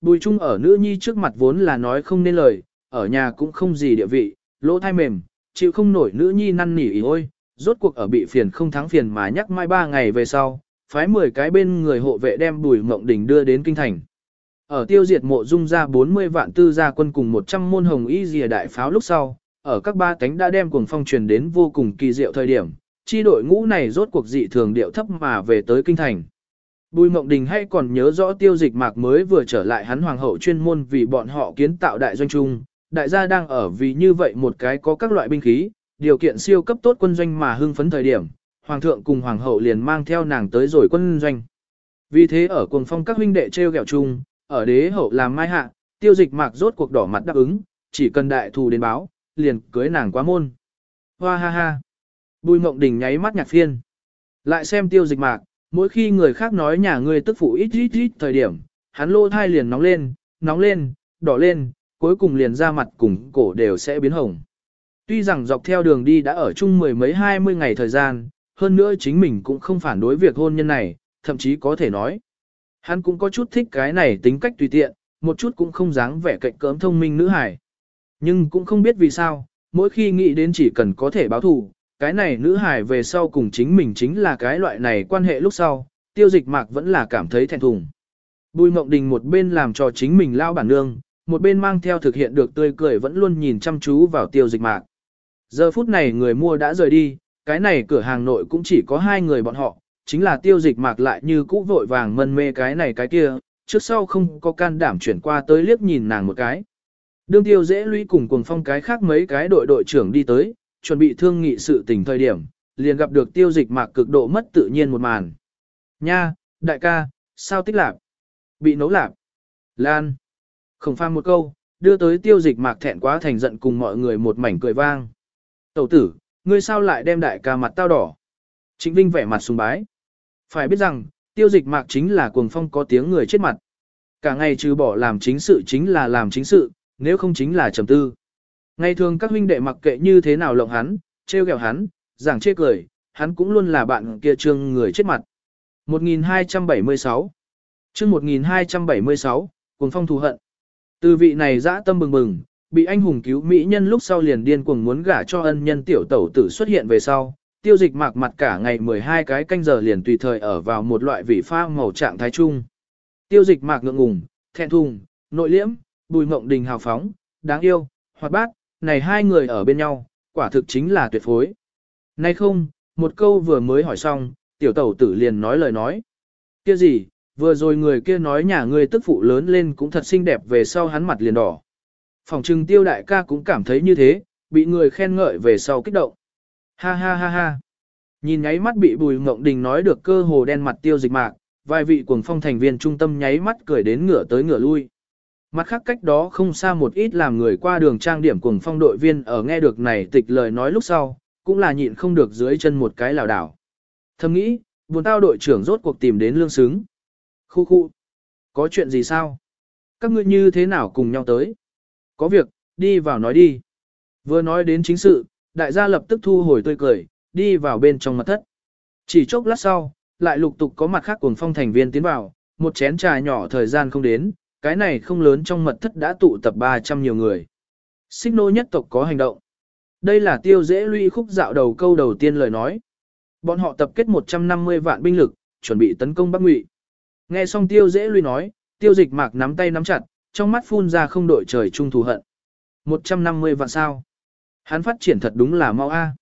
Bùi Trung ở nữ nhi trước mặt vốn là nói không nên lời, ở nhà cũng không gì địa vị, lỗ thai mềm, chịu không nổi nữ nhi năn nỉ ý ôi, rốt cuộc ở bị phiền không thắng phiền mà nhắc mai ba ngày về sau, phái 10 cái bên người hộ vệ đem Bùi Mộng Đình đưa đến kinh thành. Ở tiêu diệt mộ dung ra 40 vạn tư gia quân cùng 100 môn hồng y dìa đại pháo lúc sau, ở các ba cánh đã đem cuồng phong truyền đến vô cùng kỳ diệu thời điểm, chi đội ngũ này rốt cuộc dị thường điệu thấp mà về tới kinh thành. Bùi Mộng Đình hay còn nhớ rõ tiêu dịch mạc mới vừa trở lại hắn hoàng hậu chuyên môn vì bọn họ kiến tạo đại doanh trung, đại gia đang ở vì như vậy một cái có các loại binh khí, điều kiện siêu cấp tốt quân doanh mà hưng phấn thời điểm, hoàng thượng cùng hoàng hậu liền mang theo nàng tới rồi quân doanh. Vì thế ở cuồng phong các huynh đệ treo gẹo chung, ở đế hậu làm mai hạ, tiêu dịch mạc rốt cuộc đỏ mặt đáp ứng, chỉ cần đại thù đến báo, liền cưới nàng quá môn. Hoa ha ha. Bùi mộng đình nháy mắt nhạc phiên. Lại xem tiêu dịch mạc, mỗi khi người khác nói nhà ngươi tức phụ ít ít ít thời điểm, hắn lô thai liền nóng lên, nóng lên, đỏ lên, cuối cùng liền ra mặt cùng cổ đều sẽ biến hồng. Tuy rằng dọc theo đường đi đã ở chung mười mấy hai mươi ngày thời gian, hơn nữa chính mình cũng không phản đối việc hôn nhân này, thậm chí có thể nói. Hắn cũng có chút thích cái này tính cách tùy tiện, một chút cũng không dáng vẻ cạnh cỡm thông minh nữ hải. Nhưng cũng không biết vì sao, mỗi khi nghĩ đến chỉ cần có thể báo thù, cái này nữ hải về sau cùng chính mình chính là cái loại này quan hệ lúc sau, tiêu dịch mạc vẫn là cảm thấy thẹn thùng. Bùi mộng đình một bên làm cho chính mình lao bản nương, một bên mang theo thực hiện được tươi cười vẫn luôn nhìn chăm chú vào tiêu dịch mạc. Giờ phút này người mua đã rời đi, cái này cửa hàng nội cũng chỉ có hai người bọn họ, chính là tiêu dịch mạc lại như cũ vội vàng mân mê cái này cái kia, trước sau không có can đảm chuyển qua tới liếc nhìn nàng một cái. Đương tiêu dễ lũy cùng cuồng phong cái khác mấy cái đội đội trưởng đi tới, chuẩn bị thương nghị sự tình thời điểm, liền gặp được tiêu dịch mạc cực độ mất tự nhiên một màn. Nha, đại ca, sao tích lạc? Bị nấu lạc. Lan. Không pha một câu, đưa tới tiêu dịch mạc thẹn quá thành giận cùng mọi người một mảnh cười vang. Tẩu tử, ngươi sao lại đem đại ca mặt tao đỏ? Trịnh Vinh vẻ mặt sùng bái. Phải biết rằng, tiêu dịch mạc chính là cuồng phong có tiếng người chết mặt. Cả ngày trừ bỏ làm chính sự chính là làm chính sự, nếu không chính là trầm tư. Ngày thường các huynh đệ mặc kệ như thế nào lộng hắn, trêu ghẹo hắn, giảng chê cười, hắn cũng luôn là bạn kia trương người chết mặt. 1276 chương 1276, cuồng phong thù hận. Từ vị này dã tâm bừng bừng, bị anh hùng cứu mỹ nhân lúc sau liền điên cuồng muốn gả cho ân nhân tiểu tẩu tử xuất hiện về sau, tiêu dịch mạc mặt cả ngày 12 cái canh giờ liền tùy thời ở vào một loại vị pha màu trạng thái chung. Tiêu dịch mạc ngượng ngùng, thẹn thùng, nội liễm, bùi mộng đình hào phóng, đáng yêu, hoạt bát, này hai người ở bên nhau, quả thực chính là tuyệt phối. Nay không, một câu vừa mới hỏi xong, tiểu tẩu tử liền nói lời nói. Kia gì, vừa rồi người kia nói nhà ngươi tức phụ lớn lên cũng thật xinh đẹp về sau hắn mặt liền đỏ. Phòng trừng tiêu đại ca cũng cảm thấy như thế, bị người khen ngợi về sau kích động. Ha ha ha ha. Nhìn nháy mắt bị bùi mộng đình nói được cơ hồ đen mặt tiêu dịch mạc, vài vị cuồng phong thành viên trung tâm nháy mắt cười đến ngửa tới ngửa lui. Mặt khác cách đó không xa một ít làm người qua đường trang điểm cuồng phong đội viên ở nghe được này tịch lời nói lúc sau, cũng là nhịn không được dưới chân một cái lảo đảo. Thầm nghĩ, buồn tao đội trưởng rốt cuộc tìm đến lương xứng. Khu khu. Có chuyện gì sao? Các ngươi như thế nào cùng nhau tới? Có việc, đi vào nói đi. Vừa nói đến chính sự, đại gia lập tức thu hồi tươi cười, đi vào bên trong mặt thất. Chỉ chốc lát sau, lại lục tục có mặt khác cuồng phong thành viên tiến vào, một chén trà nhỏ thời gian không đến, cái này không lớn trong mật thất đã tụ tập 300 nhiều người. Xích nô nhất tộc có hành động. Đây là tiêu dễ lũy khúc dạo đầu câu đầu tiên lời nói. Bọn họ tập kết 150 vạn binh lực, chuẩn bị tấn công Bắc Ngụy. Nghe xong tiêu dễ lũy nói, tiêu dịch mạc nắm tay nắm chặt, trong mắt phun ra không đội trời chung thù hận. 150 vạn sao. Hắn phát triển thật đúng là mau a.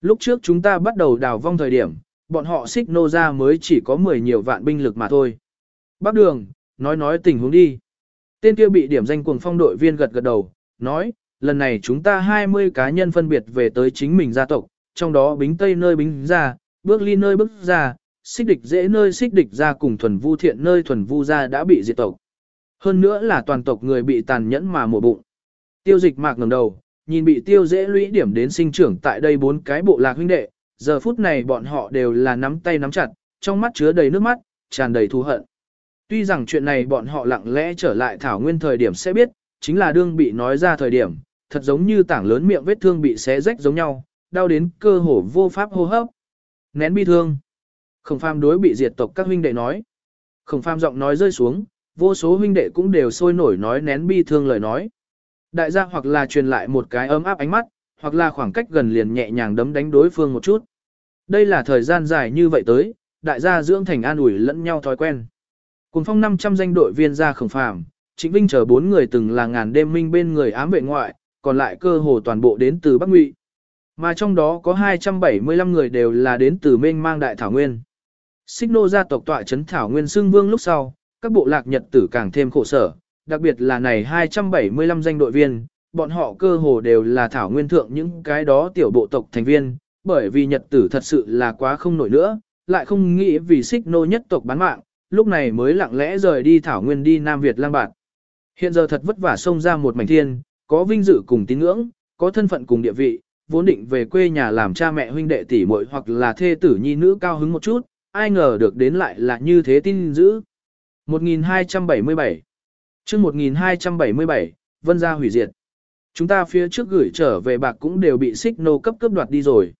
Lúc trước chúng ta bắt đầu đào vong thời điểm, bọn họ xích nô ra mới chỉ có 10 nhiều vạn binh lực mà thôi. Bắc đường, nói nói tình huống đi. Tên kia bị điểm danh cuồng phong đội viên gật gật đầu, nói, lần này chúng ta 20 cá nhân phân biệt về tới chính mình gia tộc, trong đó bính tây nơi bính ra, bước ly nơi bước ra, xích địch dễ nơi xích địch ra cùng thuần vu thiện nơi thuần vu ra đã bị diệt tộc. Hơn nữa là toàn tộc người bị tàn nhẫn mà mổ bụng. Tiêu dịch mạc ngẩng đầu, nhìn bị tiêu dễ lũy điểm đến sinh trưởng tại đây bốn cái bộ lạc huynh đệ, giờ phút này bọn họ đều là nắm tay nắm chặt, trong mắt chứa đầy nước mắt, tràn đầy thù hận. Tuy rằng chuyện này bọn họ lặng lẽ trở lại thảo nguyên thời điểm sẽ biết, chính là đương bị nói ra thời điểm, thật giống như tảng lớn miệng vết thương bị xé rách giống nhau, đau đến cơ hồ vô pháp hô hấp. Nén bi thương. Khổng Pham đối bị diệt tộc các huynh đệ nói. Khổng Pham giọng nói rơi xuống, vô số huynh đệ cũng đều sôi nổi nói nén bi thương lời nói. Đại gia hoặc là truyền lại một cái ấm áp ánh mắt, hoặc là khoảng cách gần liền nhẹ nhàng đấm đánh đối phương một chút. Đây là thời gian dài như vậy tới, đại gia dưỡng thành an ủi lẫn nhau thói quen. Cùng phong 500 danh đội viên ra khổng phàm, Trịnh Vinh chờ bốn người từng là ngàn đêm minh bên người ám vệ ngoại, còn lại cơ hồ toàn bộ đến từ Bắc Ngụy. Mà trong đó có 275 người đều là đến từ mênh mang đại thảo nguyên. Xích nô gia tộc tọa trấn thảo nguyên xương vương lúc sau, các bộ lạc nhật tử càng thêm khổ sở, đặc biệt là này 275 danh đội viên, bọn họ cơ hồ đều là thảo nguyên thượng những cái đó tiểu bộ tộc thành viên, bởi vì nhật tử thật sự là quá không nổi nữa, lại không nghĩ vì xích nô nhất tộc bán mạng, lúc này mới lặng lẽ rời đi thảo nguyên đi Nam Việt lang bạt. Hiện giờ thật vất vả xông ra một mảnh thiên, có vinh dự cùng tín ngưỡng, có thân phận cùng địa vị, vốn định về quê nhà làm cha mẹ huynh đệ tỷ muội hoặc là thê tử nhi nữ cao hứng một chút, ai ngờ được đến lại là như thế tin dữ. 1277 chương 1277, Vân gia hủy diệt. Chúng ta phía trước gửi trở về bạc cũng đều bị xích nô cấp cướp đoạt đi rồi.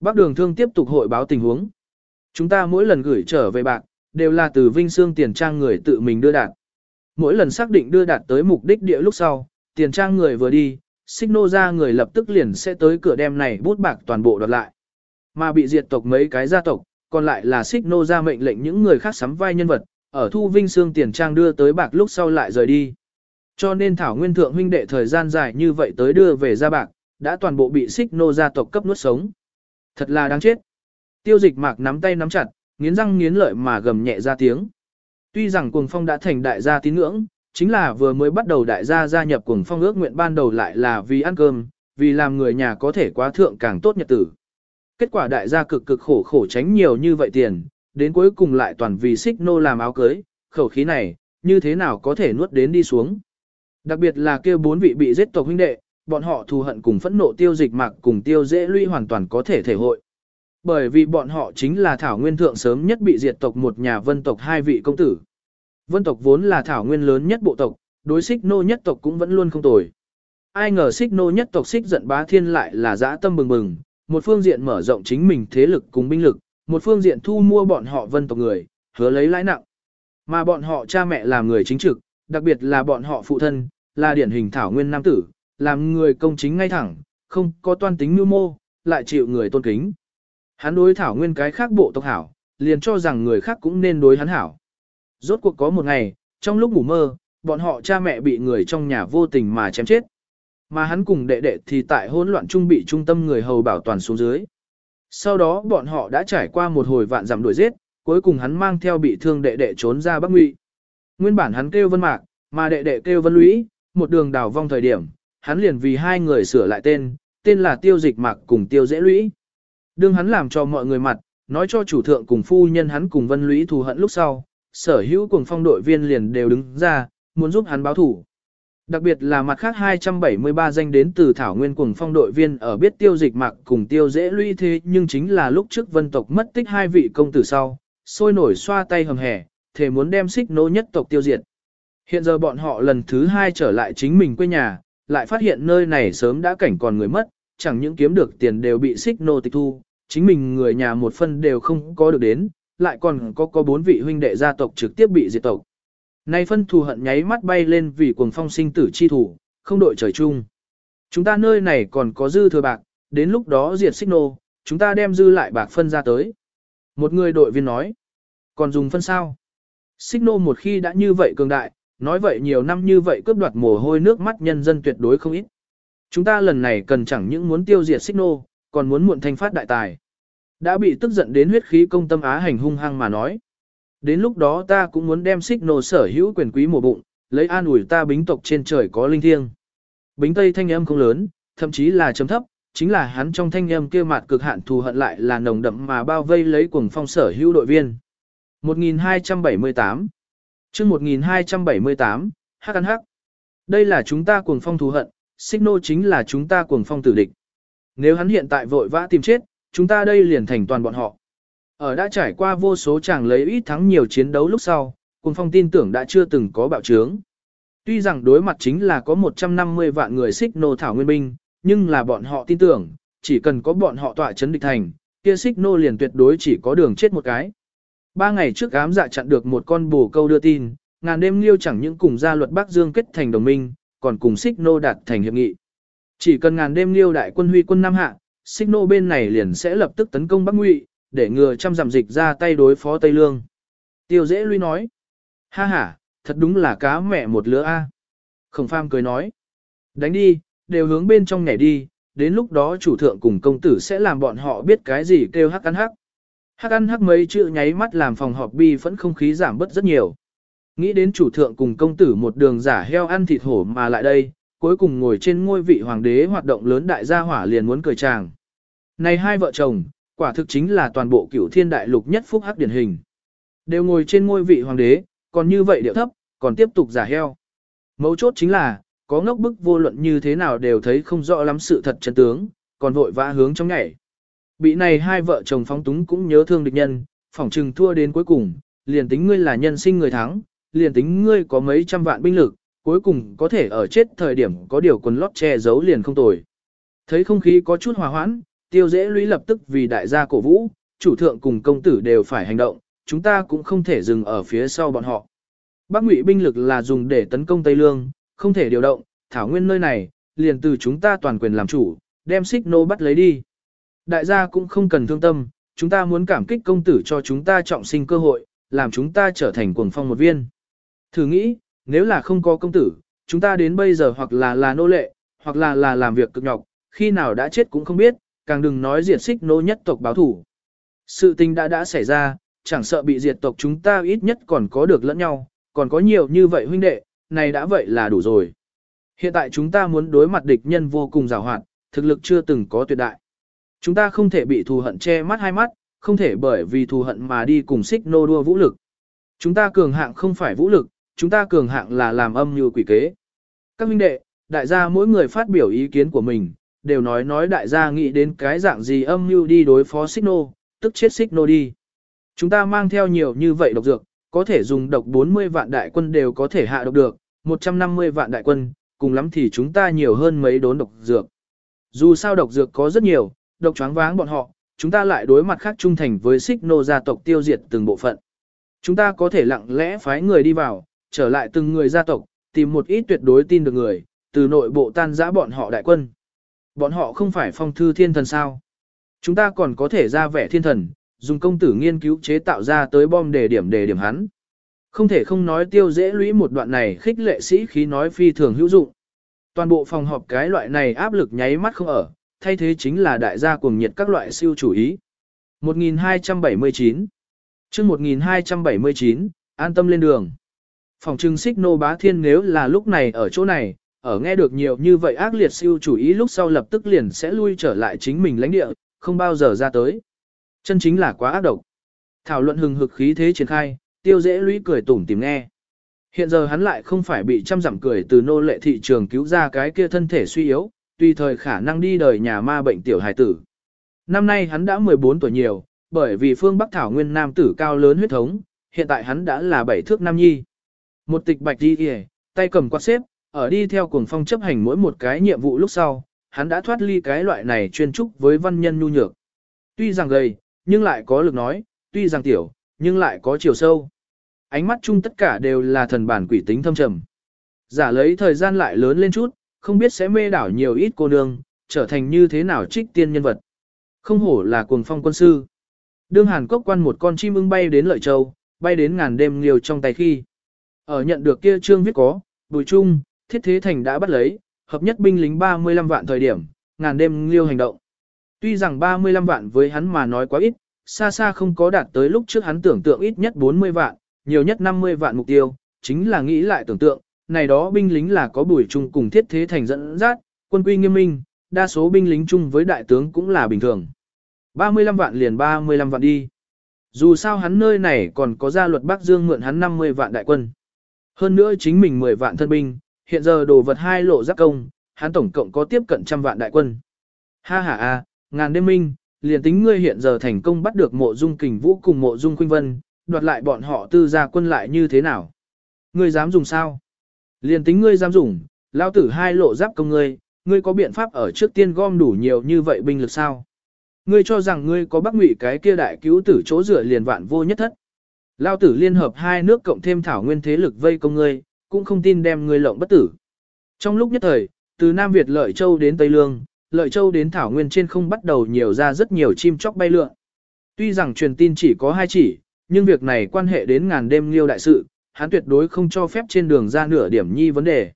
Bác đường thương tiếp tục hội báo tình huống. Chúng ta mỗi lần gửi trở về bạc, đều là từ Vinh Sương tiền trang người tự mình đưa đạt. Mỗi lần xác định đưa đạt tới mục đích địa lúc sau, tiền trang người vừa đi, xích nô ra người lập tức liền sẽ tới cửa đem này bút bạc toàn bộ đoạt lại. Mà bị diệt tộc mấy cái gia tộc, còn lại là xích nô ra mệnh lệnh những người khác sắm vai nhân vật, ở thu Vinh Sương tiền trang đưa tới bạc lúc sau lại rời đi. Cho nên Thảo Nguyên Thượng huynh đệ thời gian dài như vậy tới đưa về ra bạc, đã toàn bộ bị xích nô gia tộc cấp nuốt sống. Thật là đáng chết. Tiêu dịch mạc nắm tay nắm chặt, nghiến răng nghiến lợi mà gầm nhẹ ra tiếng. Tuy rằng cuồng phong đã thành đại gia tín ngưỡng, chính là vừa mới bắt đầu đại gia gia nhập cuồng phong ước nguyện ban đầu lại là vì ăn cơm, vì làm người nhà có thể quá thượng càng tốt nhật tử. Kết quả đại gia cực cực khổ khổ tránh nhiều như vậy tiền, đến cuối cùng lại toàn vì xích nô làm áo cưới, khẩu khí này, như thế nào có thể nuốt đến đi xuống. Đặc biệt là kia bốn vị bị giết tộc huynh đệ, bọn họ thù hận cùng phẫn nộ tiêu dịch mạc cùng tiêu dễ luy hoàn toàn có thể thể hội. Bởi vì bọn họ chính là Thảo Nguyên Thượng sớm nhất bị diệt tộc một nhà vân tộc hai vị công tử. Vân tộc vốn là Thảo Nguyên lớn nhất bộ tộc, đối xích nô nhất tộc cũng vẫn luôn không tồi. Ai ngờ xích nô nhất tộc xích giận bá thiên lại là dã tâm bừng bừng, một phương diện mở rộng chính mình thế lực cùng binh lực, một phương diện thu mua bọn họ vân tộc người, hứa lấy lãi nặng. Mà bọn họ cha mẹ làm người chính trực, đặc biệt là bọn họ phụ thân, là điển hình thảo nguyên nam tử, làm người công chính ngay thẳng, không có toan tính mưu mô, lại chịu người tôn kính. Hắn đối thảo nguyên cái khác bộ tộc hảo, liền cho rằng người khác cũng nên đối hắn hảo. Rốt cuộc có một ngày, trong lúc ngủ mơ, bọn họ cha mẹ bị người trong nhà vô tình mà chém chết. Mà hắn cùng đệ đệ thì tại hỗn loạn trung bị trung tâm người hầu bảo toàn xuống dưới. Sau đó bọn họ đã trải qua một hồi vạn dặm đuổi giết, cuối cùng hắn mang theo bị thương đệ đệ trốn ra Bắc Ngụy. Nguyên bản hắn kêu Vân Mạc, mà đệ đệ kêu Vân Lũy, một đường đào vong thời điểm, hắn liền vì hai người sửa lại tên, tên là Tiêu Dịch Mạc cùng Tiêu Dễ Lũy. Đương hắn làm cho mọi người mặt, nói cho chủ thượng cùng phu nhân hắn cùng Vân Lũy thù hận lúc sau, sở hữu cùng phong đội viên liền đều đứng ra, muốn giúp hắn báo thủ. Đặc biệt là mặt khác 273 danh đến từ Thảo Nguyên cùng phong đội viên ở biết tiêu dịch mạc cùng tiêu dễ lũy thế nhưng chính là lúc trước vân tộc mất tích hai vị công tử sau, sôi nổi xoa tay hầm hẻ, thể muốn đem xích nô nhất tộc tiêu diệt. Hiện giờ bọn họ lần thứ hai trở lại chính mình quê nhà, lại phát hiện nơi này sớm đã cảnh còn người mất, chẳng những kiếm được tiền đều bị xích nô tịch thu, chính mình người nhà một phân đều không có được đến, lại còn có có bốn vị huynh đệ gia tộc trực tiếp bị diệt tộc. Nay phân thù hận nháy mắt bay lên vì cuồng phong sinh tử chi thủ, không đội trời chung. Chúng ta nơi này còn có dư thừa bạc, đến lúc đó diệt xích nô, chúng ta đem dư lại bạc phân ra tới. Một người đội viên nói, còn dùng phân sao? Xích nô một khi đã như vậy cường đại, nói vậy nhiều năm như vậy cướp đoạt mồ hôi nước mắt nhân dân tuyệt đối không ít. Chúng ta lần này cần chẳng những muốn tiêu diệt xích nô, còn muốn muộn thanh phát đại tài. Đã bị tức giận đến huyết khí công tâm á hành hung hăng mà nói. Đến lúc đó ta cũng muốn đem xích nô sở hữu quyền quý mùa bụng, lấy an ủi ta bính tộc trên trời có linh thiêng. Bính tây thanh âm không lớn, thậm chí là chấm thấp, chính là hắn trong thanh âm kia mặt cực hạn thù hận lại là nồng đậm mà bao vây lấy cuồng phong sở hữu đội viên. 1278 chương 1278, hắc ăn hắc. Đây là chúng ta cuồng phong thù hận, xích nô chính là chúng ta cuồng phong tử địch. Nếu hắn hiện tại vội vã tìm chết, chúng ta đây liền thành toàn bọn họ. Ở đã trải qua vô số chàng lấy ít thắng nhiều chiến đấu lúc sau, cùng phong tin tưởng đã chưa từng có bạo trướng. Tuy rằng đối mặt chính là có 150 vạn người xích nô thảo nguyên binh, nhưng là bọn họ tin tưởng, chỉ cần có bọn họ tỏa chấn địch thành, kia xích nô liền tuyệt đối chỉ có đường chết một cái. Ba ngày trước ám dạ chặn được một con bồ câu đưa tin, ngàn đêm liêu chẳng những cùng gia luật Bắc Dương kết thành đồng minh, còn cùng Xích Nô đạt thành hiệp nghị. Chỉ cần ngàn đêm liêu đại quân huy quân Nam Hạ, Xích Nô bên này liền sẽ lập tức tấn công Bắc Ngụy, để ngừa trăm giảm dịch ra tay đối phó Tây Lương. Tiêu dễ lui nói. Ha ha, thật đúng là cá mẹ một lứa A. Khổng pham cười nói. Đánh đi, đều hướng bên trong nhảy đi, đến lúc đó chủ thượng cùng công tử sẽ làm bọn họ biết cái gì kêu hắc ăn hắc. Hắc ăn hắc mấy chữ nháy mắt làm phòng họp bi phẫn không khí giảm bớt rất nhiều. Nghĩ đến chủ thượng cùng công tử một đường giả heo ăn thịt hổ mà lại đây, cuối cùng ngồi trên ngôi vị hoàng đế hoạt động lớn đại gia hỏa liền muốn cười chàng. Này hai vợ chồng, quả thực chính là toàn bộ cửu thiên đại lục nhất phúc hắc điển hình. Đều ngồi trên ngôi vị hoàng đế, còn như vậy điệu thấp, còn tiếp tục giả heo. Mấu chốt chính là, có ngốc bức vô luận như thế nào đều thấy không rõ lắm sự thật chân tướng, còn vội vã hướng trong nhảy. Bị này hai vợ chồng phóng túng cũng nhớ thương địch nhân, phỏng trừng thua đến cuối cùng, liền tính ngươi là nhân sinh người thắng, liền tính ngươi có mấy trăm vạn binh lực, cuối cùng có thể ở chết thời điểm có điều quần lót che giấu liền không tồi. Thấy không khí có chút hòa hoãn, tiêu dễ lũy lập tức vì đại gia cổ vũ, chủ thượng cùng công tử đều phải hành động, chúng ta cũng không thể dừng ở phía sau bọn họ. Bắc ngụy binh lực là dùng để tấn công Tây Lương, không thể điều động, thảo nguyên nơi này, liền từ chúng ta toàn quyền làm chủ, đem xích nô bắt lấy đi. Đại gia cũng không cần thương tâm, chúng ta muốn cảm kích công tử cho chúng ta trọng sinh cơ hội, làm chúng ta trở thành cuồng phong một viên. Thử nghĩ, nếu là không có công tử, chúng ta đến bây giờ hoặc là là nô lệ, hoặc là là làm việc cực nhọc, khi nào đã chết cũng không biết, càng đừng nói diệt xích nô nhất tộc báo thủ. Sự tình đã đã xảy ra, chẳng sợ bị diệt tộc chúng ta ít nhất còn có được lẫn nhau, còn có nhiều như vậy huynh đệ, này đã vậy là đủ rồi. Hiện tại chúng ta muốn đối mặt địch nhân vô cùng rào hoạt, thực lực chưa từng có tuyệt đại. Chúng ta không thể bị thù hận che mắt hai mắt, không thể bởi vì thù hận mà đi cùng xích nô đua vũ lực. Chúng ta cường hạng không phải vũ lực, chúng ta cường hạng là làm âm như quỷ kế. Các huynh đệ, đại gia mỗi người phát biểu ý kiến của mình, đều nói nói đại gia nghĩ đến cái dạng gì âm mưu đi đối phó xích nô, tức chết xích nô đi. Chúng ta mang theo nhiều như vậy độc dược, có thể dùng độc 40 vạn đại quân đều có thể hạ độc được, 150 vạn đại quân, cùng lắm thì chúng ta nhiều hơn mấy đốn độc dược. Dù sao độc dược có rất nhiều, độc choáng váng bọn họ, chúng ta lại đối mặt khác trung thành với xích nô gia tộc tiêu diệt từng bộ phận. Chúng ta có thể lặng lẽ phái người đi vào, trở lại từng người gia tộc, tìm một ít tuyệt đối tin được người, từ nội bộ tan giã bọn họ đại quân. Bọn họ không phải phong thư thiên thần sao. Chúng ta còn có thể ra vẻ thiên thần, dùng công tử nghiên cứu chế tạo ra tới bom để điểm để điểm hắn. Không thể không nói tiêu dễ lũy một đoạn này khích lệ sĩ khí nói phi thường hữu dụng. Toàn bộ phòng họp cái loại này áp lực nháy mắt không ở, thay thế chính là đại gia cuồng nhiệt các loại siêu chủ ý. 1279 chương 1279, an tâm lên đường. Phòng trưng xích nô bá thiên nếu là lúc này ở chỗ này, ở nghe được nhiều như vậy ác liệt siêu chủ ý lúc sau lập tức liền sẽ lui trở lại chính mình lãnh địa, không bao giờ ra tới. Chân chính là quá ác độc. Thảo luận hừng hực khí thế triển khai, tiêu dễ lũy cười tủm tìm nghe. Hiện giờ hắn lại không phải bị trăm giảm cười từ nô lệ thị trường cứu ra cái kia thân thể suy yếu, tùy thời khả năng đi đời nhà ma bệnh tiểu hài tử. Năm nay hắn đã 14 tuổi nhiều, bởi vì phương Bắc Thảo Nguyên Nam tử cao lớn huyết thống, hiện tại hắn đã là bảy thước nam nhi. Một tịch bạch đi kìa, tay cầm quạt xếp, ở đi theo cuồng phong chấp hành mỗi một cái nhiệm vụ lúc sau, hắn đã thoát ly cái loại này chuyên trúc với văn nhân nhu nhược. Tuy rằng gầy, nhưng lại có lực nói, tuy rằng tiểu, nhưng lại có chiều sâu. Ánh mắt chung tất cả đều là thần bản quỷ tính thâm trầm. Giả lấy thời gian lại lớn lên chút, không biết sẽ mê đảo nhiều ít cô nương, trở thành như thế nào trích tiên nhân vật. Không hổ là cuồng phong quân sư. Đương Hàn Quốc quan một con chim ưng bay đến lợi châu, bay đến ngàn đêm liều trong tay khi. Ở nhận được kia trương viết có, bùi trung, thiết thế thành đã bắt lấy, hợp nhất binh lính 35 vạn thời điểm, ngàn đêm liêu hành động. Tuy rằng 35 vạn với hắn mà nói quá ít, xa xa không có đạt tới lúc trước hắn tưởng tượng ít nhất 40 vạn, nhiều nhất 50 vạn mục tiêu, chính là nghĩ lại tưởng tượng, này đó binh lính là có bùi trung cùng thiết thế thành dẫn dắt, quân quy nghiêm minh, đa số binh lính chung với đại tướng cũng là bình thường. 35 vạn liền 35 vạn đi. Dù sao hắn nơi này còn có gia luật Bắc Dương mượn hắn 50 vạn đại quân. Hơn nữa chính mình 10 vạn thân binh, hiện giờ đồ vật hai lộ giáp công, hắn tổng cộng có tiếp cận trăm vạn đại quân. Ha ha a, ngàn đêm minh, liền tính ngươi hiện giờ thành công bắt được mộ dung kình vũ cùng mộ dung khuynh vân, đoạt lại bọn họ tư gia quân lại như thế nào? Ngươi dám dùng sao? Liền tính ngươi dám dùng, lao tử hai lộ giáp công ngươi, ngươi có biện pháp ở trước tiên gom đủ nhiều như vậy binh lực sao? Ngươi cho rằng ngươi có bắc ngụy cái kia đại cứu tử chỗ rửa liền vạn vô nhất thất. Lao tử liên hợp hai nước cộng thêm thảo nguyên thế lực vây công ngươi, cũng không tin đem ngươi lộng bất tử. Trong lúc nhất thời, từ Nam Việt Lợi Châu đến Tây Lương, Lợi Châu đến thảo nguyên trên không bắt đầu nhiều ra rất nhiều chim chóc bay lượn. Tuy rằng truyền tin chỉ có hai chỉ, nhưng việc này quan hệ đến ngàn đêm liêu đại sự, hắn tuyệt đối không cho phép trên đường ra nửa điểm nhi vấn đề.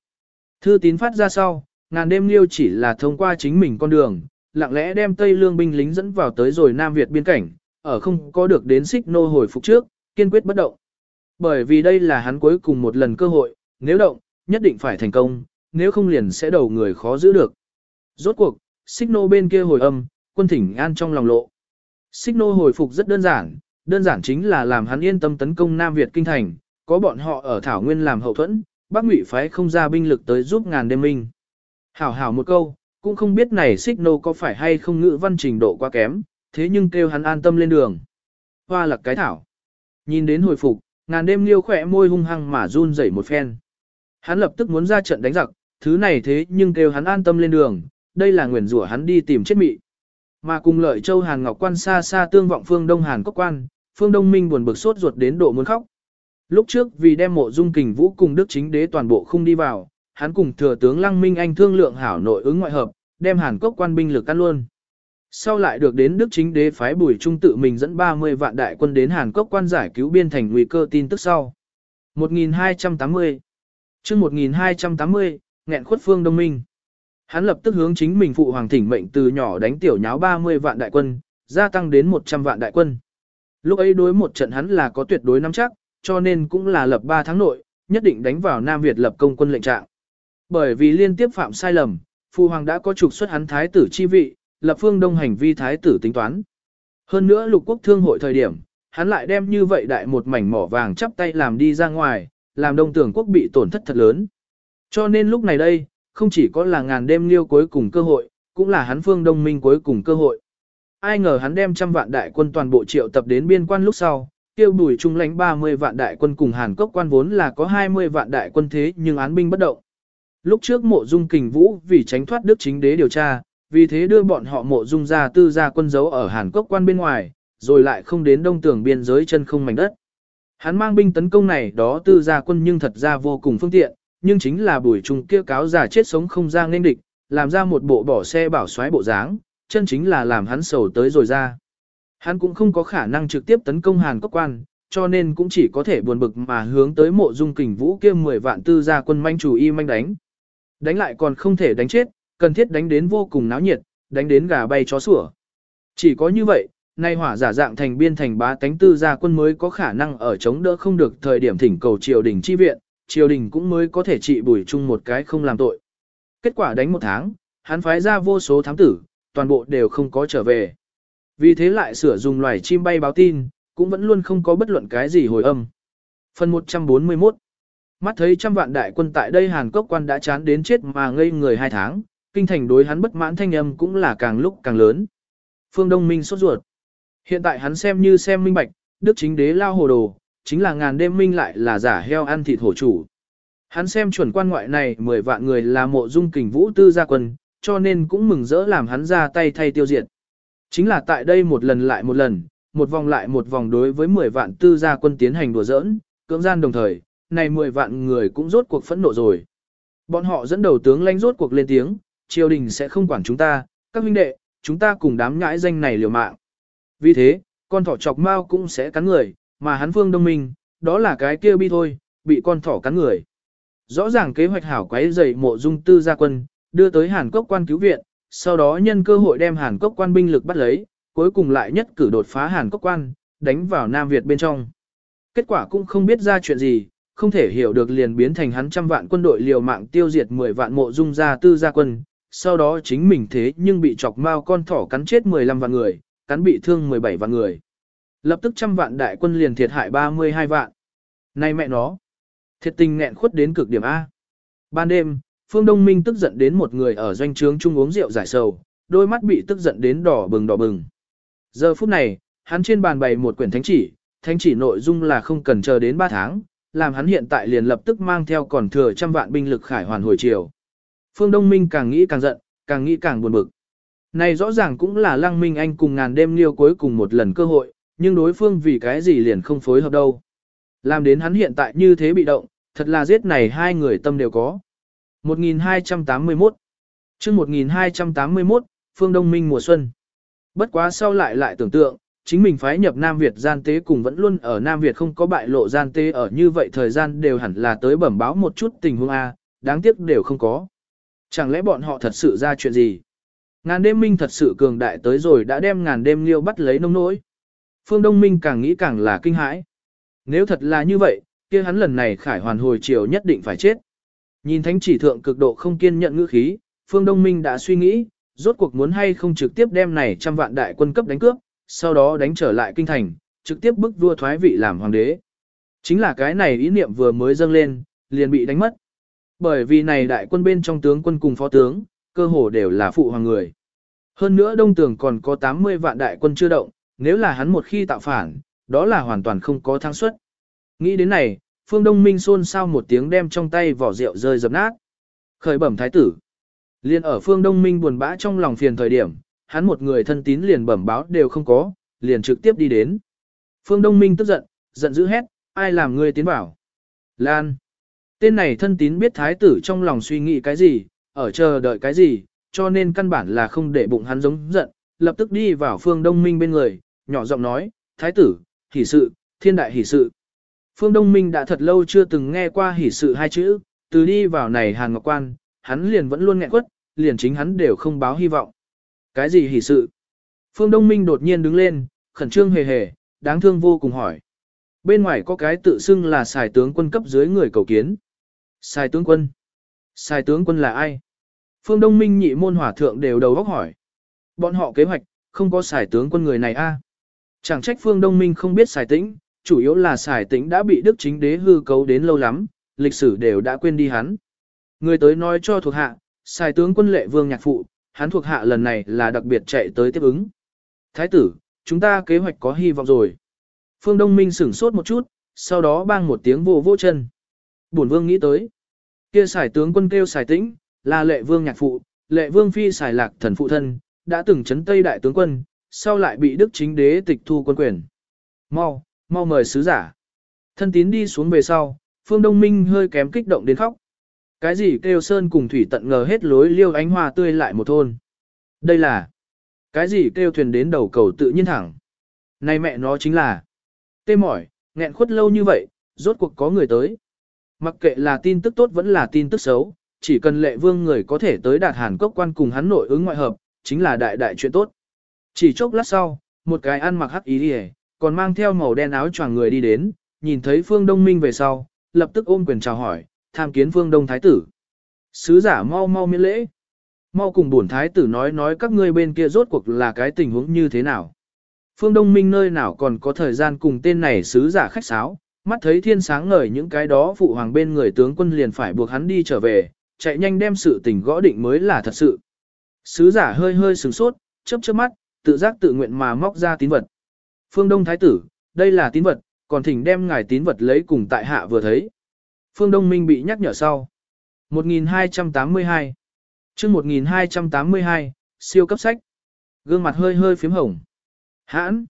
Thư tín phát ra sau, ngàn đêm liêu chỉ là thông qua chính mình con đường, lặng lẽ đem Tây Lương binh lính dẫn vào tới rồi Nam Việt biên cảnh, ở không có được đến xích nô hồi phục trước, kiên quyết bất động. Bởi vì đây là hắn cuối cùng một lần cơ hội, nếu động, nhất định phải thành công, nếu không liền sẽ đầu người khó giữ được. Rốt cuộc, xích nô bên kia hồi âm, quân thỉnh an trong lòng lộ. Xích nô hồi phục rất đơn giản, đơn giản chính là làm hắn yên tâm tấn công Nam Việt kinh thành, có bọn họ ở Thảo Nguyên làm hậu thuẫn, Bắc Ngụy phái không ra binh lực tới giúp ngàn đêm minh. Hảo hảo một câu, cũng không biết này xích nô có phải hay không ngữ văn trình độ quá kém, thế nhưng kêu hắn an tâm lên đường. Hoa lạc cái thảo. Nhìn đến hồi phục, ngàn đêm liêu khỏe môi hung hăng mà run rẩy một phen. Hắn lập tức muốn ra trận đánh giặc, thứ này thế nhưng kêu hắn an tâm lên đường, đây là nguyền rủa hắn đi tìm chết mị. Mà cùng lợi châu Hàn Ngọc Quan xa xa tương vọng phương Đông Hàn Quốc Quan, phương Đông Minh buồn bực sốt ruột đến độ muốn khóc. Lúc trước vì đem mộ dung kình vũ cùng Đức chính đế toàn bộ không đi vào, hắn cùng thừa tướng Lăng Minh Anh thương lượng hảo nội ứng ngoại hợp, đem Hàn Quốc quan binh lực căn luôn. Sau lại được đến Đức chính đế phái Bùi Trung tự mình dẫn 30 vạn đại quân đến Hàn Quốc quan giải cứu biên thành nguy cơ tin tức sau. 1280 chương 1280, nghẹn khuất phương đông minh. Hắn lập tức hướng chính mình phụ hoàng thỉnh mệnh từ nhỏ đánh tiểu nháo 30 vạn đại quân, gia tăng đến 100 vạn đại quân. Lúc ấy đối một trận hắn là có tuyệt đối nắm chắc, cho nên cũng là lập 3 tháng nội, nhất định đánh vào Nam Việt lập công quân lệnh trạng. Bởi vì liên tiếp phạm sai lầm, phụ hoàng đã có trục xuất hắn thái tử chi vị, lập phương đông hành vi thái tử tính toán. Hơn nữa lục quốc thương hội thời điểm, hắn lại đem như vậy đại một mảnh mỏ vàng chắp tay làm đi ra ngoài, làm đông tưởng quốc bị tổn thất thật lớn. Cho nên lúc này đây, không chỉ có là ngàn đêm liêu cuối cùng cơ hội, cũng là hắn phương đông minh cuối cùng cơ hội. Ai ngờ hắn đem trăm vạn đại quân toàn bộ triệu tập đến biên quan lúc sau, tiêu bùi trung lãnh 30 vạn đại quân cùng Hàn cốc quan vốn là có 20 vạn đại quân thế nhưng án binh bất động. Lúc trước mộ dung kình vũ vì tránh thoát đức chính đế điều tra, vì thế đưa bọn họ mộ dung ra tư ra quân giấu ở Hàn Quốc quan bên ngoài, rồi lại không đến đông tường biên giới chân không mảnh đất. Hắn mang binh tấn công này đó tư ra quân nhưng thật ra vô cùng phương tiện, nhưng chính là bùi trung kia cáo giả chết sống không ra nên địch, làm ra một bộ bỏ xe bảo xoáy bộ dáng, chân chính là làm hắn sầu tới rồi ra. Hắn cũng không có khả năng trực tiếp tấn công Hàn Quốc quan, cho nên cũng chỉ có thể buồn bực mà hướng tới mộ dung kình vũ kia 10 vạn tư gia quân manh chủ y manh đánh. Đánh lại còn không thể đánh chết, cần thiết đánh đến vô cùng náo nhiệt, đánh đến gà bay chó sủa. Chỉ có như vậy, nay hỏa giả dạng thành biên thành bá tánh tư gia quân mới có khả năng ở chống đỡ không được thời điểm thỉnh cầu triều đình chi viện, triều đình cũng mới có thể trị bùi chung một cái không làm tội. Kết quả đánh một tháng, hắn phái ra vô số thám tử, toàn bộ đều không có trở về. Vì thế lại sửa dùng loài chim bay báo tin, cũng vẫn luôn không có bất luận cái gì hồi âm. Phần 141 Mắt thấy trăm vạn đại quân tại đây Hàn Quốc quan đã chán đến chết mà ngây người hai tháng, kinh thành đối hắn bất mãn thanh âm cũng là càng lúc càng lớn. Phương Đông Minh sốt ruột. Hiện tại hắn xem như xem minh bạch, đức chính đế lao hồ đồ, chính là ngàn đêm minh lại là giả heo ăn thịt hổ chủ. Hắn xem chuẩn quan ngoại này 10 vạn người là mộ dung kình vũ tư gia quân, cho nên cũng mừng rỡ làm hắn ra tay thay tiêu diệt. Chính là tại đây một lần lại một lần, một vòng lại một vòng đối với 10 vạn tư gia quân tiến hành đùa giỡn, cưỡng gian đồng thời, này 10 vạn người cũng rốt cuộc phẫn nộ rồi. Bọn họ dẫn đầu tướng lãnh rốt cuộc lên tiếng, triều đình sẽ không quản chúng ta, các huynh đệ, chúng ta cùng đám nhãi danh này liều mạng. Vì thế, con thỏ chọc mao cũng sẽ cắn người, mà hắn phương đông minh, đó là cái kia bi thôi, bị con thỏ cắn người. Rõ ràng kế hoạch hảo quấy dậy mộ dung tư gia quân, đưa tới Hàn Quốc quan cứu viện, sau đó nhân cơ hội đem Hàn Quốc quan binh lực bắt lấy, cuối cùng lại nhất cử đột phá Hàn Quốc quan, đánh vào Nam Việt bên trong. Kết quả cũng không biết ra chuyện gì, không thể hiểu được liền biến thành hắn trăm vạn quân đội liều mạng tiêu diệt 10 vạn mộ dung gia tư gia quân, sau đó chính mình thế nhưng bị chọc mao con thỏ cắn chết 15 vạn người, cắn bị thương 17 vạn người. Lập tức trăm vạn đại quân liền thiệt hại 32 vạn. Này mẹ nó, thiệt tình nghẹn khuất đến cực điểm A. Ban đêm, Phương Đông Minh tức giận đến một người ở doanh trướng chung uống rượu giải sầu, đôi mắt bị tức giận đến đỏ bừng đỏ bừng. Giờ phút này, hắn trên bàn bày một quyển thánh chỉ, thánh chỉ nội dung là không cần chờ đến 3 tháng, làm hắn hiện tại liền lập tức mang theo còn thừa trăm vạn binh lực khải hoàn hồi chiều. Phương Đông Minh càng nghĩ càng giận, càng nghĩ càng buồn bực. Này rõ ràng cũng là Lăng Minh Anh cùng ngàn đêm liêu cuối cùng một lần cơ hội, nhưng đối phương vì cái gì liền không phối hợp đâu. Làm đến hắn hiện tại như thế bị động, thật là giết này hai người tâm đều có. 1281 chương 1281, Phương Đông Minh mùa xuân. Bất quá sau lại lại tưởng tượng, chính mình phái nhập Nam Việt gian tế cùng vẫn luôn ở Nam Việt không có bại lộ gian tế ở như vậy thời gian đều hẳn là tới bẩm báo một chút tình huống A, đáng tiếc đều không có. Chẳng lẽ bọn họ thật sự ra chuyện gì? Ngàn đêm minh thật sự cường đại tới rồi đã đem ngàn đêm liêu bắt lấy nông nỗi. Phương Đông Minh càng nghĩ càng là kinh hãi. Nếu thật là như vậy, kia hắn lần này khải hoàn hồi chiều nhất định phải chết. Nhìn thánh chỉ thượng cực độ không kiên nhận ngữ khí, Phương Đông Minh đã suy nghĩ, rốt cuộc muốn hay không trực tiếp đem này trăm vạn đại quân cấp đánh cướp, sau đó đánh trở lại kinh thành, trực tiếp bức vua thoái vị làm hoàng đế. Chính là cái này ý niệm vừa mới dâng lên, liền bị đánh mất. Bởi vì này đại quân bên trong tướng quân cùng phó tướng, cơ hồ đều là phụ hoàng người. Hơn nữa đông tường còn có 80 vạn đại quân chưa động, nếu là hắn một khi tạo phản, đó là hoàn toàn không có thắng suất. Nghĩ đến này, phương đông minh xôn xao một tiếng đem trong tay vỏ rượu rơi dập nát. Khởi bẩm thái tử. Liên ở phương đông minh buồn bã trong lòng phiền thời điểm, hắn một người thân tín liền bẩm báo đều không có, liền trực tiếp đi đến. Phương Đông Minh tức giận, giận dữ hét, ai làm ngươi tiến bảo? Lan. Tên này thân tín biết thái tử trong lòng suy nghĩ cái gì, ở chờ đợi cái gì, cho nên căn bản là không để bụng hắn giống giận, lập tức đi vào Phương Đông Minh bên người, nhỏ giọng nói, thái tử, hỷ sự, thiên đại hỷ sự. Phương Đông Minh đã thật lâu chưa từng nghe qua hỷ sự hai chữ, từ đi vào này Hàn Ngọc Quan, hắn liền vẫn luôn nghẹn quất, liền chính hắn đều không báo hy vọng. Cái gì hỷ sự? Phương Đông Minh đột nhiên đứng lên, khẩn trương hề hề, đáng thương vô cùng hỏi. Bên ngoài có cái tự xưng là xài tướng quân cấp dưới người cầu kiến. Sai tướng quân? Sai tướng quân là ai? Phương Đông Minh nhị môn hỏa thượng đều đầu góc hỏi. Bọn họ kế hoạch, không có xài tướng quân người này a. Chẳng trách Phương Đông Minh không biết xài tĩnh, chủ yếu là xài tĩnh đã bị đức chính đế hư cấu đến lâu lắm, lịch sử đều đã quên đi hắn. Người tới nói cho thuộc hạ, xài tướng quân lệ vương nhạc phụ, hắn thuộc hạ lần này là đặc biệt chạy tới tiếp ứng. Thái tử, chúng ta kế hoạch có hy vọng rồi. Phương Đông Minh sửng sốt một chút, sau đó bang một tiếng vô vô chân. Bổn vương nghĩ tới. Kia xài tướng quân kêu xài tĩnh, là lệ vương nhạc phụ, lệ vương phi xài lạc thần phụ thân, đã từng chấn tây đại tướng quân, sau lại bị đức chính đế tịch thu quân quyền. Mau, mau mời sứ giả. Thân tín đi xuống về sau, Phương Đông Minh hơi kém kích động đến khóc. Cái gì kêu sơn cùng thủy tận ngờ hết lối liêu ánh hoa tươi lại một thôn. Đây là cái gì kêu thuyền đến đầu cầu tự nhiên thẳng. Này mẹ nó chính là tê mỏi, nghẹn khuất lâu như vậy, rốt cuộc có người tới. Mặc kệ là tin tức tốt vẫn là tin tức xấu, chỉ cần lệ vương người có thể tới đạt hàn cốc quan cùng hắn nội ứng ngoại hợp, chính là đại đại chuyện tốt. Chỉ chốc lát sau, một cái ăn mặc hắc ý đi còn mang theo màu đen áo choàng người đi đến, nhìn thấy phương đông minh về sau, lập tức ôm quyền chào hỏi, tham kiến phương đông thái tử. Sứ giả mau mau miễn lễ. Mau cùng bổn thái tử nói nói các ngươi bên kia rốt cuộc là cái tình huống như thế nào. Phương Đông Minh nơi nào còn có thời gian cùng tên này sứ giả khách sáo, mắt thấy thiên sáng ngời những cái đó phụ hoàng bên người tướng quân liền phải buộc hắn đi trở về, chạy nhanh đem sự tình gõ định mới là thật sự. Sứ giả hơi hơi sửng sốt, chớp chớp mắt, tự giác tự nguyện mà móc ra tín vật. Phương Đông Thái tử, đây là tín vật, còn thỉnh đem ngài tín vật lấy cùng tại hạ vừa thấy. Phương Đông Minh bị nhắc nhở sau. 1282 chương 1282, siêu cấp sách. Gương mặt hơi hơi phím hồng. Hãn.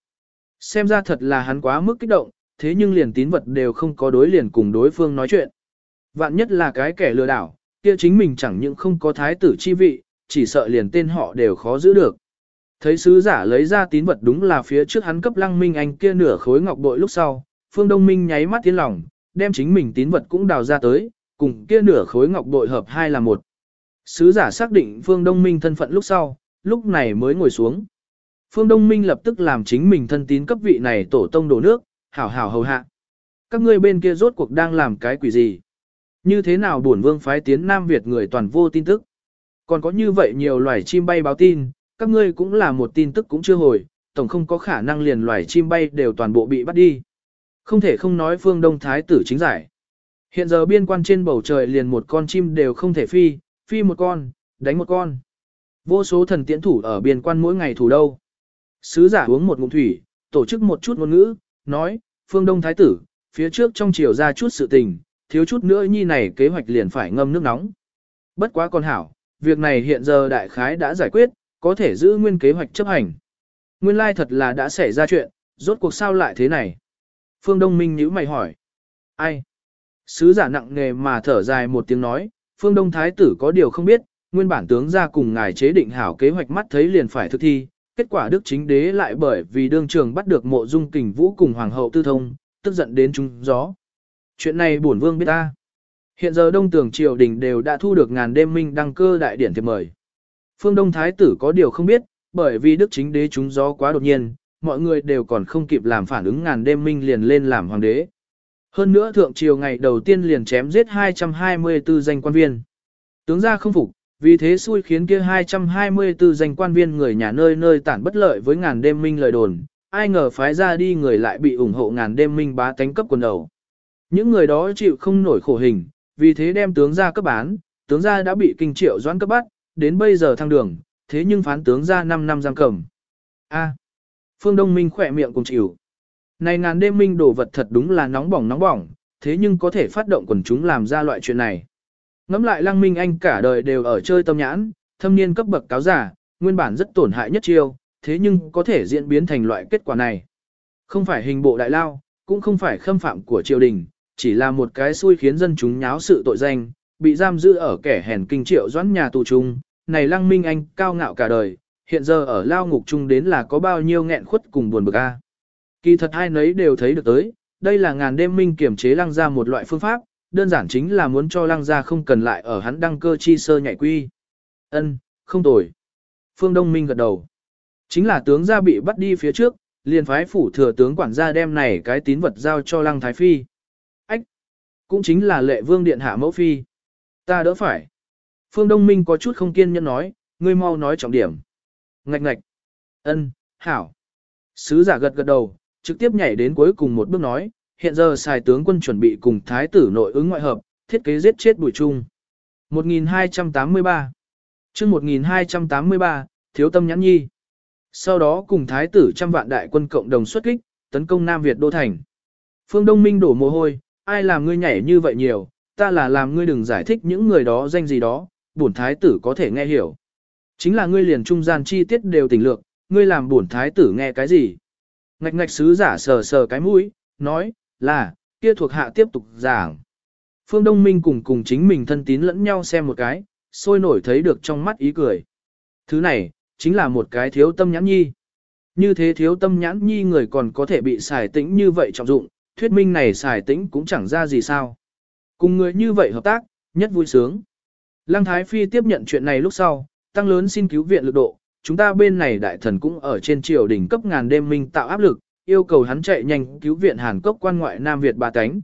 Xem ra thật là hắn quá mức kích động, thế nhưng liền tín vật đều không có đối liền cùng đối phương nói chuyện. Vạn nhất là cái kẻ lừa đảo, kia chính mình chẳng những không có thái tử chi vị, chỉ sợ liền tên họ đều khó giữ được. Thấy sứ giả lấy ra tín vật đúng là phía trước hắn cấp lăng minh anh kia nửa khối ngọc bội lúc sau, phương đông minh nháy mắt tiến lòng, đem chính mình tín vật cũng đào ra tới, cùng kia nửa khối ngọc bội hợp hai là một. Sứ giả xác định phương đông minh thân phận lúc sau, lúc này mới ngồi xuống. Phương Đông Minh lập tức làm chính mình thân tín cấp vị này tổ tông đổ nước, hảo hảo hầu hạ. Các ngươi bên kia rốt cuộc đang làm cái quỷ gì? Như thế nào bổn vương phái tiến Nam Việt người toàn vô tin tức? Còn có như vậy nhiều loài chim bay báo tin, các ngươi cũng là một tin tức cũng chưa hồi, tổng không có khả năng liền loài chim bay đều toàn bộ bị bắt đi. Không thể không nói phương Đông Thái tử chính giải. Hiện giờ biên quan trên bầu trời liền một con chim đều không thể phi, phi một con, đánh một con. Vô số thần tiễn thủ ở biên quan mỗi ngày thủ đâu. Sứ giả uống một ngụm thủy, tổ chức một chút ngôn ngữ, nói, phương Đông Thái tử, phía trước trong chiều ra chút sự tình, thiếu chút nữa nhi này kế hoạch liền phải ngâm nước nóng. Bất quá con hảo, việc này hiện giờ đại khái đã giải quyết, có thể giữ nguyên kế hoạch chấp hành. Nguyên lai thật là đã xảy ra chuyện, rốt cuộc sao lại thế này? Phương Đông Minh nhíu mày hỏi. Ai? Sứ giả nặng nghề mà thở dài một tiếng nói, phương đông thái tử có điều không biết, nguyên bản tướng ra cùng ngài chế định hảo kế hoạch mắt thấy liền phải thực thi, kết quả đức chính đế lại bởi vì đương trường bắt được mộ dung kình vũ cùng hoàng hậu tư thông, tức giận đến chúng gió. Chuyện này bổn vương biết ta. Hiện giờ đông tường triều đình đều đã thu được ngàn đêm minh đăng cơ đại điển thiệp mời. Phương Đông Thái tử có điều không biết, bởi vì đức chính đế chúng gió quá đột nhiên, mọi người đều còn không kịp làm phản ứng ngàn đêm minh liền lên làm hoàng đế. Hơn nữa thượng triều ngày đầu tiên liền chém giết 224 danh quan viên. Tướng gia không phục, vì thế xui khiến kia 224 danh quan viên người nhà nơi nơi tản bất lợi với ngàn đêm minh lời đồn, ai ngờ phái ra đi người lại bị ủng hộ ngàn đêm minh bá tánh cấp quần đầu. Những người đó chịu không nổi khổ hình, vì thế đem tướng ra cấp bán, tướng ra đã bị kinh triệu doãn cấp bắt, đến bây giờ thăng đường, thế nhưng phán tướng ra 5 năm giam cầm. A. Phương Đông Minh khỏe miệng cùng chịu. Này ngàn đêm minh đổ vật thật đúng là nóng bỏng nóng bỏng, thế nhưng có thể phát động quần chúng làm ra loại chuyện này. Ngắm lại lăng minh anh cả đời đều ở chơi tâm nhãn, thâm niên cấp bậc cáo giả, nguyên bản rất tổn hại nhất chiêu, thế nhưng có thể diễn biến thành loại kết quả này. Không phải hình bộ đại lao, cũng không phải khâm phạm của triều đình, chỉ là một cái xui khiến dân chúng nháo sự tội danh, bị giam giữ ở kẻ hèn kinh triệu doãn nhà tù trung. Này lăng minh anh cao ngạo cả đời, hiện giờ ở lao ngục chung đến là có bao nhiêu nghẹn khuất cùng buồn bực a. Kỳ thật hai nấy đều thấy được tới, đây là ngàn đêm minh kiểm chế lăng ra một loại phương pháp, đơn giản chính là muốn cho lăng ra không cần lại ở hắn đăng cơ chi sơ nhảy quy. Ân, không tồi. Phương Đông Minh gật đầu. Chính là tướng gia bị bắt đi phía trước, liền phái phủ thừa tướng quản gia đem này cái tín vật giao cho lăng thái phi. Ách! Cũng chính là lệ vương điện hạ mẫu phi. Ta đỡ phải. Phương Đông Minh có chút không kiên nhẫn nói, ngươi mau nói trọng điểm. Ngạch ngạch. Ân, hảo. Sứ giả gật gật đầu, trực tiếp nhảy đến cuối cùng một bước nói, hiện giờ xài tướng quân chuẩn bị cùng thái tử nội ứng ngoại hợp, thiết kế giết chết bùi trung. 1283 chương 1283, Thiếu tâm nhãn nhi. Sau đó cùng thái tử trăm vạn đại quân cộng đồng xuất kích, tấn công Nam Việt đô thành. Phương Đông Minh đổ mồ hôi, ai làm ngươi nhảy như vậy nhiều, ta là làm ngươi đừng giải thích những người đó danh gì đó, bổn thái tử có thể nghe hiểu. Chính là ngươi liền trung gian chi tiết đều tình lược, ngươi làm bổn thái tử nghe cái gì. Ngạch ngạch sứ giả sờ sờ cái mũi, nói, là, kia thuộc hạ tiếp tục giảng. Phương Đông Minh cùng cùng chính mình thân tín lẫn nhau xem một cái, sôi nổi thấy được trong mắt ý cười. Thứ này, chính là một cái thiếu tâm nhãn nhi. Như thế thiếu tâm nhãn nhi người còn có thể bị xài tĩnh như vậy trọng dụng, thuyết minh này xài tĩnh cũng chẳng ra gì sao. Cùng người như vậy hợp tác, nhất vui sướng. Lăng Thái Phi tiếp nhận chuyện này lúc sau, tăng lớn xin cứu viện lực độ, chúng ta bên này đại thần cũng ở trên triều đỉnh cấp ngàn đêm minh tạo áp lực, yêu cầu hắn chạy nhanh cứu viện Hàn Quốc quan ngoại Nam Việt ba cánh.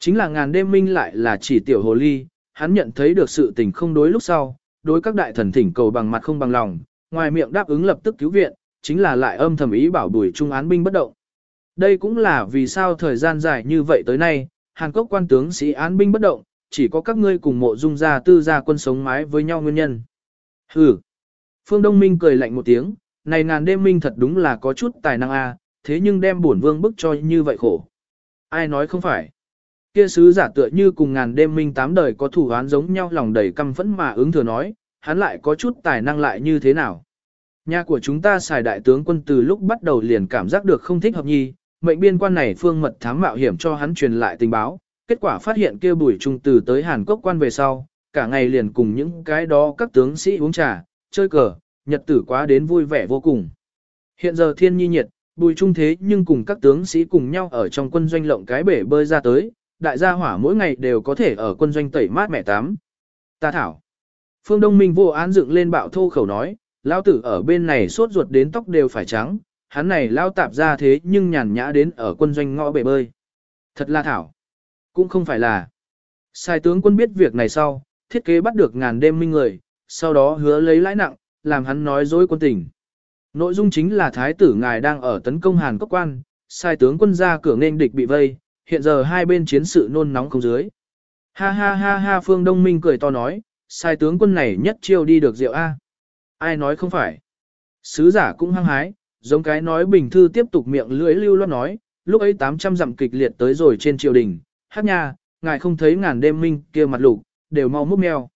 Chính là ngàn đêm minh lại là chỉ tiểu hồ ly, hắn nhận thấy được sự tình không đối lúc sau, đối các đại thần thỉnh cầu bằng mặt không bằng lòng, ngoài miệng đáp ứng lập tức cứu viện, chính là lại âm thầm ý bảo đuổi trung án binh bất động. Đây cũng là vì sao thời gian dài như vậy tới nay, Hàn Quốc quan tướng sĩ án binh bất động, chỉ có các ngươi cùng mộ dung gia tư gia quân sống mái với nhau nguyên nhân. Hừ. Phương Đông Minh cười lạnh một tiếng, này ngàn đêm minh thật đúng là có chút tài năng a, thế nhưng đem bổn vương bức cho như vậy khổ. Ai nói không phải. Kia sứ giả tựa như cùng ngàn đêm minh tám đời có thủ án giống nhau lòng đầy căm phẫn mà ứng thừa nói, hắn lại có chút tài năng lại như thế nào. Nhà của chúng ta xài đại tướng quân từ lúc bắt đầu liền cảm giác được không thích hợp nhi, mệnh biên quan này phương mật thám mạo hiểm cho hắn truyền lại tình báo, kết quả phát hiện kia bùi trung từ tới Hàn Quốc quan về sau, cả ngày liền cùng những cái đó các tướng sĩ uống trà, chơi cờ, nhật tử quá đến vui vẻ vô cùng. Hiện giờ thiên nhi nhiệt, bùi trung thế nhưng cùng các tướng sĩ cùng nhau ở trong quân doanh lộng cái bể bơi ra tới, đại gia hỏa mỗi ngày đều có thể ở quân doanh tẩy mát mẹ tắm. Ta thảo. Phương Đông Minh vô án dựng lên bạo thô khẩu nói, lao tử ở bên này sốt ruột đến tóc đều phải trắng, hắn này lao tạp ra thế nhưng nhàn nhã đến ở quân doanh ngõ bể bơi. Thật là thảo. Cũng không phải là. Sai tướng quân biết việc này sau, thiết kế bắt được ngàn đêm minh người, sau đó hứa lấy lãi nặng, làm hắn nói dối quân tình. Nội dung chính là thái tử ngài đang ở tấn công Hàn Quốc quan, sai tướng quân ra cửa nên địch bị vây, hiện giờ hai bên chiến sự nôn nóng không dưới. Ha ha ha ha Phương Đông Minh cười to nói, sai tướng quân này nhất chiêu đi được rượu A. Ai nói không phải. Sứ giả cũng hăng hái, giống cái nói bình thư tiếp tục miệng lưỡi lưu loát nói, lúc ấy 800 dặm kịch liệt tới rồi trên triều đình, hát nha, ngài không thấy ngàn đêm minh kia mặt lục, đều mau múc mèo.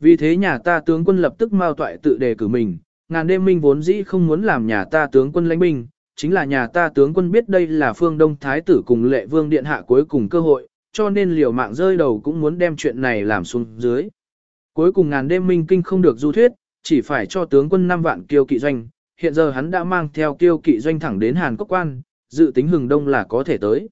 Vì thế nhà ta tướng quân lập tức mau toại tự đề cử mình, ngàn đêm minh vốn dĩ không muốn làm nhà ta tướng quân lãnh binh, chính là nhà ta tướng quân biết đây là phương đông thái tử cùng lệ vương điện hạ cuối cùng cơ hội, cho nên liều mạng rơi đầu cũng muốn đem chuyện này làm xuống dưới. Cuối cùng ngàn đêm minh kinh không được du thuyết, chỉ phải cho tướng quân 5 vạn kiêu kỵ doanh, hiện giờ hắn đã mang theo kiêu kỵ doanh thẳng đến Hàn Quốc quan, dự tính hừng đông là có thể tới.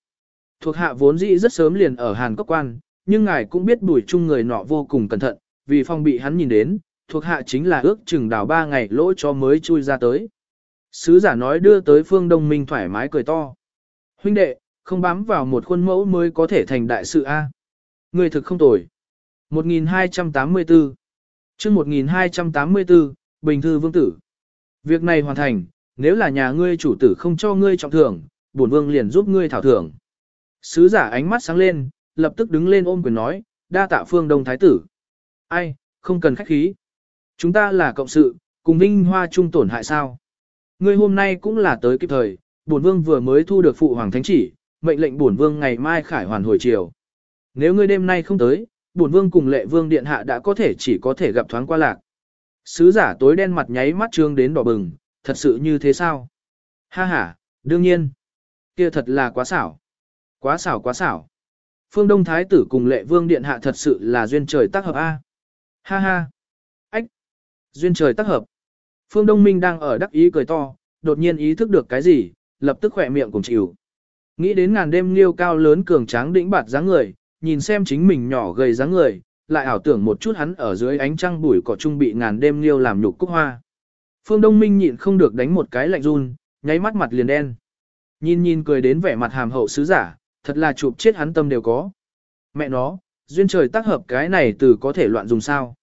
Thuộc hạ vốn dĩ rất sớm liền ở Hàn Quốc quan, nhưng ngài cũng biết bùi chung người nọ vô cùng cẩn thận, vì phong bị hắn nhìn đến, thuộc hạ chính là ước chừng đào ba ngày lỗ cho mới chui ra tới. Sứ giả nói đưa tới phương đông minh thoải mái cười to. Huynh đệ, không bám vào một khuôn mẫu mới có thể thành đại sự A. Người thực không tồi. 1284 chương 1284, Bình Thư Vương Tử. Việc này hoàn thành, nếu là nhà ngươi chủ tử không cho ngươi trọng thưởng, bổn vương liền giúp ngươi thảo thưởng. Sứ giả ánh mắt sáng lên, lập tức đứng lên ôm quyền nói, đa tạ phương đông thái tử. Ai, không cần khách khí. Chúng ta là cộng sự, cùng vinh hoa chung tổn hại sao. Ngươi hôm nay cũng là tới kịp thời, bổn vương vừa mới thu được phụ hoàng thánh chỉ, mệnh lệnh bổn vương ngày mai khải hoàn hồi chiều. Nếu ngươi đêm nay không tới, bổn vương cùng lệ vương điện hạ đã có thể chỉ có thể gặp thoáng qua lạc. Sứ giả tối đen mặt nháy mắt trương đến đỏ bừng, thật sự như thế sao? Ha ha, đương nhiên. kia thật là quá xảo. Quá xảo quá xảo. Phương Đông Thái tử cùng lệ vương điện hạ thật sự là duyên trời tác hợp A. Ha ha. Duyên trời tác hợp. Phương Đông Minh đang ở đắc ý cười to, đột nhiên ý thức được cái gì, lập tức khỏe miệng cùng chịu. Nghĩ đến ngàn đêm liêu cao lớn cường tráng đĩnh bạt dáng người, nhìn xem chính mình nhỏ gầy dáng người, lại ảo tưởng một chút hắn ở dưới ánh trăng bụi cỏ trung bị ngàn đêm liêu làm nhục cúc hoa. Phương Đông Minh nhịn không được đánh một cái lạnh run, nháy mắt mặt liền đen. Nhìn nhìn cười đến vẻ mặt hàm hậu sứ giả, thật là chụp chết hắn tâm đều có. Mẹ nó, duyên trời tác hợp cái này từ có thể loạn dùng sao.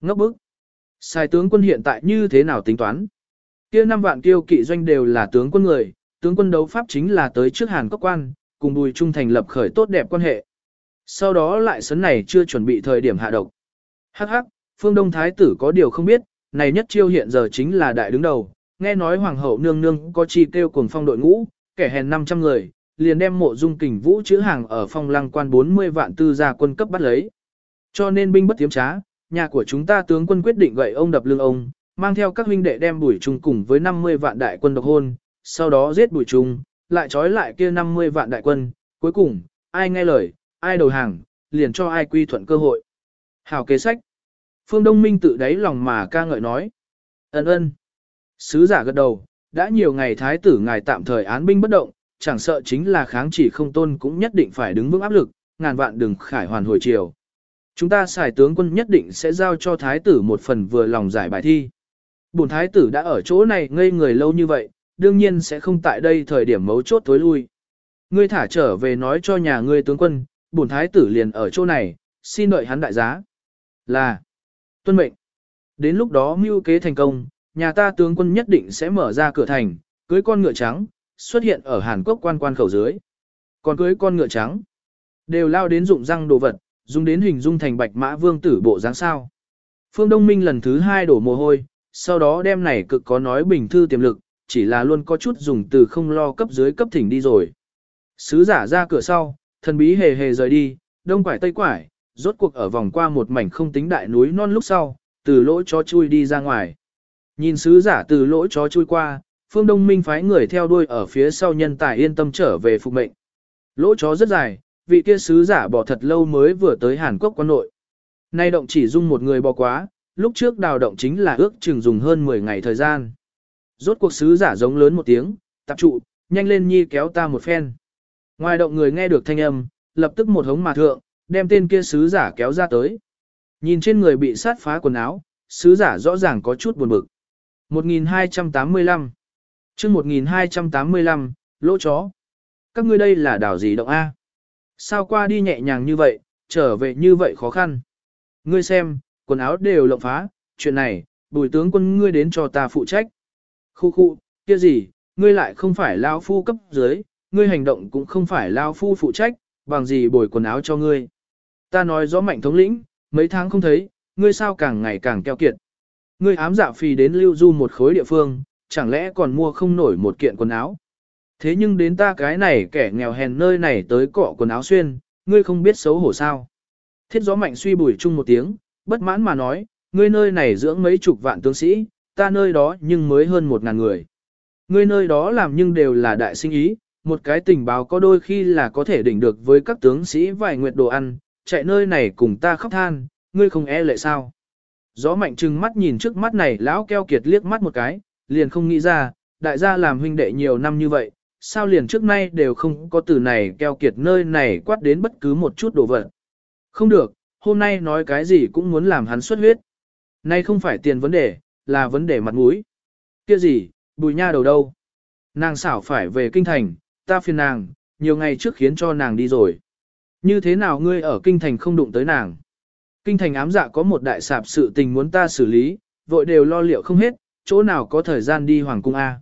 Ngốc bức. Sai tướng quân hiện tại như thế nào tính toán? Kia năm vạn kiêu kỵ doanh đều là tướng quân người, tướng quân đấu pháp chính là tới trước Hàn Quốc quan, cùng Bùi Trung thành lập khởi tốt đẹp quan hệ. Sau đó lại sấn này chưa chuẩn bị thời điểm hạ độc. Hắc hắc, phương Đông Thái tử có điều không biết, này nhất chiêu hiện giờ chính là đại đứng đầu, nghe nói Hoàng hậu nương nương có chi kêu cuồng phong đội ngũ, kẻ hèn 500 người, liền đem mộ dung kình vũ chữ hàng ở phong lăng quan 40 vạn tư gia quân cấp bắt lấy. Cho nên binh bất tiếm trá, nhà của chúng ta tướng quân quyết định gậy ông đập lưng ông, mang theo các huynh đệ đem bùi trung cùng với 50 vạn đại quân độc hôn, sau đó giết bùi trung, lại trói lại kia 50 vạn đại quân, cuối cùng, ai nghe lời, ai đầu hàng, liền cho ai quy thuận cơ hội. Hảo kế sách. Phương Đông Minh tự đáy lòng mà ca ngợi nói. Ấn ơn. Sứ giả gật đầu, đã nhiều ngày thái tử ngài tạm thời án binh bất động, chẳng sợ chính là kháng chỉ không tôn cũng nhất định phải đứng vững áp lực, ngàn vạn đừng khải hoàn hồi chiều. Chúng ta xài tướng quân nhất định sẽ giao cho thái tử một phần vừa lòng giải bài thi. Bổn thái tử đã ở chỗ này ngây người lâu như vậy, đương nhiên sẽ không tại đây thời điểm mấu chốt tối lui. Ngươi thả trở về nói cho nhà ngươi tướng quân, bổn thái tử liền ở chỗ này, xin đợi hắn đại giá. Là, tuân mệnh. Đến lúc đó mưu kế thành công, nhà ta tướng quân nhất định sẽ mở ra cửa thành, cưới con ngựa trắng, xuất hiện ở Hàn Quốc quan quan khẩu dưới. Còn cưới con ngựa trắng, đều lao đến dụng răng đồ vật, dùng đến hình dung thành bạch mã vương tử bộ dáng sao. Phương Đông Minh lần thứ hai đổ mồ hôi, sau đó đem này cực có nói bình thư tiềm lực, chỉ là luôn có chút dùng từ không lo cấp dưới cấp thỉnh đi rồi. Sứ giả ra cửa sau, thần bí hề hề rời đi, đông quải tây quải, rốt cuộc ở vòng qua một mảnh không tính đại núi non lúc sau, từ lỗ chó chui đi ra ngoài. Nhìn sứ giả từ lỗ chó chui qua, phương đông minh phái người theo đuôi ở phía sau nhân tài yên tâm trở về phục mệnh. Lỗ chó rất dài, vị kia sứ giả bỏ thật lâu mới vừa tới Hàn Quốc quan nội. Nay động chỉ dung một người bỏ quá, lúc trước đào động chính là ước chừng dùng hơn 10 ngày thời gian. Rốt cuộc sứ giả giống lớn một tiếng, tập trụ, nhanh lên nhi kéo ta một phen. Ngoài động người nghe được thanh âm, lập tức một hống mà thượng, đem tên kia sứ giả kéo ra tới. Nhìn trên người bị sát phá quần áo, sứ giả rõ ràng có chút buồn bực. 1285 chương 1285, lỗ chó. Các ngươi đây là đảo gì động A? Sao qua đi nhẹ nhàng như vậy, trở về như vậy khó khăn? Ngươi xem, quần áo đều lộng phá, chuyện này, bùi tướng quân ngươi đến cho ta phụ trách. Khu khu, kia gì, ngươi lại không phải lao phu cấp dưới, ngươi hành động cũng không phải lao phu phụ trách, bằng gì bồi quần áo cho ngươi. Ta nói rõ mạnh thống lĩnh, mấy tháng không thấy, ngươi sao càng ngày càng keo kiệt. Ngươi ám dạ phì đến lưu du một khối địa phương, chẳng lẽ còn mua không nổi một kiện quần áo. Thế nhưng đến ta cái này kẻ nghèo hèn nơi này tới cọ quần áo xuyên, ngươi không biết xấu hổ sao. Thiết gió mạnh suy bùi chung một tiếng, bất mãn mà nói, ngươi nơi này dưỡng mấy chục vạn tướng sĩ, ta nơi đó nhưng mới hơn một ngàn người. Ngươi nơi đó làm nhưng đều là đại sinh ý, một cái tình báo có đôi khi là có thể đỉnh được với các tướng sĩ vài nguyệt đồ ăn, chạy nơi này cùng ta khóc than, ngươi không e lệ sao. Gió mạnh trừng mắt nhìn trước mắt này lão keo kiệt liếc mắt một cái, liền không nghĩ ra, đại gia làm huynh đệ nhiều năm như vậy, sao liền trước nay đều không có từ này keo kiệt nơi này quát đến bất cứ một chút đồ vật. Không được, hôm nay nói cái gì cũng muốn làm hắn xuất huyết. Nay không phải tiền vấn đề, là vấn đề mặt mũi. Kia gì, bùi nha đầu đâu? Nàng xảo phải về kinh thành, ta phiền nàng, nhiều ngày trước khiến cho nàng đi rồi. Như thế nào ngươi ở kinh thành không đụng tới nàng? Kinh thành ám dạ có một đại sạp sự tình muốn ta xử lý, vội đều lo liệu không hết, chỗ nào có thời gian đi hoàng cung A.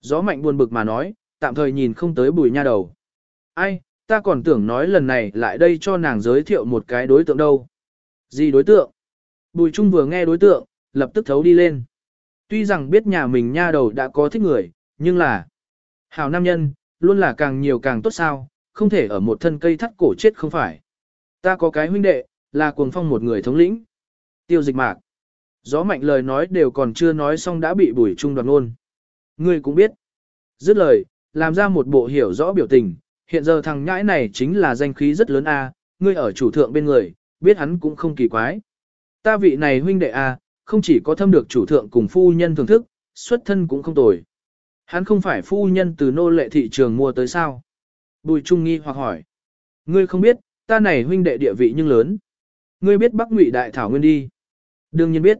Gió mạnh buồn bực mà nói, tạm thời nhìn không tới bùi nha đầu. Ai, ta còn tưởng nói lần này lại đây cho nàng giới thiệu một cái đối tượng đâu. Gì đối tượng? Bùi Trung vừa nghe đối tượng, lập tức thấu đi lên. Tuy rằng biết nhà mình nha đầu đã có thích người, nhưng là hảo nam nhân, luôn là càng nhiều càng tốt sao, không thể ở một thân cây thắt cổ chết không phải. Ta có cái huynh đệ, là cuồng phong một người thống lĩnh. Tiêu dịch mạc. Gió mạnh lời nói đều còn chưa nói xong đã bị bùi trung đoạt ngôn. Ngươi cũng biết. Dứt lời, làm ra một bộ hiểu rõ biểu tình, hiện giờ thằng nhãi này chính là danh khí rất lớn a, ngươi ở chủ thượng bên người, biết hắn cũng không kỳ quái. Ta vị này huynh đệ a, không chỉ có thâm được chủ thượng cùng phu nhân thưởng thức, xuất thân cũng không tồi. Hắn không phải phu nhân từ nô lệ thị trường mua tới sao? Bùi Trung nghi hoặc hỏi. Ngươi không biết, ta này huynh đệ địa vị nhưng lớn. Ngươi biết Bắc Ngụy Đại Thảo Nguyên đi. Đương nhiên biết.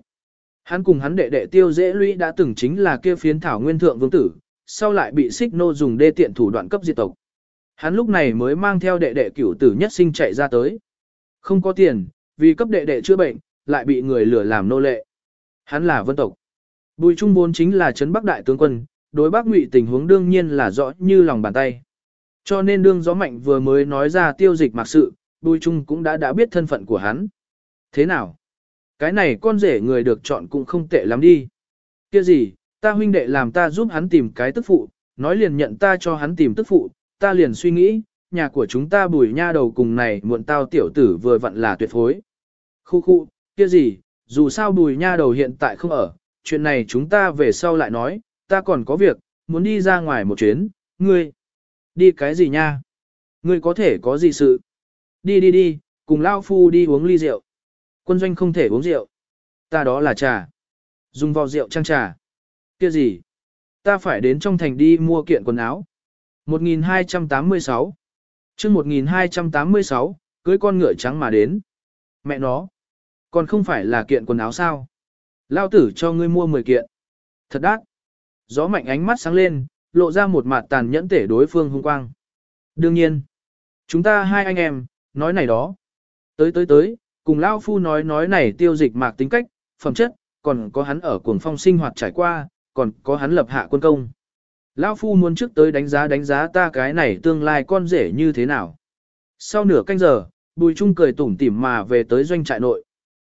Hắn cùng hắn đệ đệ tiêu dễ lũy đã từng chính là kia phiến Thảo Nguyên Thượng Vương Tử, sau lại bị xích nô dùng đê tiện thủ đoạn cấp diệt tộc. Hắn lúc này mới mang theo đệ đệ cửu tử nhất sinh chạy ra tới. Không có tiền, vì cấp đệ đệ chữa bệnh, lại bị người lừa làm nô lệ. Hắn là vân tộc. Bùi Trung vốn chính là trấn Bắc đại tướng quân, đối Bắc Ngụy tình huống đương nhiên là rõ như lòng bàn tay. Cho nên đương gió mạnh vừa mới nói ra tiêu dịch mặc sự, Bùi Trung cũng đã đã biết thân phận của hắn. Thế nào? Cái này con rể người được chọn cũng không tệ lắm đi. Kia gì, ta huynh đệ làm ta giúp hắn tìm cái tức phụ, nói liền nhận ta cho hắn tìm tức phụ, ta liền suy nghĩ, nhà của chúng ta bùi nha đầu cùng này muộn tao tiểu tử vừa vặn là tuyệt phối. Khu khu, kia gì, dù sao bùi nha đầu hiện tại không ở, chuyện này chúng ta về sau lại nói, ta còn có việc, muốn đi ra ngoài một chuyến, ngươi. Đi cái gì nha? Ngươi có thể có gì sự? Đi đi đi, cùng Lao Phu đi uống ly rượu. Quân doanh không thể uống rượu. Ta đó là trà. Dùng vào rượu trang trà kia gì? Ta phải đến trong thành đi mua kiện quần áo. 1286 chương 1286, cưới con ngựa trắng mà đến. Mẹ nó, còn không phải là kiện quần áo sao? Lao tử cho ngươi mua 10 kiện. Thật đắt. Gió mạnh ánh mắt sáng lên, lộ ra một mặt tàn nhẫn tể đối phương hung quang. Đương nhiên, chúng ta hai anh em, nói này đó. Tới tới tới, cùng Lao Phu nói nói này tiêu dịch mạc tính cách, phẩm chất, còn có hắn ở cuồng phong sinh hoạt trải qua, còn có hắn lập hạ quân công. Lão Phu muốn trước tới đánh giá đánh giá ta cái này tương lai con rể như thế nào. Sau nửa canh giờ, Bùi Trung cười tủm tỉm mà về tới doanh trại nội.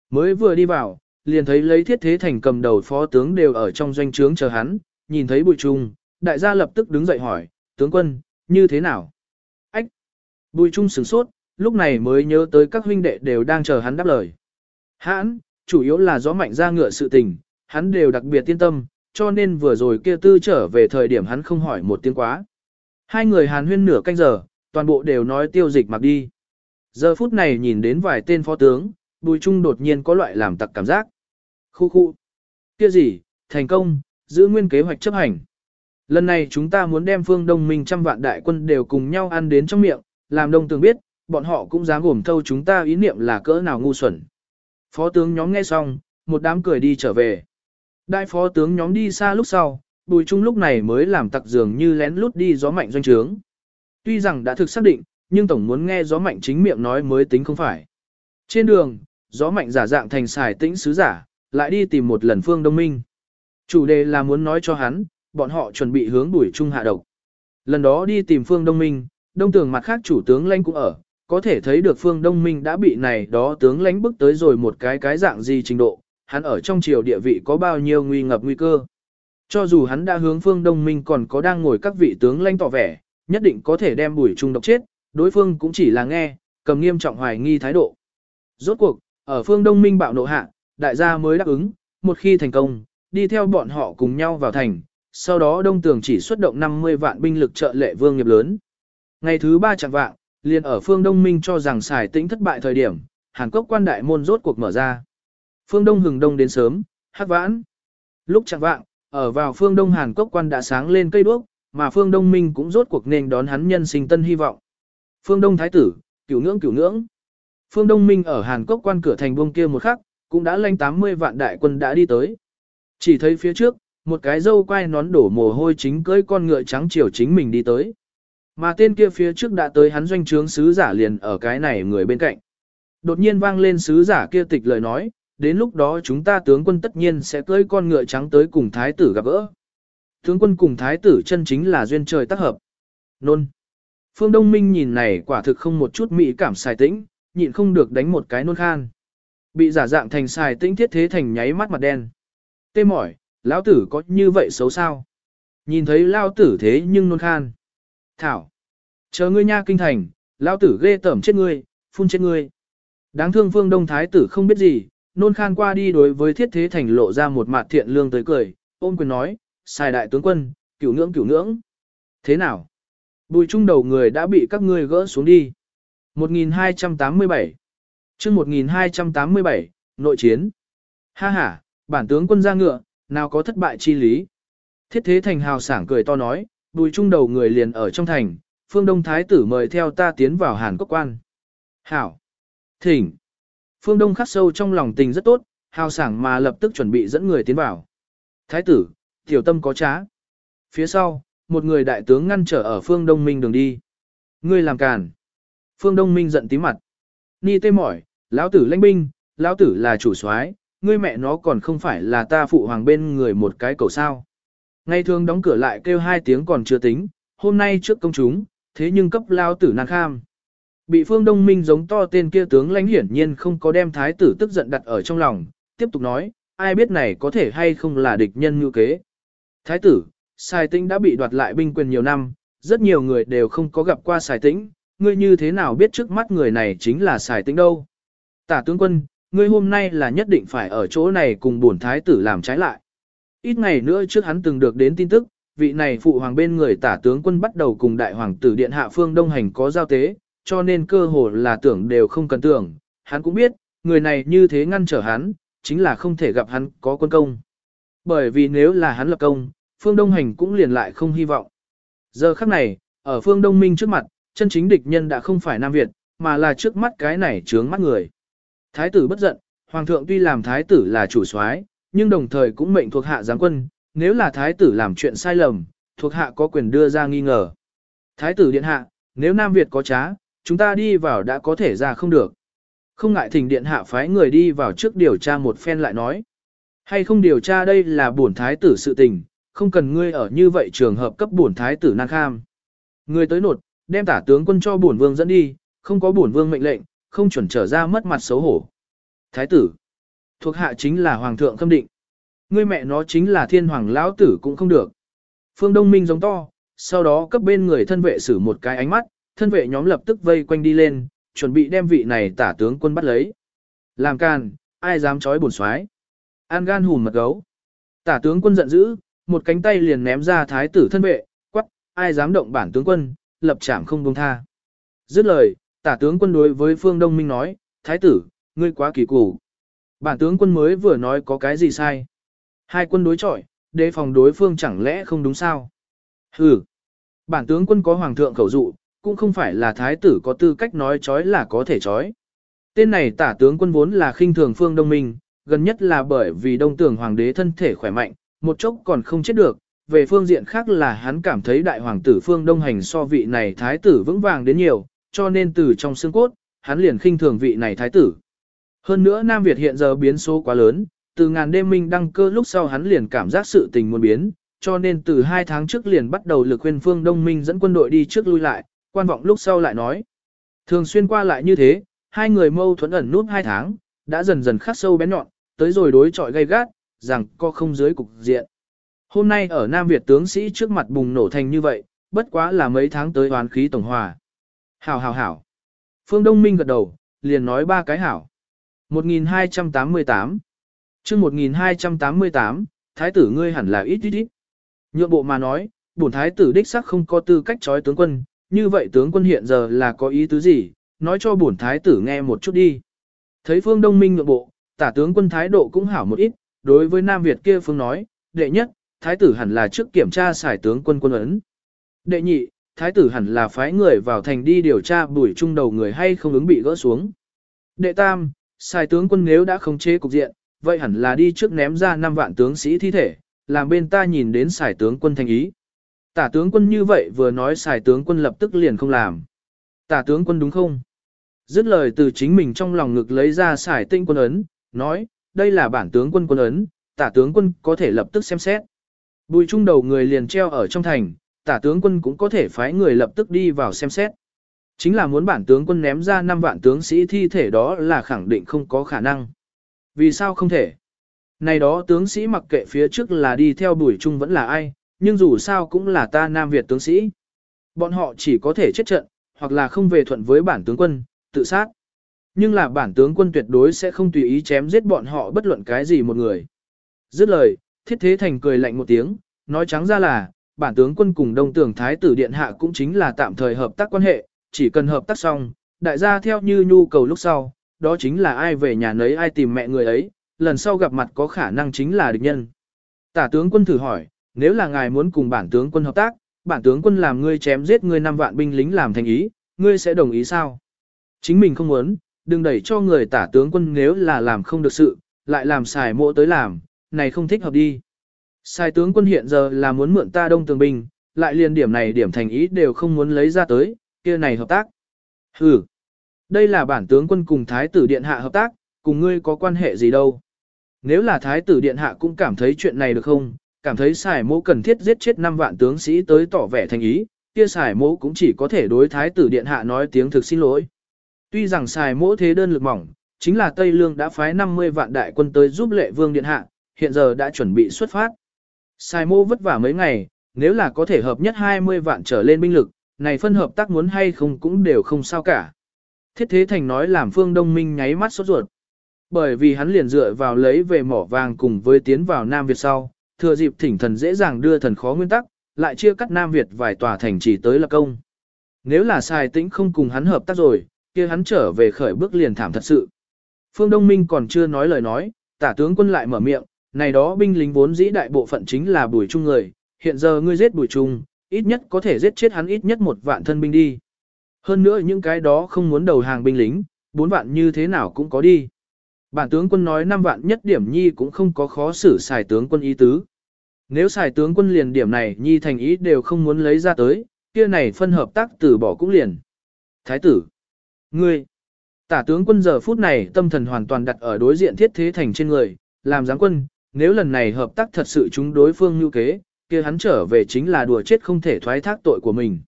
Mới vừa đi vào, liền thấy lấy thiết thế thành cầm đầu phó tướng đều ở trong doanh trướng chờ hắn, nhìn thấy Bùi Trung, đại gia lập tức đứng dậy hỏi, tướng quân, như thế nào? Ách! Bùi Trung sửng sốt, lúc này mới nhớ tới các huynh đệ đều đang chờ hắn đáp lời. Hãn, chủ yếu là gió mạnh ra ngựa sự tình, hắn đều đặc biệt yên tâm, cho nên vừa rồi kia tư trở về thời điểm hắn không hỏi một tiếng quá. Hai người hàn huyên nửa canh giờ, toàn bộ đều nói tiêu dịch mặc đi. Giờ phút này nhìn đến vài tên phó tướng, bùi trung đột nhiên có loại làm tặc cảm giác. Khu khu. Kia gì, thành công, giữ nguyên kế hoạch chấp hành. Lần này chúng ta muốn đem phương đông minh trăm vạn đại quân đều cùng nhau ăn đến trong miệng, làm đông tường biết, bọn họ cũng dám gồm thâu chúng ta ý niệm là cỡ nào ngu xuẩn. Phó tướng nhóm nghe xong, một đám cười đi trở về. Đại phó tướng nhóm đi xa lúc sau, bùi trung lúc này mới làm tặc dường như lén lút đi gió mạnh doanh trướng. Tuy rằng đã thực xác định, nhưng tổng muốn nghe gió mạnh chính miệng nói mới tính không phải. Trên đường, gió mạnh giả dạng thành xài tĩnh sứ giả, lại đi tìm một lần phương đông minh. Chủ đề là muốn nói cho hắn, bọn họ chuẩn bị hướng bùi trung hạ độc. Lần đó đi tìm phương đông minh, đông tường mặt khác chủ tướng lãnh cũng ở, có thể thấy được phương đông minh đã bị này đó tướng lãnh bức tới rồi một cái cái dạng gì trình độ, hắn ở trong triều địa vị có bao nhiêu nguy ngập nguy cơ. Cho dù hắn đã hướng phương đông minh còn có đang ngồi các vị tướng lãnh tỏ vẻ, nhất định có thể đem bùi trung độc chết, đối phương cũng chỉ là nghe, cầm nghiêm trọng hoài nghi thái độ. Rốt cuộc, ở phương đông minh bạo nộ hạ, đại gia mới đáp ứng, một khi thành công, đi theo bọn họ cùng nhau vào thành, sau đó đông tường chỉ xuất động 50 vạn binh lực trợ lệ vương nghiệp lớn. Ngày thứ ba chẳng vạng, liền ở phương Đông Minh cho rằng xài tĩnh thất bại thời điểm, Hàn Quốc quan đại môn rốt cuộc mở ra. Phương Đông hừng đông đến sớm, hát vãn. Lúc chẳng vạng, ở vào phương Đông Hàn Quốc quan đã sáng lên cây đuốc, mà phương Đông Minh cũng rốt cuộc nên đón hắn nhân sinh tân hy vọng. Phương Đông Thái tử, cửu ngưỡng cửu ngưỡng. Phương Đông Minh ở Hàn Quốc quan cửa thành buông kia một khắc, cũng đã lanh 80 vạn đại quân đã đi tới. Chỉ thấy phía trước, một cái dâu quai nón đổ mồ hôi chính cưỡi con ngựa trắng chiều chính mình đi tới. Mà tên kia phía trước đã tới hắn doanh trướng sứ giả liền ở cái này người bên cạnh. Đột nhiên vang lên sứ giả kia tịch lời nói, đến lúc đó chúng ta tướng quân tất nhiên sẽ cưỡi con ngựa trắng tới cùng thái tử gặp gỡ. Tướng quân cùng thái tử chân chính là duyên trời tác hợp. Nôn. Phương Đông Minh nhìn này quả thực không một chút mỹ cảm xài tĩnh, nhịn không được đánh một cái nôn khan. Bị giả dạng thành xài tĩnh thiết thế thành nháy mắt mặt đen. Tê mỏi, lão tử có như vậy xấu sao? Nhìn thấy lão tử thế nhưng nôn khan. Thảo. Chờ ngươi nha kinh thành, lão tử ghê tẩm chết ngươi, phun chết ngươi. Đáng thương phương đông thái tử không biết gì, nôn khan qua đi đối với thiết thế thành lộ ra một mặt thiện lương tới cười, ôm quyền nói, xài đại tướng quân, cửu ngưỡng cửu ngưỡng. Thế nào? Bùi trung đầu người đã bị các ngươi gỡ xuống đi. 1287 chương 1287, nội chiến. Ha ha, bản tướng quân ra ngựa, nào có thất bại chi lý. Thiết thế thành hào sảng cười to nói, bùi trung đầu người liền ở trong thành, phương đông thái tử mời theo ta tiến vào hàn quốc quan. Hảo. Thỉnh. Phương đông khắc sâu trong lòng tình rất tốt, hào sảng mà lập tức chuẩn bị dẫn người tiến vào. Thái tử, tiểu tâm có trá. Phía sau, một người đại tướng ngăn trở ở phương đông minh đường đi. Ngươi làm càn. Phương đông minh giận tí mặt. Ni tê mỏi, lão tử lãnh binh, lão tử là chủ soái, ngươi mẹ nó còn không phải là ta phụ hoàng bên người một cái cầu sao. Ngày thường đóng cửa lại kêu hai tiếng còn chưa tính, hôm nay trước công chúng, thế nhưng cấp lao tử nàng kham. Bị phương đông minh giống to tên kia tướng lãnh hiển nhiên không có đem thái tử tức giận đặt ở trong lòng, tiếp tục nói, ai biết này có thể hay không là địch nhân như kế. Thái tử, Sài Tĩnh đã bị đoạt lại binh quyền nhiều năm, rất nhiều người đều không có gặp qua Sài Tĩnh, ngươi như thế nào biết trước mắt người này chính là Sài Tĩnh đâu. Tả tướng quân, ngươi hôm nay là nhất định phải ở chỗ này cùng bổn thái tử làm trái lại. Ít ngày nữa trước hắn từng được đến tin tức, vị này phụ hoàng bên người tả tướng quân bắt đầu cùng đại hoàng tử điện hạ phương đông hành có giao tế, cho nên cơ hồ là tưởng đều không cần tưởng, hắn cũng biết, người này như thế ngăn trở hắn, chính là không thể gặp hắn có quân công. Bởi vì nếu là hắn lập công, phương đông hành cũng liền lại không hy vọng. Giờ khắc này, ở phương đông minh trước mặt, chân chính địch nhân đã không phải Nam Việt, mà là trước mắt cái này trướng mắt người. Thái tử bất giận, hoàng thượng tuy làm thái tử là chủ soái, nhưng đồng thời cũng mệnh thuộc hạ giáng quân, nếu là thái tử làm chuyện sai lầm, thuộc hạ có quyền đưa ra nghi ngờ. Thái tử điện hạ, nếu Nam Việt có trá, chúng ta đi vào đã có thể ra không được. Không ngại thỉnh điện hạ phái người đi vào trước điều tra một phen lại nói. Hay không điều tra đây là bổn thái tử sự tình, không cần ngươi ở như vậy trường hợp cấp bổn thái tử nan kham. Ngươi tới nột, đem tả tướng quân cho bổn vương dẫn đi, không có bổn vương mệnh lệnh, không chuẩn trở ra mất mặt xấu hổ. Thái tử, thuộc hạ chính là hoàng thượng khâm định. Ngươi mẹ nó chính là thiên hoàng lão tử cũng không được. Phương Đông Minh giống to, sau đó cấp bên người thân vệ sử một cái ánh mắt, thân vệ nhóm lập tức vây quanh đi lên, chuẩn bị đem vị này tả tướng quân bắt lấy. Làm can, ai dám chói bổn soái? An gan hùn mật gấu. Tả tướng quân giận dữ, một cánh tay liền ném ra thái tử thân vệ, quắc, ai dám động bản tướng quân, lập trảm không buông tha. Dứt lời, tả tướng quân đối với Phương Đông Minh nói, thái tử, ngươi quá kỳ củ. Bản tướng quân mới vừa nói có cái gì sai. Hai quân đối chọi, đề phòng đối phương chẳng lẽ không đúng sao? Hừ, bản tướng quân có hoàng thượng khẩu dụ, cũng không phải là thái tử có tư cách nói chói là có thể chói. Tên này tả tướng quân vốn là khinh thường phương đông minh, gần nhất là bởi vì đông tưởng hoàng đế thân thể khỏe mạnh, một chốc còn không chết được. Về phương diện khác là hắn cảm thấy đại hoàng tử phương đông hành so vị này thái tử vững vàng đến nhiều, cho nên từ trong xương cốt, hắn liền khinh thường vị này thái tử. Hơn nữa Nam Việt hiện giờ biến số quá lớn, từ ngàn đêm minh đăng cơ lúc sau hắn liền cảm giác sự tình muốn biến, cho nên từ hai tháng trước liền bắt đầu lực khuyên phương đông minh dẫn quân đội đi trước lui lại, quan vọng lúc sau lại nói. Thường xuyên qua lại như thế, hai người mâu thuẫn ẩn nút hai tháng, đã dần dần khắc sâu bén nhọn, tới rồi đối chọi gay gắt, rằng co không dưới cục diện. Hôm nay ở Nam Việt tướng sĩ trước mặt bùng nổ thành như vậy, bất quá là mấy tháng tới hoàn khí tổng hòa. Hảo hảo hảo. Phương Đông Minh gật đầu, liền nói ba cái hảo. 1288 chương 1288, thái tử ngươi hẳn là ít ít ít. Nhượng bộ mà nói, bổn thái tử đích sắc không có tư cách trói tướng quân, như vậy tướng quân hiện giờ là có ý tứ gì, nói cho bổn thái tử nghe một chút đi. Thấy phương đông minh nhượng bộ, tả tướng quân thái độ cũng hảo một ít, đối với Nam Việt kia phương nói, đệ nhất, thái tử hẳn là trước kiểm tra xài tướng quân quân ấn. Đệ nhị, thái tử hẳn là phái người vào thành đi điều tra bùi trung đầu người hay không ứng bị gỡ xuống. Đệ tam, xài tướng quân nếu đã không chế cục diện, vậy hẳn là đi trước ném ra 5 vạn tướng sĩ thi thể, làm bên ta nhìn đến xài tướng quân thành ý. Tả tướng quân như vậy vừa nói xài tướng quân lập tức liền không làm. Tả tướng quân đúng không? Dứt lời từ chính mình trong lòng ngực lấy ra xài tinh quân ấn, nói, đây là bản tướng quân quân ấn, tả tướng quân có thể lập tức xem xét. Bùi trung đầu người liền treo ở trong thành, tả tướng quân cũng có thể phái người lập tức đi vào xem xét. Chính là muốn bản tướng quân ném ra 5 vạn tướng sĩ thi thể đó là khẳng định không có khả năng. Vì sao không thể? Này đó tướng sĩ mặc kệ phía trước là đi theo bùi trung vẫn là ai, nhưng dù sao cũng là ta Nam Việt tướng sĩ. Bọn họ chỉ có thể chết trận, hoặc là không về thuận với bản tướng quân, tự sát. Nhưng là bản tướng quân tuyệt đối sẽ không tùy ý chém giết bọn họ bất luận cái gì một người. Dứt lời, thiết thế thành cười lạnh một tiếng, nói trắng ra là, bản tướng quân cùng đông tưởng thái tử điện hạ cũng chính là tạm thời hợp tác quan hệ, chỉ cần hợp tác xong, đại gia theo như nhu cầu lúc sau, đó chính là ai về nhà nấy ai tìm mẹ người ấy, lần sau gặp mặt có khả năng chính là địch nhân. Tả tướng quân thử hỏi, nếu là ngài muốn cùng bản tướng quân hợp tác, bản tướng quân làm ngươi chém giết ngươi năm vạn binh lính làm thành ý, ngươi sẽ đồng ý sao? Chính mình không muốn, đừng đẩy cho người tả tướng quân nếu là làm không được sự, lại làm xài mộ tới làm, này không thích hợp đi. Sai tướng quân hiện giờ là muốn mượn ta đông tường binh, lại liền điểm này điểm thành ý đều không muốn lấy ra tới, kia này hợp tác. ừ, đây là bản tướng quân cùng thái tử điện hạ hợp tác, cùng ngươi có quan hệ gì đâu. Nếu là thái tử điện hạ cũng cảm thấy chuyện này được không, cảm thấy xài mẫu cần thiết giết chết 5 vạn tướng sĩ tới tỏ vẻ thành ý, kia xài mẫu cũng chỉ có thể đối thái tử điện hạ nói tiếng thực xin lỗi. Tuy rằng xài mẫu thế đơn lực mỏng, chính là Tây Lương đã phái 50 vạn đại quân tới giúp lệ vương điện hạ, hiện giờ đã chuẩn bị xuất phát. Xài mẫu vất vả mấy ngày, nếu là có thể hợp nhất 20 vạn trở lên binh lực, này phân hợp tác muốn hay không cũng đều không sao cả. Thiết Thế Thành nói làm Phương Đông Minh nháy mắt sốt ruột. Bởi vì hắn liền dựa vào lấy về mỏ vàng cùng với tiến vào Nam Việt sau, thừa dịp thỉnh thần dễ dàng đưa thần khó nguyên tắc, lại chia cắt Nam Việt vài tòa thành chỉ tới lập công. Nếu là sai tĩnh không cùng hắn hợp tác rồi, kia hắn trở về khởi bước liền thảm thật sự. Phương Đông Minh còn chưa nói lời nói, tả tướng quân lại mở miệng, này đó binh lính vốn dĩ đại bộ phận chính là bùi trung người, hiện giờ ngươi giết bùi trung, ít nhất có thể giết chết hắn ít nhất một vạn thân binh đi. Hơn nữa những cái đó không muốn đầu hàng binh lính, bốn vạn như thế nào cũng có đi. Bản tướng quân nói năm vạn nhất điểm nhi cũng không có khó xử xài tướng quân ý tứ. Nếu xài tướng quân liền điểm này nhi thành ý đều không muốn lấy ra tới, kia này phân hợp tác từ bỏ cũng liền. Thái tử. Ngươi. Tả tướng quân giờ phút này tâm thần hoàn toàn đặt ở đối diện thiết thế thành trên người, làm giám quân, nếu lần này hợp tác thật sự chúng đối phương như kế, kia hắn trở về chính là đùa chết không thể thoái thác tội của mình.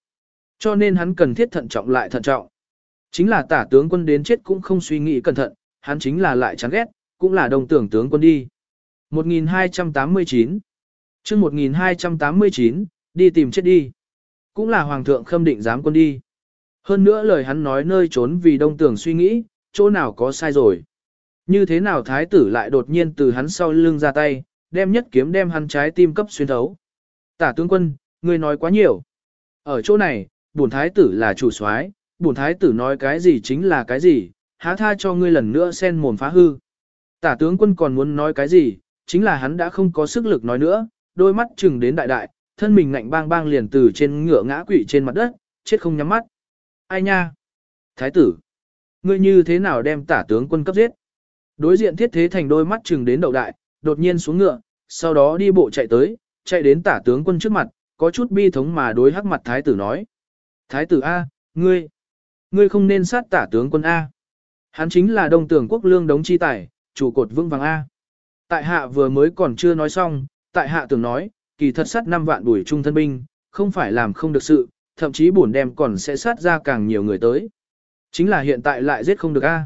Cho nên hắn cần thiết thận trọng lại thận trọng. Chính là tả tướng quân đến chết cũng không suy nghĩ cẩn thận, hắn chính là lại chán ghét, cũng là đồng tưởng tướng quân đi. 1289 chương 1289, đi tìm chết đi. Cũng là hoàng thượng khâm định dám quân đi. Hơn nữa lời hắn nói nơi trốn vì đông tưởng suy nghĩ, chỗ nào có sai rồi. Như thế nào thái tử lại đột nhiên từ hắn sau lưng ra tay, đem nhất kiếm đem hắn trái tim cấp xuyên thấu. Tả tướng quân, ngươi nói quá nhiều. Ở chỗ này, bổn thái tử là chủ soái, bổn thái tử nói cái gì chính là cái gì, há tha cho ngươi lần nữa sen mồm phá hư. Tả tướng quân còn muốn nói cái gì, chính là hắn đã không có sức lực nói nữa, đôi mắt chừng đến đại đại, thân mình ngạnh bang bang liền từ trên ngựa ngã quỵ trên mặt đất, chết không nhắm mắt. Ai nha? Thái tử! Ngươi như thế nào đem tả tướng quân cấp giết? Đối diện thiết thế thành đôi mắt chừng đến đầu đại, đột nhiên xuống ngựa, sau đó đi bộ chạy tới, chạy đến tả tướng quân trước mặt, có chút bi thống mà đối hắc mặt thái tử nói. Thái tử A, ngươi, ngươi không nên sát tả tướng quân A. Hắn chính là đông tưởng quốc lương đống chi tài, chủ cột vững vàng A. Tại hạ vừa mới còn chưa nói xong, tại hạ tưởng nói, kỳ thật sát 5 vạn đuổi trung thân binh, không phải làm không được sự, thậm chí bổn đem còn sẽ sát ra càng nhiều người tới. Chính là hiện tại lại giết không được A.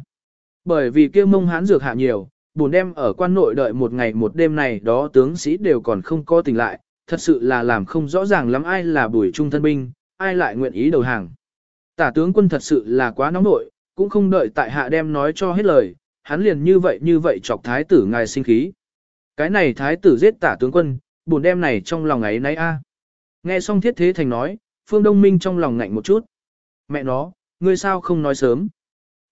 Bởi vì kia mông hán dược hạ nhiều, bổn đem ở quan nội đợi một ngày một đêm này đó tướng sĩ đều còn không có tỉnh lại, thật sự là làm không rõ ràng lắm ai là bùi trung thân binh, ai lại nguyện ý đầu hàng. Tả tướng quân thật sự là quá nóng nội, cũng không đợi tại hạ đem nói cho hết lời, hắn liền như vậy như vậy chọc thái tử ngài sinh khí. Cái này thái tử giết tả tướng quân, buồn đem này trong lòng ấy nấy a. Nghe xong thiết thế thành nói, Phương Đông Minh trong lòng ngạnh một chút. Mẹ nó, ngươi sao không nói sớm.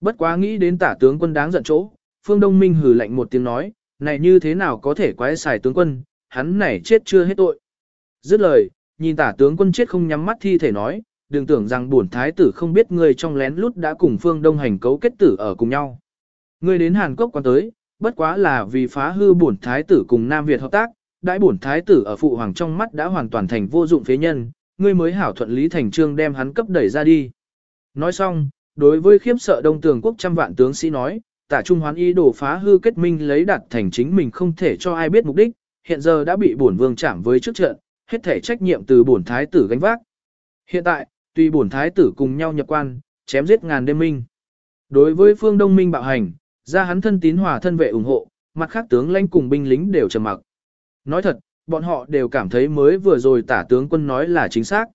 Bất quá nghĩ đến tả tướng quân đáng giận chỗ, Phương Đông Minh hừ lạnh một tiếng nói, này như thế nào có thể quái xài tướng quân, hắn này chết chưa hết tội. Dứt lời, nhìn tả tướng quân chết không nhắm mắt thi thể nói, đừng tưởng rằng bổn thái tử không biết ngươi trong lén lút đã cùng Phương Đông hành cấu kết tử ở cùng nhau. Ngươi đến Hàn Quốc quan tới, bất quá là vì phá hư bổn thái tử cùng Nam Việt hợp tác, đại bổn thái tử ở phụ hoàng trong mắt đã hoàn toàn thành vô dụng phế nhân, ngươi mới hảo thuận lý thành trương đem hắn cấp đẩy ra đi. Nói xong, đối với khiếp sợ đông tường quốc trăm vạn tướng sĩ nói, tả trung hoán ý đồ phá hư kết minh lấy đạt thành chính mình không thể cho ai biết mục đích, hiện giờ đã bị bổn vương chạm với trước trận, hết thể trách nhiệm từ bổn thái tử gánh vác. Hiện tại, tùy bổn thái tử cùng nhau nhập quan, chém giết ngàn đêm minh. Đối với phương đông minh bạo hành, ra hắn thân tín hòa thân vệ ủng hộ, mặt khác tướng lãnh cùng binh lính đều trầm mặc. Nói thật, bọn họ đều cảm thấy mới vừa rồi tả tướng quân nói là chính xác.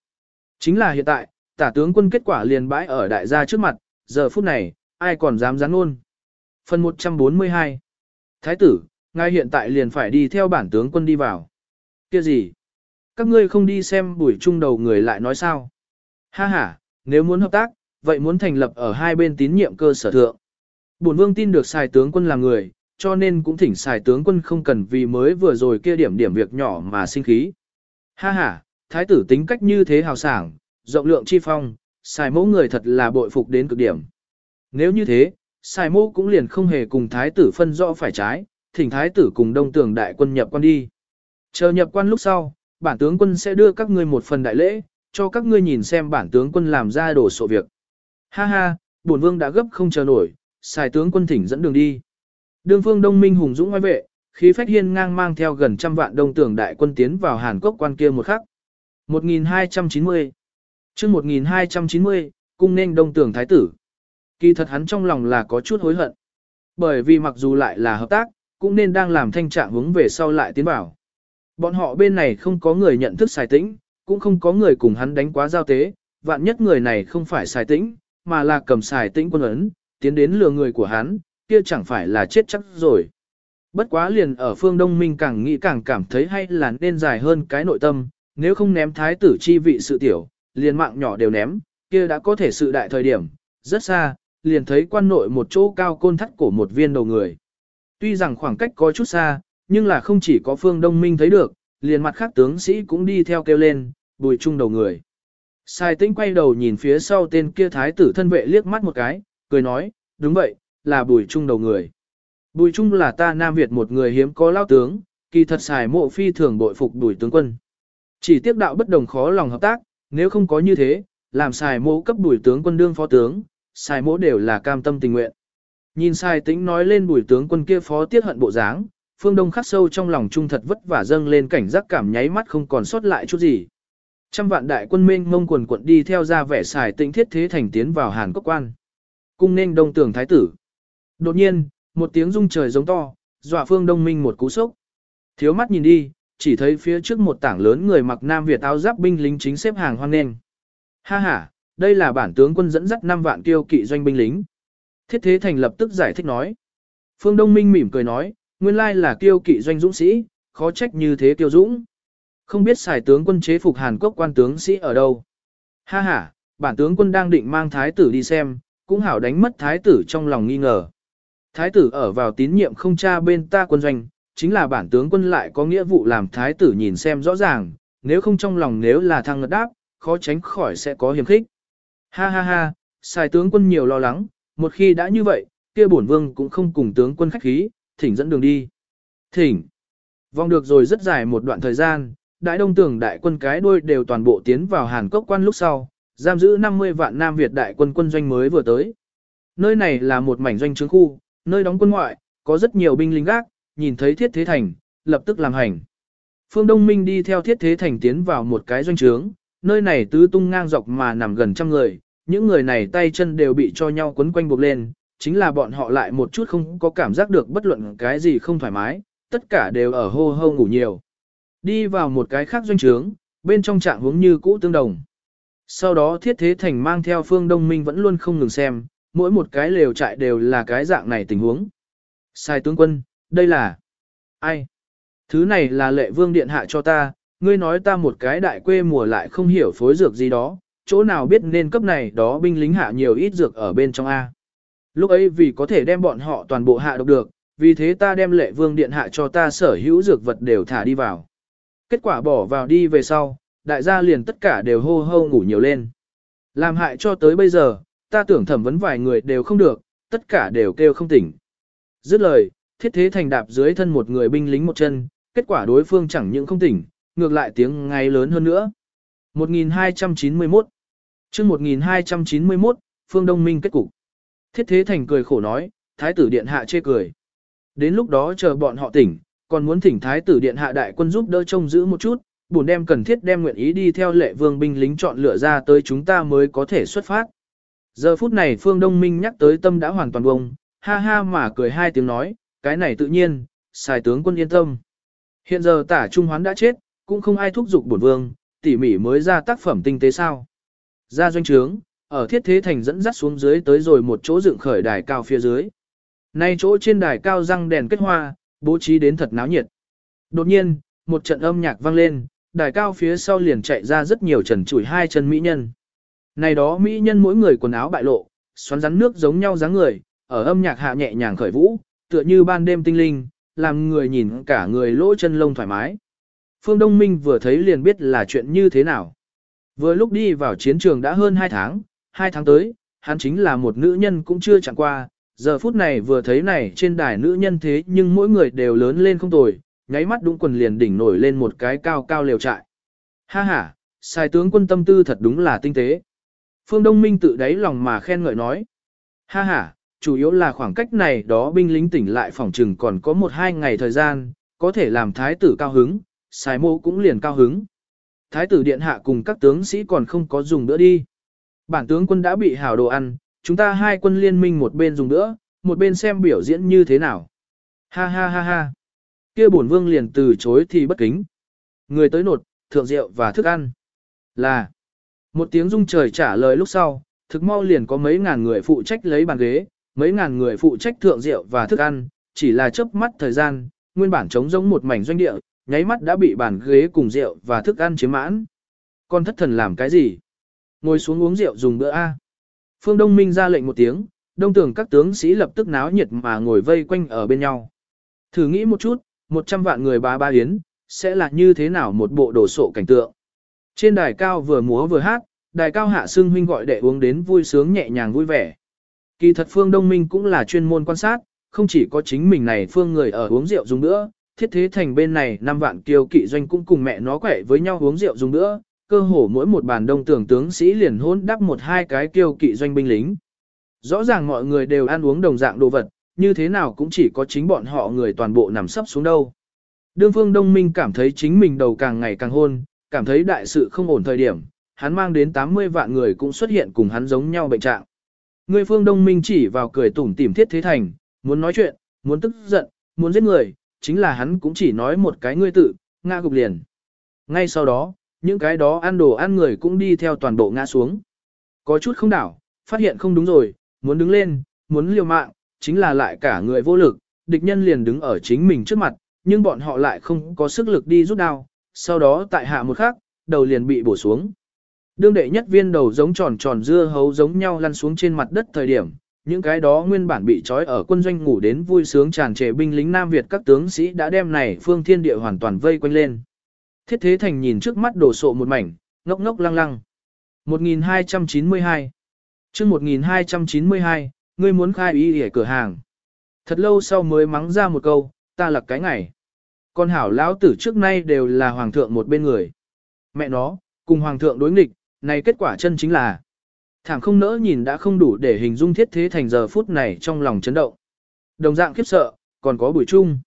Chính là hiện tại, tả tướng quân kết quả liền bãi ở đại gia trước mặt, giờ phút này, ai còn dám gián ôn. Phần 142 Thái tử, ngay hiện tại liền phải đi theo bản tướng quân đi vào. kia gì? Các ngươi không đi xem buổi trung đầu người lại nói sao? Ha ha, nếu muốn hợp tác, vậy muốn thành lập ở hai bên tín nhiệm cơ sở thượng. Bổn vương tin được xài tướng quân là người, cho nên cũng thỉnh xài tướng quân không cần vì mới vừa rồi kia điểm điểm việc nhỏ mà sinh khí. Ha ha, thái tử tính cách như thế hào sảng, rộng lượng chi phong, xài mẫu người thật là bội phục đến cực điểm. Nếu như thế, xài mẫu cũng liền không hề cùng thái tử phân rõ phải trái, thỉnh thái tử cùng đông tường đại quân nhập quan đi. Chờ nhập quan lúc sau, bản tướng quân sẽ đưa các ngươi một phần đại lễ, cho các ngươi nhìn xem bản tướng quân làm ra đổ sộ việc. Ha ha, bổn vương đã gấp không chờ nổi, xài tướng quân thỉnh dẫn đường đi. Đường phương đông minh hùng dũng ngoài vệ, khí phách hiên ngang mang theo gần trăm vạn đông tưởng đại quân tiến vào Hàn Quốc quan kia một khắc. 1290 chương 1290, cung nên đông tưởng thái tử. Kỳ thật hắn trong lòng là có chút hối hận. Bởi vì mặc dù lại là hợp tác, cũng nên đang làm thanh trạng hướng về sau lại tiến vào. Bọn họ bên này không có người nhận thức xài tĩnh, cũng không có người cùng hắn đánh quá giao tế, vạn nhất người này không phải xài tĩnh, mà là cầm xài tĩnh quân ấn, tiến đến lừa người của hắn, kia chẳng phải là chết chắc rồi. Bất quá liền ở phương Đông Minh càng nghĩ càng cảm thấy hay là nên dài hơn cái nội tâm, nếu không ném thái tử chi vị sự tiểu, liền mạng nhỏ đều ném, kia đã có thể sự đại thời điểm, rất xa, liền thấy quan nội một chỗ cao côn thắt cổ một viên đầu người. Tuy rằng khoảng cách có chút xa, nhưng là không chỉ có phương Đông Minh thấy được, liền mặt khác tướng sĩ cũng đi theo kêu lên, bùi chung đầu người. Sai Tĩnh quay đầu nhìn phía sau tên kia thái tử thân vệ liếc mắt một cái, cười nói, đúng vậy, là bùi trung đầu người. Bùi trung là ta Nam Việt một người hiếm có lao tướng, kỳ thật xài mộ phi thường bội phục bùi tướng quân. Chỉ tiếc đạo bất đồng khó lòng hợp tác, nếu không có như thế, làm xài mộ cấp bùi tướng quân đương phó tướng, xài mộ đều là cam tâm tình nguyện. Nhìn sai tĩnh nói lên bùi tướng quân kia phó tiết hận bộ dáng, phương đông khắc sâu trong lòng trung thật vất vả dâng lên cảnh giác cảm nháy mắt không còn sót lại chút gì. Trăm vạn đại quân minh mông quần quận đi theo ra vẻ xài tĩnh thiết thế thành tiến vào Hàn Quốc quan. Cung nên đông tường thái tử. Đột nhiên, một tiếng rung trời giống to, dọa phương đông minh một cú sốc. Thiếu mắt nhìn đi, chỉ thấy phía trước một tảng lớn người mặc Nam Việt áo giáp binh lính chính xếp hàng hoan nghênh. Ha ha, đây là bản tướng quân dẫn dắt 5 vạn kiêu kỵ doanh binh lính. Thiết Thế Thành lập tức giải thích nói. Phương Đông Minh mỉm cười nói, nguyên lai là kiêu kỵ doanh dũng sĩ, khó trách như thế kiêu dũng. Không biết xài tướng quân chế phục Hàn Quốc quan tướng sĩ ở đâu. Ha ha, bản tướng quân đang định mang thái tử đi xem, cũng hảo đánh mất thái tử trong lòng nghi ngờ. Thái tử ở vào tín nhiệm không cha bên ta quân doanh, chính là bản tướng quân lại có nghĩa vụ làm thái tử nhìn xem rõ ràng, nếu không trong lòng nếu là thăng ngật đáp, khó tránh khỏi sẽ có hiểm khích. Ha ha ha, xài tướng quân nhiều lo lắng, một khi đã như vậy, kia bổn vương cũng không cùng tướng quân khách khí, thỉnh dẫn đường đi. Thỉnh. Vòng được rồi rất dài một đoạn thời gian, đại đông tưởng đại quân cái đuôi đều toàn bộ tiến vào Hàn Cốc quan lúc sau, giam giữ 50 vạn Nam Việt đại quân quân doanh mới vừa tới. Nơi này là một mảnh doanh trướng khu, nơi đóng quân ngoại, có rất nhiều binh lính gác, nhìn thấy thiết thế thành, lập tức làm hành. Phương Đông Minh đi theo thiết thế thành tiến vào một cái doanh trướng, nơi này tứ tung ngang dọc mà nằm gần trăm người, những người này tay chân đều bị cho nhau quấn quanh buộc lên, chính là bọn họ lại một chút không có cảm giác được bất luận cái gì không thoải mái, tất cả đều ở hô hô ngủ nhiều. Đi vào một cái khác doanh trướng, bên trong trạng hướng như cũ tương đồng. Sau đó thiết thế thành mang theo phương đông minh vẫn luôn không ngừng xem, mỗi một cái lều trại đều là cái dạng này tình huống. Sai tướng quân, đây là ai? Thứ này là lệ vương điện hạ cho ta, ngươi nói ta một cái đại quê mùa lại không hiểu phối dược gì đó, chỗ nào biết nên cấp này đó binh lính hạ nhiều ít dược ở bên trong A. Lúc ấy vì có thể đem bọn họ toàn bộ hạ độc được, vì thế ta đem lệ vương điện hạ cho ta sở hữu dược vật đều thả đi vào. Kết quả bỏ vào đi về sau, đại gia liền tất cả đều hô hô ngủ nhiều lên. Làm hại cho tới bây giờ, ta tưởng thẩm vấn vài người đều không được, tất cả đều kêu không tỉnh. Dứt lời, thiết thế thành đạp dưới thân một người binh lính một chân, kết quả đối phương chẳng những không tỉnh, ngược lại tiếng ngay lớn hơn nữa. 1291 chương 1291, Phương Đông Minh kết cục. Thiết thế thành cười khổ nói, Thái tử Điện Hạ chê cười. Đến lúc đó chờ bọn họ tỉnh, còn muốn thỉnh Thái tử Điện Hạ đại quân giúp đỡ trông giữ một chút, bổn đem cần thiết đem nguyện ý đi theo lệ vương binh lính chọn lựa ra tới chúng ta mới có thể xuất phát. Giờ phút này Phương Đông Minh nhắc tới tâm đã hoàn toàn bông, ha ha mà cười hai tiếng nói, cái này tự nhiên, xài tướng quân yên tâm. Hiện giờ tả trung hoán đã chết, cũng không ai thúc giục bổn vương, tỉ mỉ mới ra tác phẩm tinh tế sao. Ra doanh trướng, ở thiết thế thành dẫn dắt xuống dưới tới rồi một chỗ dựng khởi đài cao phía dưới. Nay chỗ trên đài cao răng đèn kết hoa, bố trí đến thật náo nhiệt. Đột nhiên, một trận âm nhạc vang lên, đài cao phía sau liền chạy ra rất nhiều trần chủi hai chân mỹ nhân. Này đó mỹ nhân mỗi người quần áo bại lộ, xoắn rắn nước giống nhau dáng người, ở âm nhạc hạ nhẹ nhàng khởi vũ, tựa như ban đêm tinh linh, làm người nhìn cả người lỗ chân lông thoải mái. Phương Đông Minh vừa thấy liền biết là chuyện như thế nào. Vừa lúc đi vào chiến trường đã hơn 2 tháng, 2 tháng tới, hắn chính là một nữ nhân cũng chưa chẳng qua, giờ phút này vừa thấy này trên đài nữ nhân thế nhưng mỗi người đều lớn lên không tồi, nháy mắt đúng quần liền đỉnh nổi lên một cái cao cao liều trại. Ha ha, sai tướng quân tâm tư thật đúng là tinh tế. Phương Đông Minh tự đáy lòng mà khen ngợi nói. Ha ha, chủ yếu là khoảng cách này đó binh lính tỉnh lại phòng trừng còn có một hai ngày thời gian, có thể làm thái tử cao hứng, sai mô cũng liền cao hứng. Thái tử điện hạ cùng các tướng sĩ còn không có dùng nữa đi. Bản tướng quân đã bị hảo đồ ăn, chúng ta hai quân liên minh một bên dùng bữa, một bên xem biểu diễn như thế nào. Ha ha ha ha. Kia bổn vương liền từ chối thì bất kính. Người tới nột, thượng rượu và thức ăn. Là. Một tiếng rung trời trả lời lúc sau, thực mau liền có mấy ngàn người phụ trách lấy bàn ghế, mấy ngàn người phụ trách thượng rượu và thức ăn, chỉ là chớp mắt thời gian, nguyên bản trống giống một mảnh doanh địa, nháy mắt đã bị bàn ghế cùng rượu và thức ăn chiếm mãn. Con thất thần làm cái gì? Ngồi xuống uống rượu dùng bữa A. Phương Đông Minh ra lệnh một tiếng, đông tưởng các tướng sĩ lập tức náo nhiệt mà ngồi vây quanh ở bên nhau. Thử nghĩ một chút, một trăm vạn người bá ba yến, sẽ là như thế nào một bộ đồ sộ cảnh tượng. Trên đài cao vừa múa vừa hát, đài cao hạ xưng huynh gọi đệ uống đến vui sướng nhẹ nhàng vui vẻ. Kỳ thật Phương Đông Minh cũng là chuyên môn quan sát, không chỉ có chính mình này Phương người ở uống rượu dùng nữa, thiết thế thành bên này năm vạn kiều kỵ doanh cũng cùng mẹ nó quẻ với nhau uống rượu dùng nữa, cơ hồ mỗi một bàn đông tưởng tướng sĩ liền hôn đắp một hai cái kiêu kỵ doanh binh lính. Rõ ràng mọi người đều ăn uống đồng dạng đồ vật, như thế nào cũng chỉ có chính bọn họ người toàn bộ nằm sấp xuống đâu. Đương phương đông minh cảm thấy chính mình đầu càng ngày càng hôn, cảm thấy đại sự không ổn thời điểm, hắn mang đến 80 vạn người cũng xuất hiện cùng hắn giống nhau bệnh trạng. Người phương đông minh chỉ vào cười tủm tỉm thiết thế thành, muốn nói chuyện, muốn tức giận, muốn giết người, chính là hắn cũng chỉ nói một cái ngươi tự, ngã gục liền. Ngay sau đó, những cái đó ăn đồ ăn người cũng đi theo toàn bộ ngã xuống. Có chút không đảo, phát hiện không đúng rồi, muốn đứng lên, muốn liều mạng, chính là lại cả người vô lực, địch nhân liền đứng ở chính mình trước mặt, nhưng bọn họ lại không có sức lực đi rút đao, sau đó tại hạ một khắc, đầu liền bị bổ xuống. Đương đệ nhất viên đầu giống tròn tròn dưa hấu giống nhau lăn xuống trên mặt đất thời điểm, những cái đó nguyên bản bị trói ở quân doanh ngủ đến vui sướng tràn trề binh lính Nam Việt các tướng sĩ đã đem này phương thiên địa hoàn toàn vây quanh lên. Thiết thế thành nhìn trước mắt đổ sộ một mảnh, ngốc ngốc lăng lăng. 1292 chương 1292, ngươi muốn khai ý ở cửa hàng. Thật lâu sau mới mắng ra một câu, ta lặc cái ngày. Con hảo lão tử trước nay đều là hoàng thượng một bên người. Mẹ nó, cùng hoàng thượng đối nghịch, này kết quả chân chính là thảm không nỡ nhìn đã không đủ để hình dung thiết thế thành giờ phút này trong lòng chấn động. Đồng dạng khiếp sợ, còn có buổi trung.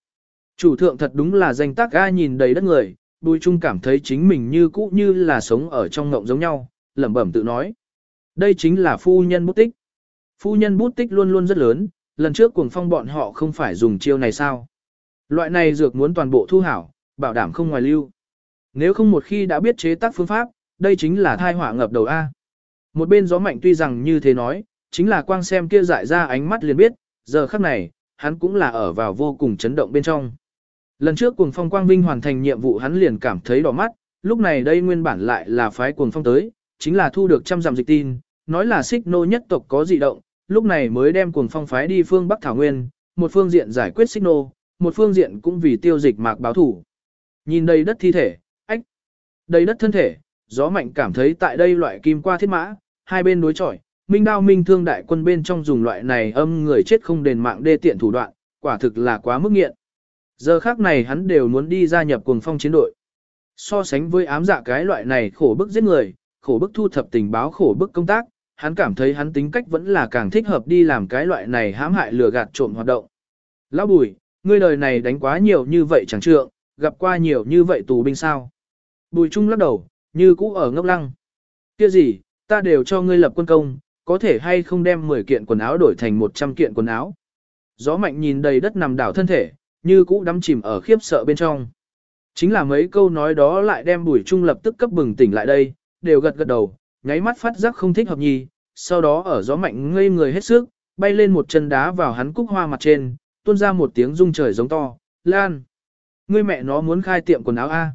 Chủ thượng thật đúng là danh tác ga nhìn đầy đất người, bùi trung cảm thấy chính mình như cũ như là sống ở trong ngộng giống nhau, lẩm bẩm tự nói. Đây chính là phu nhân bút tích. Phu nhân bút tích luôn luôn rất lớn, lần trước cuồng phong bọn họ không phải dùng chiêu này sao. Loại này dược muốn toàn bộ thu hảo, bảo đảm không ngoài lưu. Nếu không một khi đã biết chế tác phương pháp, đây chính là thai họa ngập đầu A. Một bên gió mạnh tuy rằng như thế nói, chính là quang xem kia dại ra ánh mắt liền biết, giờ khắc này, hắn cũng là ở vào vô cùng chấn động bên trong. Lần trước cuồng phong quang vinh hoàn thành nhiệm vụ hắn liền cảm thấy đỏ mắt, lúc này đây nguyên bản lại là phái cuồng phong tới, chính là thu được trăm dặm dịch tin, nói là xích nô nhất tộc có dị động, lúc này mới đem cuồng phong phái đi phương Bắc Thảo Nguyên, một phương diện giải quyết xích nô, một phương diện cũng vì tiêu dịch mạc báo thủ. Nhìn đầy đất thi thể, ách, đầy đất thân thể, gió mạnh cảm thấy tại đây loại kim qua thiết mã, hai bên đối chọi, minh đao minh thương đại quân bên trong dùng loại này âm người chết không đền mạng đê tiện thủ đoạn, quả thực là quá mức nghiện. Giờ khác này hắn đều muốn đi gia nhập cuồng phong chiến đội. So sánh với ám dạ cái loại này khổ bức giết người, khổ bức thu thập tình báo khổ bức công tác, hắn cảm thấy hắn tính cách vẫn là càng thích hợp đi làm cái loại này hãm hại lừa gạt trộm hoạt động. Lão Bùi, ngươi đời này đánh quá nhiều như vậy chẳng trượng, gặp qua nhiều như vậy tù binh sao. Bùi Trung lắc đầu, như cũ ở ngốc lăng. Kia gì, ta đều cho ngươi lập quân công, có thể hay không đem 10 kiện quần áo đổi thành 100 kiện quần áo. Gió mạnh nhìn đầy đất nằm đảo thân thể, như cũ đắm chìm ở khiếp sợ bên trong. Chính là mấy câu nói đó lại đem bùi trung lập tức cấp bừng tỉnh lại đây, đều gật gật đầu, nháy mắt phát giác không thích hợp nhì, sau đó ở gió mạnh ngây người hết sức, bay lên một chân đá vào hắn cúc hoa mặt trên, tuôn ra một tiếng rung trời giống to, Lan! Ngươi mẹ nó muốn khai tiệm quần áo A.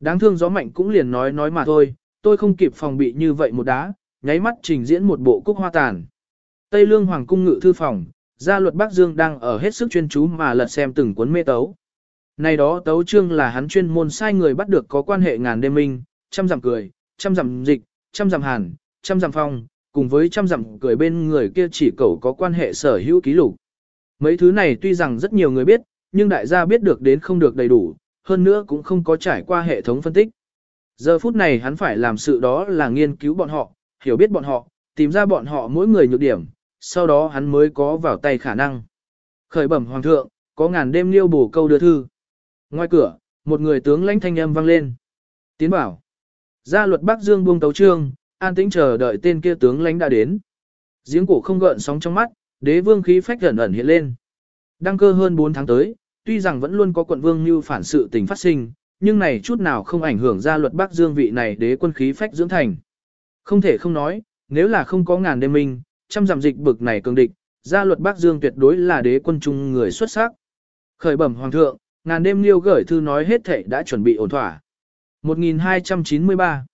Đáng thương gió mạnh cũng liền nói nói mà thôi, tôi không kịp phòng bị như vậy một đá, nháy mắt trình diễn một bộ cúc hoa tàn. Tây Lương Hoàng cung ngự thư phòng, gia luật Bắc Dương đang ở hết sức chuyên chú mà lật xem từng cuốn mê tấu. Này đó tấu chương là hắn chuyên môn sai người bắt được có quan hệ ngàn đêm minh, trăm dặm cười, trăm dặm dịch, trăm dặm hàn, trăm dặm phong, cùng với trăm dặm cười bên người kia chỉ cầu có quan hệ sở hữu ký lục. Mấy thứ này tuy rằng rất nhiều người biết, nhưng đại gia biết được đến không được đầy đủ, hơn nữa cũng không có trải qua hệ thống phân tích. Giờ phút này hắn phải làm sự đó là nghiên cứu bọn họ, hiểu biết bọn họ, tìm ra bọn họ mỗi người nhược điểm, sau đó hắn mới có vào tay khả năng. Khởi bẩm hoàng thượng, có ngàn đêm liêu bổ câu đưa thư. Ngoài cửa, một người tướng lãnh thanh âm vang lên. Tiến bảo. Gia luật Bắc Dương buông tấu trương, an tĩnh chờ đợi tên kia tướng lãnh đã đến. Giếng cổ không gợn sóng trong mắt, đế vương khí phách ẩn ẩn hiện lên. Đăng cơ hơn 4 tháng tới, tuy rằng vẫn luôn có quận vương như phản sự tình phát sinh, nhưng này chút nào không ảnh hưởng ra luật Bắc Dương vị này đế quân khí phách dưỡng thành. Không thể không nói, nếu là không có ngàn đêm minh, trăm giảm dịch bực này cường địch, gia luật Bắc Dương tuyệt đối là đế quân trung người xuất sắc. Khởi bẩm hoàng thượng, ngàn đêm liêu gửi thư nói hết thảy đã chuẩn bị ổn thỏa. 1293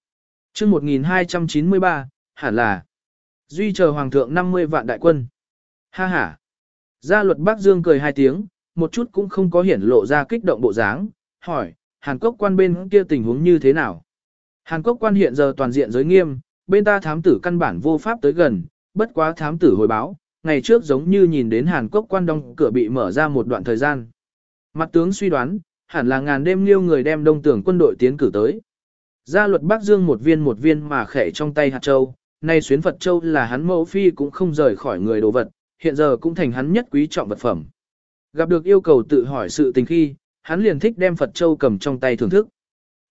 chương 1293, hẳn là Duy chờ hoàng thượng 50 vạn đại quân. Ha ha. Gia luật Bắc Dương cười hai tiếng, một chút cũng không có hiển lộ ra kích động bộ dáng, hỏi, Hàn Quốc quan bên kia tình huống như thế nào? Hàn Quốc quan hiện giờ toàn diện giới nghiêm, bên ta thám tử căn bản vô pháp tới gần, bất quá thám tử hồi báo, ngày trước giống như nhìn đến Hàn Quốc quan đông cửa bị mở ra một đoạn thời gian. Mặt tướng suy đoán, hẳn là ngàn đêm liêu người đem đông tưởng quân đội tiến cử tới. Gia luật Bắc Dương một viên một viên mà khẽ trong tay hạt châu, nay xuyến Phật châu là hắn mẫu phi cũng không rời khỏi người đồ vật, hiện giờ cũng thành hắn nhất quý trọng vật phẩm. Gặp được yêu cầu tự hỏi sự tình khi, hắn liền thích đem Phật châu cầm trong tay thưởng thức.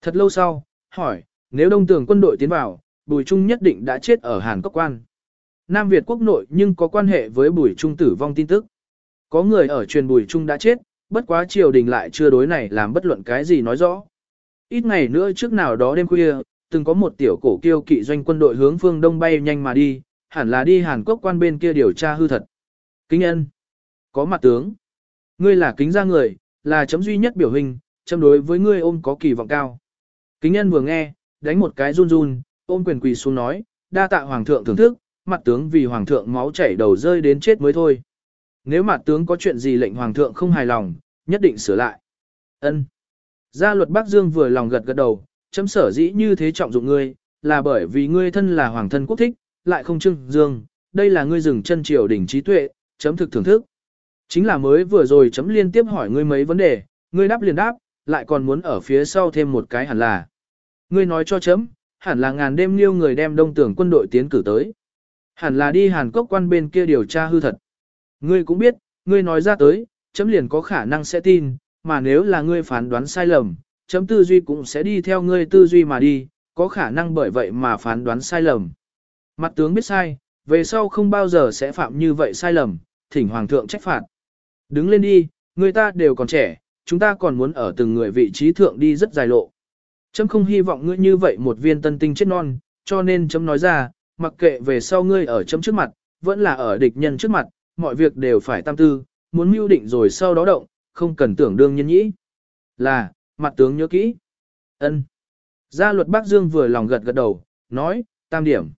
Thật lâu sau, hỏi, nếu đông tưởng quân đội tiến vào, Bùi Trung nhất định đã chết ở Hàn Quốc quan. Nam Việt quốc nội nhưng có quan hệ với Bùi Trung tử vong tin tức. Có người ở truyền Bùi Trung đã chết, bất quá triều đình lại chưa đối này làm bất luận cái gì nói rõ. Ít ngày nữa trước nào đó đêm khuya, từng có một tiểu cổ kiêu kỵ doanh quân đội hướng phương đông bay nhanh mà đi, hẳn là đi Hàn Quốc quan bên kia điều tra hư thật. Kính nhân, có mặt tướng. Ngươi là kính gia người, là chấm duy nhất biểu hình, chấm đối với ngươi ôm có kỳ vọng cao. Kính nhân vừa nghe, đánh một cái run run, ôm quyền quỳ xuống nói, đa tạ hoàng thượng thưởng thức, mặt tướng vì hoàng thượng máu chảy đầu rơi đến chết mới thôi. Nếu mặt tướng có chuyện gì lệnh hoàng thượng không hài lòng, nhất định sửa lại. Ân. Gia luật Bắc Dương vừa lòng gật gật đầu, chấm sở dĩ như thế trọng dụng ngươi, là bởi vì ngươi thân là hoàng thân quốc thích, lại không trưng dương, đây là ngươi dừng chân triều đỉnh trí tuệ, chấm thực thưởng thức. Chính là mới vừa rồi chấm liên tiếp hỏi ngươi mấy vấn đề, ngươi đáp liền đáp, lại còn muốn ở phía sau thêm một cái hẳn là. Ngươi nói cho chấm, hẳn là ngàn đêm liêu người đem đông tưởng quân đội tiến cử tới. Hẳn là đi Hàn Quốc quan bên kia điều tra hư thật. Ngươi cũng biết, ngươi nói ra tới, chấm liền có khả năng sẽ tin, mà nếu là ngươi phán đoán sai lầm, chấm tư duy cũng sẽ đi theo ngươi tư duy mà đi, có khả năng bởi vậy mà phán đoán sai lầm. Mặt tướng biết sai, về sau không bao giờ sẽ phạm như vậy sai lầm, thỉnh hoàng thượng trách phạt. Đứng lên đi, người ta đều còn trẻ, chúng ta còn muốn ở từng người vị trí thượng đi rất dài lộ. Chấm không hy vọng ngươi như vậy một viên tân tinh chết non, cho nên chấm nói ra, mặc kệ về sau ngươi ở chấm trước mặt, vẫn là ở địch nhân trước mặt, mọi việc đều phải tam tư, muốn mưu định rồi sau đó động, không cần tưởng đương nhân nhĩ. Là, mặt tướng nhớ kỹ. ân Gia luật Bắc Dương vừa lòng gật gật đầu, nói, tam điểm.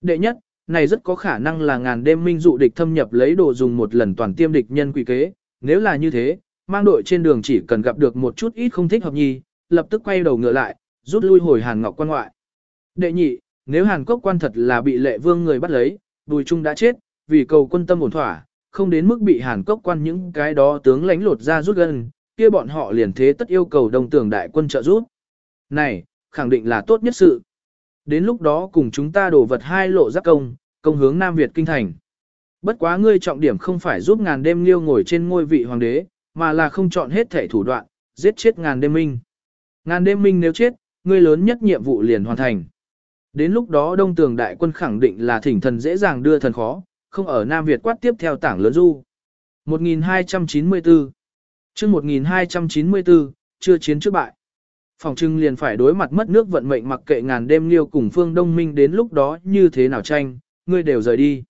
Đệ nhất, này rất có khả năng là ngàn đêm minh dụ địch thâm nhập lấy đồ dùng một lần toàn tiêm địch nhân quỷ kế. Nếu là như thế, mang đội trên đường chỉ cần gặp được một chút ít không thích hợp nhi, lập tức quay đầu ngựa lại, rút lui hồi Hàn Ngọc quan ngoại. Đệ nhị, nếu Hàn Cốc quan thật là bị lệ vương người bắt lấy, Bùi Trung đã chết, vì cầu quân tâm ổn thỏa, không đến mức bị Hàn Cốc quan những cái đó tướng lãnh lột ra rút gần, kia bọn họ liền thế tất yêu cầu đồng tưởng đại quân trợ giúp. Này, khẳng định là tốt nhất sự. Đến lúc đó cùng chúng ta đổ vật hai lộ giáp công, công hướng Nam Việt kinh thành. Bất quá ngươi trọng điểm không phải giúp ngàn đêm liêu ngồi trên ngôi vị hoàng đế, mà là không chọn hết thể thủ đoạn, giết chết ngàn đêm minh. Ngàn đêm minh nếu chết, ngươi lớn nhất nhiệm vụ liền hoàn thành. Đến lúc đó đông tường đại quân khẳng định là thỉnh thần dễ dàng đưa thần khó, không ở Nam Việt quát tiếp theo tảng lớn du. 1294 chương 1294, chưa chiến trước bại. Phòng trưng liền phải đối mặt mất nước vận mệnh mặc kệ ngàn đêm liêu cùng phương đông minh đến lúc đó như thế nào tranh, ngươi đều rời đi.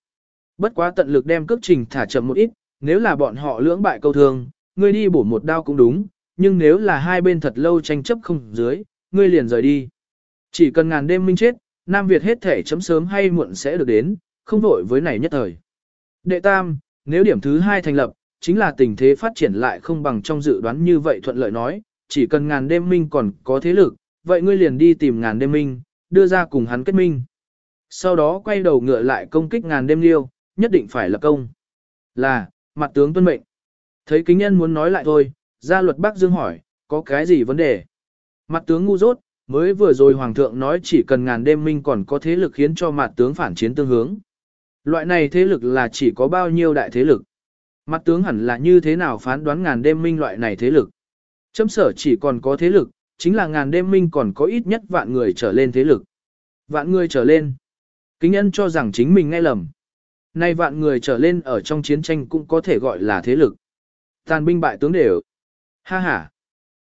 Bất quá tận lực đem cước trình thả chậm một ít, nếu là bọn họ lưỡng bại câu thương, ngươi đi bổ một đao cũng đúng, nhưng nếu là hai bên thật lâu tranh chấp không dưới, ngươi liền rời đi. Chỉ cần ngàn đêm minh chết, Nam Việt hết thể chấm sớm hay muộn sẽ được đến, không vội với này nhất thời. Đệ tam, nếu điểm thứ hai thành lập, chính là tình thế phát triển lại không bằng trong dự đoán như vậy thuận lợi nói, chỉ cần ngàn đêm minh còn có thế lực, vậy ngươi liền đi tìm ngàn đêm minh, đưa ra cùng hắn kết minh. Sau đó quay đầu ngựa lại công kích ngàn đêm liêu, nhất định phải lập công. Là, mặt tướng tuân mệnh. Thấy kính nhân muốn nói lại thôi, gia luật Bắc Dương hỏi, có cái gì vấn đề? Mặt tướng ngu dốt, mới vừa rồi Hoàng thượng nói chỉ cần ngàn đêm minh còn có thế lực khiến cho mặt tướng phản chiến tương hướng. Loại này thế lực là chỉ có bao nhiêu đại thế lực. Mặt tướng hẳn là như thế nào phán đoán ngàn đêm minh loại này thế lực. Chấm sở chỉ còn có thế lực, chính là ngàn đêm minh còn có ít nhất vạn người trở lên thế lực. Vạn người trở lên. Kính nhân cho rằng chính mình nghe lầm. Nay vạn người trở lên ở trong chiến tranh cũng có thể gọi là thế lực. Tàn binh bại tướng đều. Ha ha.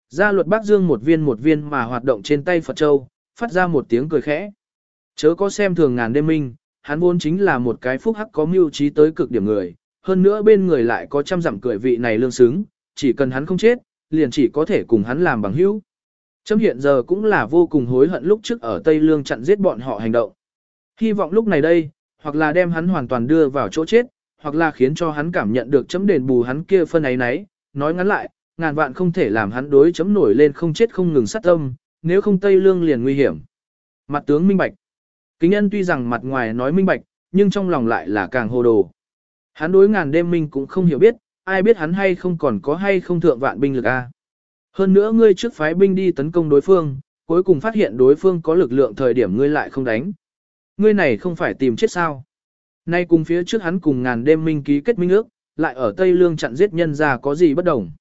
Gia luật Bắc Dương một viên một viên mà hoạt động trên tay Phật Châu, phát ra một tiếng cười khẽ. Chớ có xem thường ngàn đêm minh, hắn vốn chính là một cái phúc hắc có mưu trí tới cực điểm người, hơn nữa bên người lại có trăm dặm cười vị này lương xứng, chỉ cần hắn không chết, liền chỉ có thể cùng hắn làm bằng hữu. Chấm hiện giờ cũng là vô cùng hối hận lúc trước ở Tây Lương chặn giết bọn họ hành động. Hy vọng lúc này đây, hoặc là đem hắn hoàn toàn đưa vào chỗ chết, hoặc là khiến cho hắn cảm nhận được chấm đền bù hắn kia phân ấy nấy, nói ngắn lại, ngàn vạn không thể làm hắn đối chấm nổi lên không chết không ngừng sát tâm, nếu không Tây Lương liền nguy hiểm. Mặt tướng minh bạch. Kính nhân tuy rằng mặt ngoài nói minh bạch, nhưng trong lòng lại là càng hồ đồ. Hắn đối ngàn đêm minh cũng không hiểu biết, ai biết hắn hay không còn có hay không thượng vạn binh lực a. Hơn nữa ngươi trước phái binh đi tấn công đối phương, cuối cùng phát hiện đối phương có lực lượng thời điểm ngươi lại không đánh. Ngươi này không phải tìm chết sao. Nay cùng phía trước hắn cùng ngàn đêm minh ký kết minh ước, lại ở Tây Lương chặn giết nhân ra có gì bất đồng.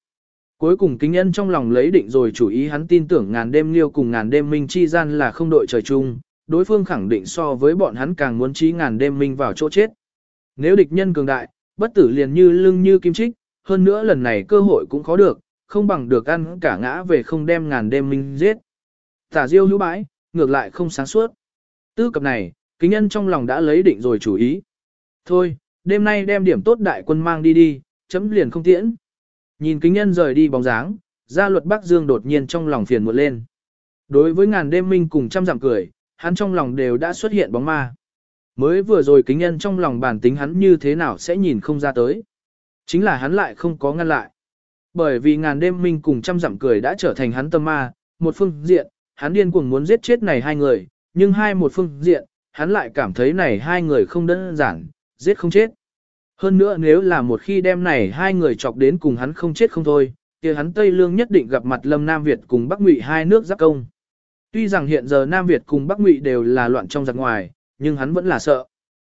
Cuối cùng kính nhân trong lòng lấy định rồi chủ ý hắn tin tưởng ngàn đêm liêu cùng ngàn đêm minh chi gian là không đội trời chung, đối phương khẳng định so với bọn hắn càng muốn trí ngàn đêm minh vào chỗ chết. Nếu địch nhân cường đại, bất tử liền như lưng như kim trích, hơn nữa lần này cơ hội cũng khó được, không bằng được ăn cả ngã về không đem ngàn đêm minh giết. Tả diêu hữu bãi, ngược lại không sáng suốt. Tư cập này, kính nhân trong lòng đã lấy định rồi chủ ý. Thôi, đêm nay đem điểm tốt đại quân mang đi đi, chấm liền không tiễn. Nhìn kính nhân rời đi bóng dáng, gia luật Bắc Dương đột nhiên trong lòng phiền muộn lên. Đối với ngàn đêm minh cùng trăm dặm cười, hắn trong lòng đều đã xuất hiện bóng ma. Mới vừa rồi kính nhân trong lòng bản tính hắn như thế nào sẽ nhìn không ra tới. Chính là hắn lại không có ngăn lại. Bởi vì ngàn đêm minh cùng trăm dặm cười đã trở thành hắn tâm ma, một phương diện, hắn điên cuồng muốn giết chết này hai người, nhưng hai một phương diện, hắn lại cảm thấy này hai người không đơn giản, giết không chết. Hơn nữa nếu là một khi đem này hai người chọc đến cùng hắn không chết không thôi, kia hắn Tây Lương nhất định gặp mặt Lâm Nam Việt cùng Bắc Ngụy hai nước giáp công. Tuy rằng hiện giờ Nam Việt cùng Bắc Ngụy đều là loạn trong giặc ngoài, nhưng hắn vẫn là sợ.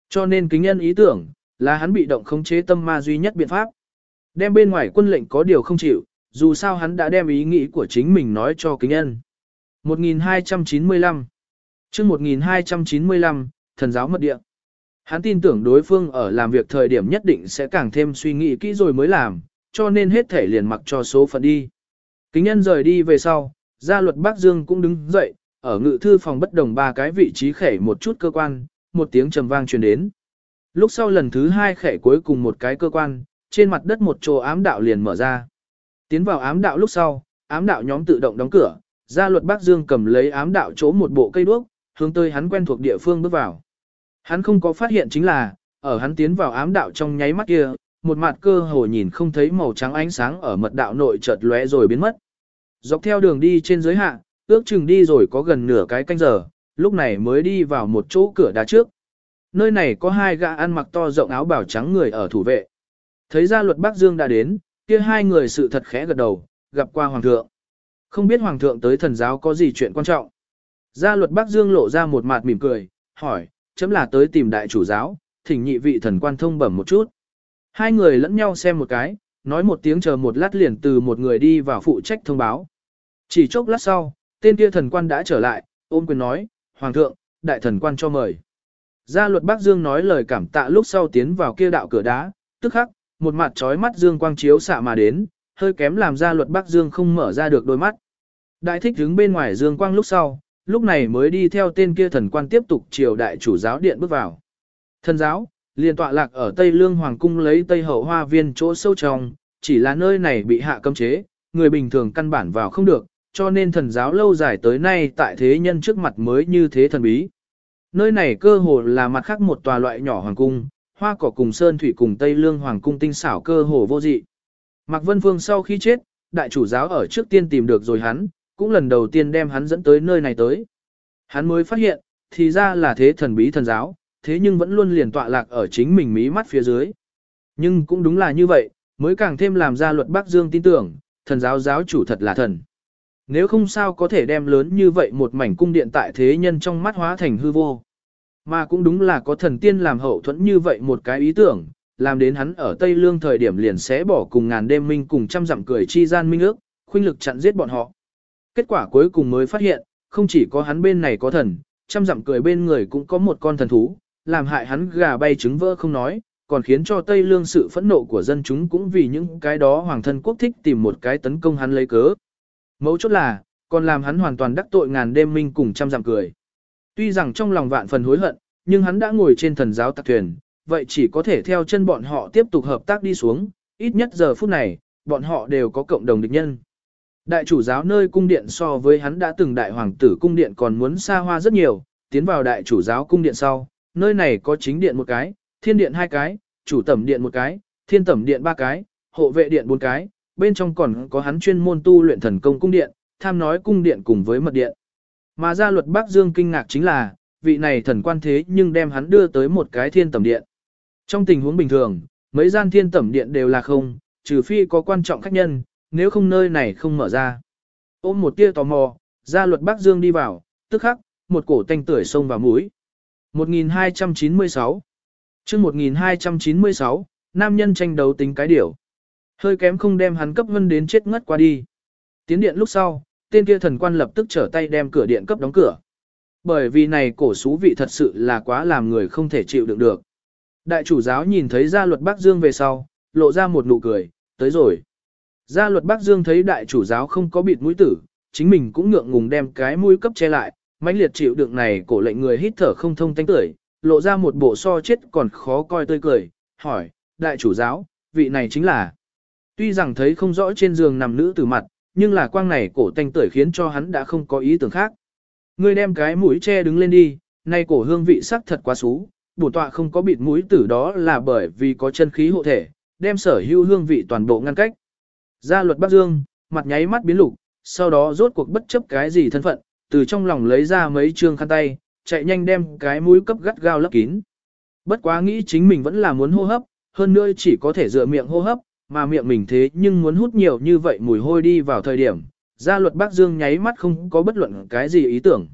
Cho nên kính nhân ý tưởng, là hắn bị động khống chế tâm ma duy nhất biện pháp. Đem bên ngoài quân lệnh có điều không chịu, dù sao hắn đã đem ý nghĩ của chính mình nói cho kính nhân. 1295 chương 1295, thần giáo mật địa. Hắn tin tưởng đối phương ở làm việc thời điểm nhất định sẽ càng thêm suy nghĩ kỹ rồi mới làm, cho nên hết thể liền mặc cho số phận đi. Kính nhân rời đi về sau, gia luật Bắc Dương cũng đứng dậy, ở ngự thư phòng bất đồng ba cái vị trí khẻ một chút cơ quan, một tiếng trầm vang truyền đến. Lúc sau lần thứ hai khẻ cuối cùng một cái cơ quan, trên mặt đất một chỗ ám đạo liền mở ra. Tiến vào ám đạo lúc sau, ám đạo nhóm tự động đóng cửa, gia luật Bắc Dương cầm lấy ám đạo chỗ một bộ cây đuốc, hướng tới hắn quen thuộc địa phương bước vào. Hắn không có phát hiện chính là, ở hắn tiến vào ám đạo trong nháy mắt kia, một mặt cơ hồ nhìn không thấy màu trắng ánh sáng ở mật đạo nội chợt lóe rồi biến mất. Dọc theo đường đi trên giới hạ, ước chừng đi rồi có gần nửa cái canh giờ, lúc này mới đi vào một chỗ cửa đá trước. Nơi này có hai gã ăn mặc to rộng áo bảo trắng người ở thủ vệ. Thấy ra luật Bắc Dương đã đến, kia hai người sự thật khẽ gật đầu, gặp qua Hoàng thượng. Không biết Hoàng thượng tới thần giáo có gì chuyện quan trọng. Gia luật Bắc Dương lộ ra một mặt mỉm cười, hỏi, chấm là tới tìm đại chủ giáo, thỉnh nhị vị thần quan thông bẩm một chút. Hai người lẫn nhau xem một cái, nói một tiếng chờ một lát liền từ một người đi vào phụ trách thông báo. Chỉ chốc lát sau, tên kia thần quan đã trở lại, ôm quyền nói, Hoàng thượng, đại thần quan cho mời. Gia luật Bắc Dương nói lời cảm tạ lúc sau tiến vào kia đạo cửa đá, tức khắc, một mặt trói mắt Dương quang chiếu xạ mà đến, hơi kém làm gia luật Bắc Dương không mở ra được đôi mắt. Đại thích đứng bên ngoài Dương quang lúc sau, lúc này mới đi theo tên kia thần quan tiếp tục chiều đại chủ giáo điện bước vào. Thần giáo, liền tọa lạc ở Tây Lương Hoàng cung lấy Tây Hậu Hoa Viên chỗ sâu trong, chỉ là nơi này bị hạ cấm chế, người bình thường căn bản vào không được, cho nên thần giáo lâu dài tới nay tại thế nhân trước mặt mới như thế thần bí. Nơi này cơ hồ là mặt khác một tòa loại nhỏ hoàng cung, hoa cỏ cùng sơn thủy cùng Tây Lương Hoàng cung tinh xảo cơ hồ vô dị. Mạc Vân Phương sau khi chết, đại chủ giáo ở trước tiên tìm được rồi hắn, cũng lần đầu tiên đem hắn dẫn tới nơi này tới. Hắn mới phát hiện, thì ra là thế thần bí thần giáo, thế nhưng vẫn luôn liền tọa lạc ở chính mình mí mắt phía dưới. Nhưng cũng đúng là như vậy, mới càng thêm làm ra luật Bắc Dương tin tưởng, thần giáo giáo chủ thật là thần. Nếu không sao có thể đem lớn như vậy một mảnh cung điện tại thế nhân trong mắt hóa thành hư vô. Mà cũng đúng là có thần tiên làm hậu thuẫn như vậy một cái ý tưởng, làm đến hắn ở Tây Lương thời điểm liền sẽ bỏ cùng ngàn đêm minh cùng trăm dặm cười chi gian minh ước, khuynh lực chặn giết bọn họ. Kết quả cuối cùng mới phát hiện, không chỉ có hắn bên này có thần, trăm dặm cười bên người cũng có một con thần thú, làm hại hắn gà bay trứng vỡ không nói, còn khiến cho Tây Lương sự phẫn nộ của dân chúng cũng vì những cái đó hoàng thân quốc thích tìm một cái tấn công hắn lấy cớ. Mấu chốt là, còn làm hắn hoàn toàn đắc tội ngàn đêm minh cùng trăm dặm cười. Tuy rằng trong lòng vạn phần hối hận, nhưng hắn đã ngồi trên thần giáo tạc thuyền, vậy chỉ có thể theo chân bọn họ tiếp tục hợp tác đi xuống, ít nhất giờ phút này, bọn họ đều có cộng đồng địch nhân. Đại chủ giáo nơi cung điện so với hắn đã từng đại hoàng tử cung điện còn muốn xa hoa rất nhiều, tiến vào đại chủ giáo cung điện sau, nơi này có chính điện một cái, thiên điện hai cái, chủ tẩm điện một cái, thiên tẩm điện ba cái, hộ vệ điện bốn cái, bên trong còn có hắn chuyên môn tu luyện thần công cung điện, tham nói cung điện cùng với mật điện. Mà ra luật Bắc Dương kinh ngạc chính là, vị này thần quan thế nhưng đem hắn đưa tới một cái thiên tẩm điện. Trong tình huống bình thường, mấy gian thiên tẩm điện đều là không, trừ phi có quan trọng khách nhân, nếu không nơi này không mở ra. Ôm một tia tò mò, ra luật Bắc Dương đi vào, tức khắc, một cổ tanh tưởi xông vào mũi. 1296 chương 1296, nam nhân tranh đấu tính cái điểu. Hơi kém không đem hắn cấp vân đến chết ngất qua đi. Tiến điện lúc sau, tên kia thần quan lập tức trở tay đem cửa điện cấp đóng cửa. Bởi vì này cổ xú vị thật sự là quá làm người không thể chịu đựng được. Đại chủ giáo nhìn thấy gia luật Bắc Dương về sau, lộ ra một nụ cười, tới rồi. Gia luật Bắc Dương thấy đại chủ giáo không có bịt mũi tử, chính mình cũng ngượng ngùng đem cái mũi cấp che lại, mãnh liệt chịu đựng này cổ lệnh người hít thở không thông tánh tưởi, lộ ra một bộ so chết còn khó coi tươi cười, hỏi, đại chủ giáo, vị này chính là. Tuy rằng thấy không rõ trên giường nằm nữ tử mặt, nhưng là quang này cổ tanh tưởi khiến cho hắn đã không có ý tưởng khác. Ngươi đem cái mũi che đứng lên đi, nay cổ hương vị sắc thật quá xú, bổ tọa không có bịt mũi tử đó là bởi vì có chân khí hộ thể, đem sở hữu hương vị toàn bộ ngăn cách. Gia luật Bắc Dương, mặt nháy mắt biến lục, sau đó rốt cuộc bất chấp cái gì thân phận, từ trong lòng lấy ra mấy trương khăn tay, chạy nhanh đem cái mũi cấp gắt gao lấp kín. Bất quá nghĩ chính mình vẫn là muốn hô hấp, hơn nữa chỉ có thể dựa miệng hô hấp, mà miệng mình thế nhưng muốn hút nhiều như vậy mùi hôi đi vào thời điểm, gia luật Bắc Dương nháy mắt không có bất luận cái gì ý tưởng.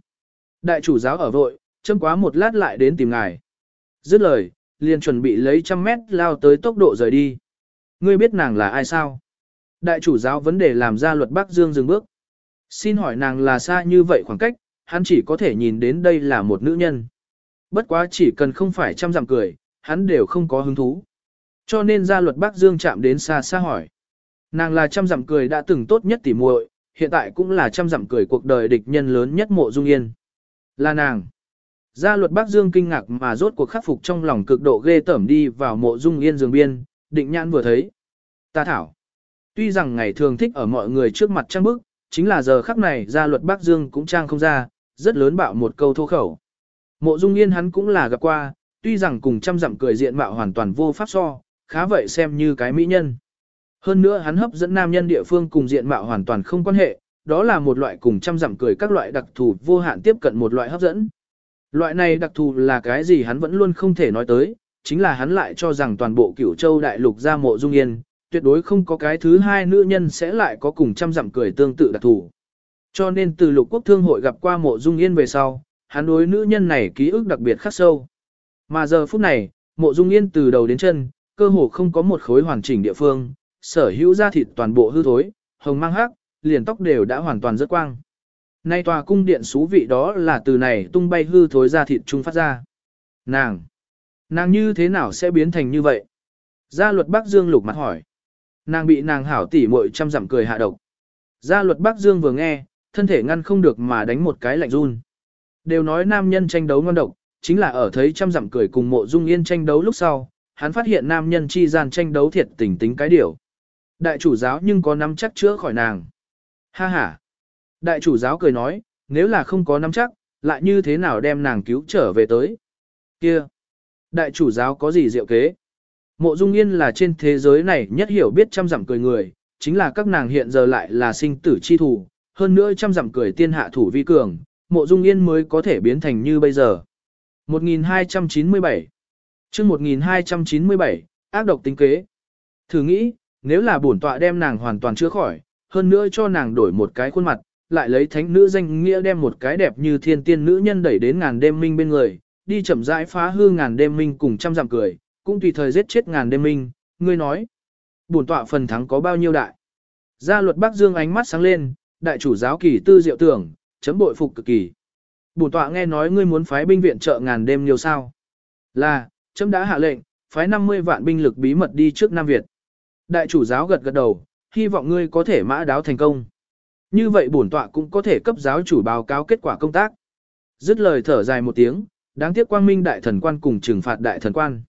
Đại chủ giáo ở vội, châm quá một lát lại đến tìm ngài. Dứt lời, liền chuẩn bị lấy trăm mét lao tới tốc độ rời đi. Ngươi biết nàng là ai sao? Đại chủ giáo vấn đề làm ra luật Bắc Dương dừng bước. Xin hỏi nàng là xa như vậy khoảng cách, hắn chỉ có thể nhìn đến đây là một nữ nhân. Bất quá chỉ cần không phải chăm dặm cười, hắn đều không có hứng thú. Cho nên gia luật Bắc Dương chạm đến xa xa hỏi. Nàng là trăm dặm cười đã từng tốt nhất tỉ muội, hiện tại cũng là trăm dặm cười cuộc đời địch nhân lớn nhất mộ dung yên. Là nàng. Gia luật Bắc Dương kinh ngạc mà rốt cuộc khắc phục trong lòng cực độ ghê tởm đi vào mộ dung yên giường biên, định nhãn vừa thấy. Ta thảo. Tuy rằng ngày thường thích ở mọi người trước mặt trang bức, chính là giờ khắc này ra luật Bắc Dương cũng trang không ra, rất lớn bạo một câu thô khẩu. Mộ Dung Yên hắn cũng là gặp qua, tuy rằng cùng trăm dặm cười diện mạo hoàn toàn vô pháp so, khá vậy xem như cái mỹ nhân. Hơn nữa hắn hấp dẫn nam nhân địa phương cùng diện mạo hoàn toàn không quan hệ, đó là một loại cùng trăm dặm cười các loại đặc thù vô hạn tiếp cận một loại hấp dẫn. Loại này đặc thù là cái gì hắn vẫn luôn không thể nói tới, chính là hắn lại cho rằng toàn bộ cửu châu đại lục ra mộ dung yên, tuyệt đối không có cái thứ hai nữ nhân sẽ lại có cùng trăm dặm cười tương tự đặc thù. Cho nên từ lục quốc thương hội gặp qua mộ dung yên về sau, hắn đối nữ nhân này ký ức đặc biệt khắc sâu. Mà giờ phút này, mộ dung yên từ đầu đến chân, cơ hồ không có một khối hoàn chỉnh địa phương, sở hữu da thịt toàn bộ hư thối, hồng mang hắc, liền tóc đều đã hoàn toàn rất quang. Nay tòa cung điện xú vị đó là từ này tung bay hư thối da thịt trung phát ra. Nàng! Nàng như thế nào sẽ biến thành như vậy? Gia luật Bắc Dương lục mặt hỏi. Nàng bị nàng hảo tỉ muội chăm dặm cười hạ độc. Gia luật Bắc Dương vừa nghe, thân thể ngăn không được mà đánh một cái lạnh run. Đều nói nam nhân tranh đấu ngon độc, chính là ở thấy trăm dặm cười cùng mộ dung yên tranh đấu lúc sau, hắn phát hiện nam nhân chi gian tranh đấu thiệt tình tính cái điều. Đại chủ giáo nhưng có nắm chắc chữa khỏi nàng. Ha ha. Đại chủ giáo cười nói, nếu là không có nắm chắc, lại như thế nào đem nàng cứu trở về tới. Kia. Đại chủ giáo có gì diệu kế? Mộ Dung Yên là trên thế giới này nhất hiểu biết trăm dặm cười người, chính là các nàng hiện giờ lại là sinh tử chi thủ, hơn nữa trăm dặm cười tiên hạ thủ vi cường, Mộ Dung Yên mới có thể biến thành như bây giờ. 1297 chương 1297, ác độc tính kế. Thử nghĩ, nếu là bổn tọa đem nàng hoàn toàn chữa khỏi, hơn nữa cho nàng đổi một cái khuôn mặt, lại lấy thánh nữ danh nghĩa đem một cái đẹp như thiên tiên nữ nhân đẩy đến ngàn đêm minh bên người, đi chậm rãi phá hư ngàn đêm minh cùng trăm dặm cười, cũng tùy thời giết chết ngàn đêm minh, ngươi nói. Bổn tọa phần thắng có bao nhiêu đại? Gia luật Bắc Dương ánh mắt sáng lên, đại chủ giáo kỳ tư diệu tưởng, chấm bội phục cực kỳ. Bổn tọa nghe nói ngươi muốn phái binh viện trợ ngàn đêm nhiều sao? Là, chấm đã hạ lệnh, phái 50 vạn binh lực bí mật đi trước Nam Việt. Đại chủ giáo gật gật đầu, hy vọng ngươi có thể mã đáo thành công. Như vậy bổn tọa cũng có thể cấp giáo chủ báo cáo kết quả công tác. Dứt lời thở dài một tiếng, đáng tiếc quang minh đại thần quan cùng trừng phạt đại thần quan.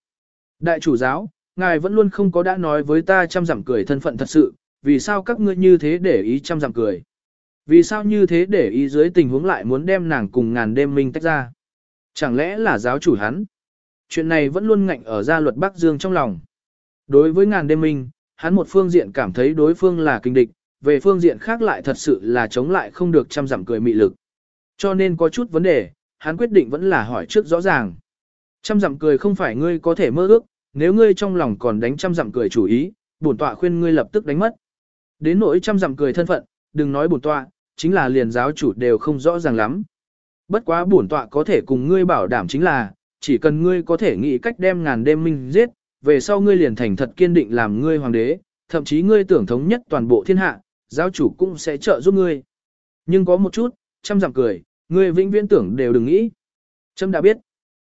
Đại chủ giáo, ngài vẫn luôn không có đã nói với ta chăm giảm cười thân phận thật sự, vì sao các ngươi như thế để ý chăm giảm cười? Vì sao như thế để ý dưới tình huống lại muốn đem nàng cùng ngàn đêm minh tách ra? Chẳng lẽ là giáo chủ hắn? Chuyện này vẫn luôn ngạnh ở gia luật Bắc Dương trong lòng. Đối với ngàn đêm minh, hắn một phương diện cảm thấy đối phương là kinh địch, về phương diện khác lại thật sự là chống lại không được chăm giảm cười mị lực. Cho nên có chút vấn đề, hắn quyết định vẫn là hỏi trước rõ ràng. Trăm dặm cười không phải ngươi có thể mơ ước, nếu ngươi trong lòng còn đánh trăm dặm cười chủ ý, bổn tọa khuyên ngươi lập tức đánh mất. Đến nỗi trăm dặm cười thân phận, đừng nói bổn tọa, chính là liền giáo chủ đều không rõ ràng lắm. Bất quá bổn tọa có thể cùng ngươi bảo đảm chính là, chỉ cần ngươi có thể nghĩ cách đem ngàn đêm minh giết, về sau ngươi liền thành thật kiên định làm ngươi hoàng đế, thậm chí ngươi tưởng thống nhất toàn bộ thiên hạ, giáo chủ cũng sẽ trợ giúp ngươi. Nhưng có một chút, trăm dặm cười, ngươi vĩnh viễn tưởng đều đừng nghĩ. Trâm đã biết.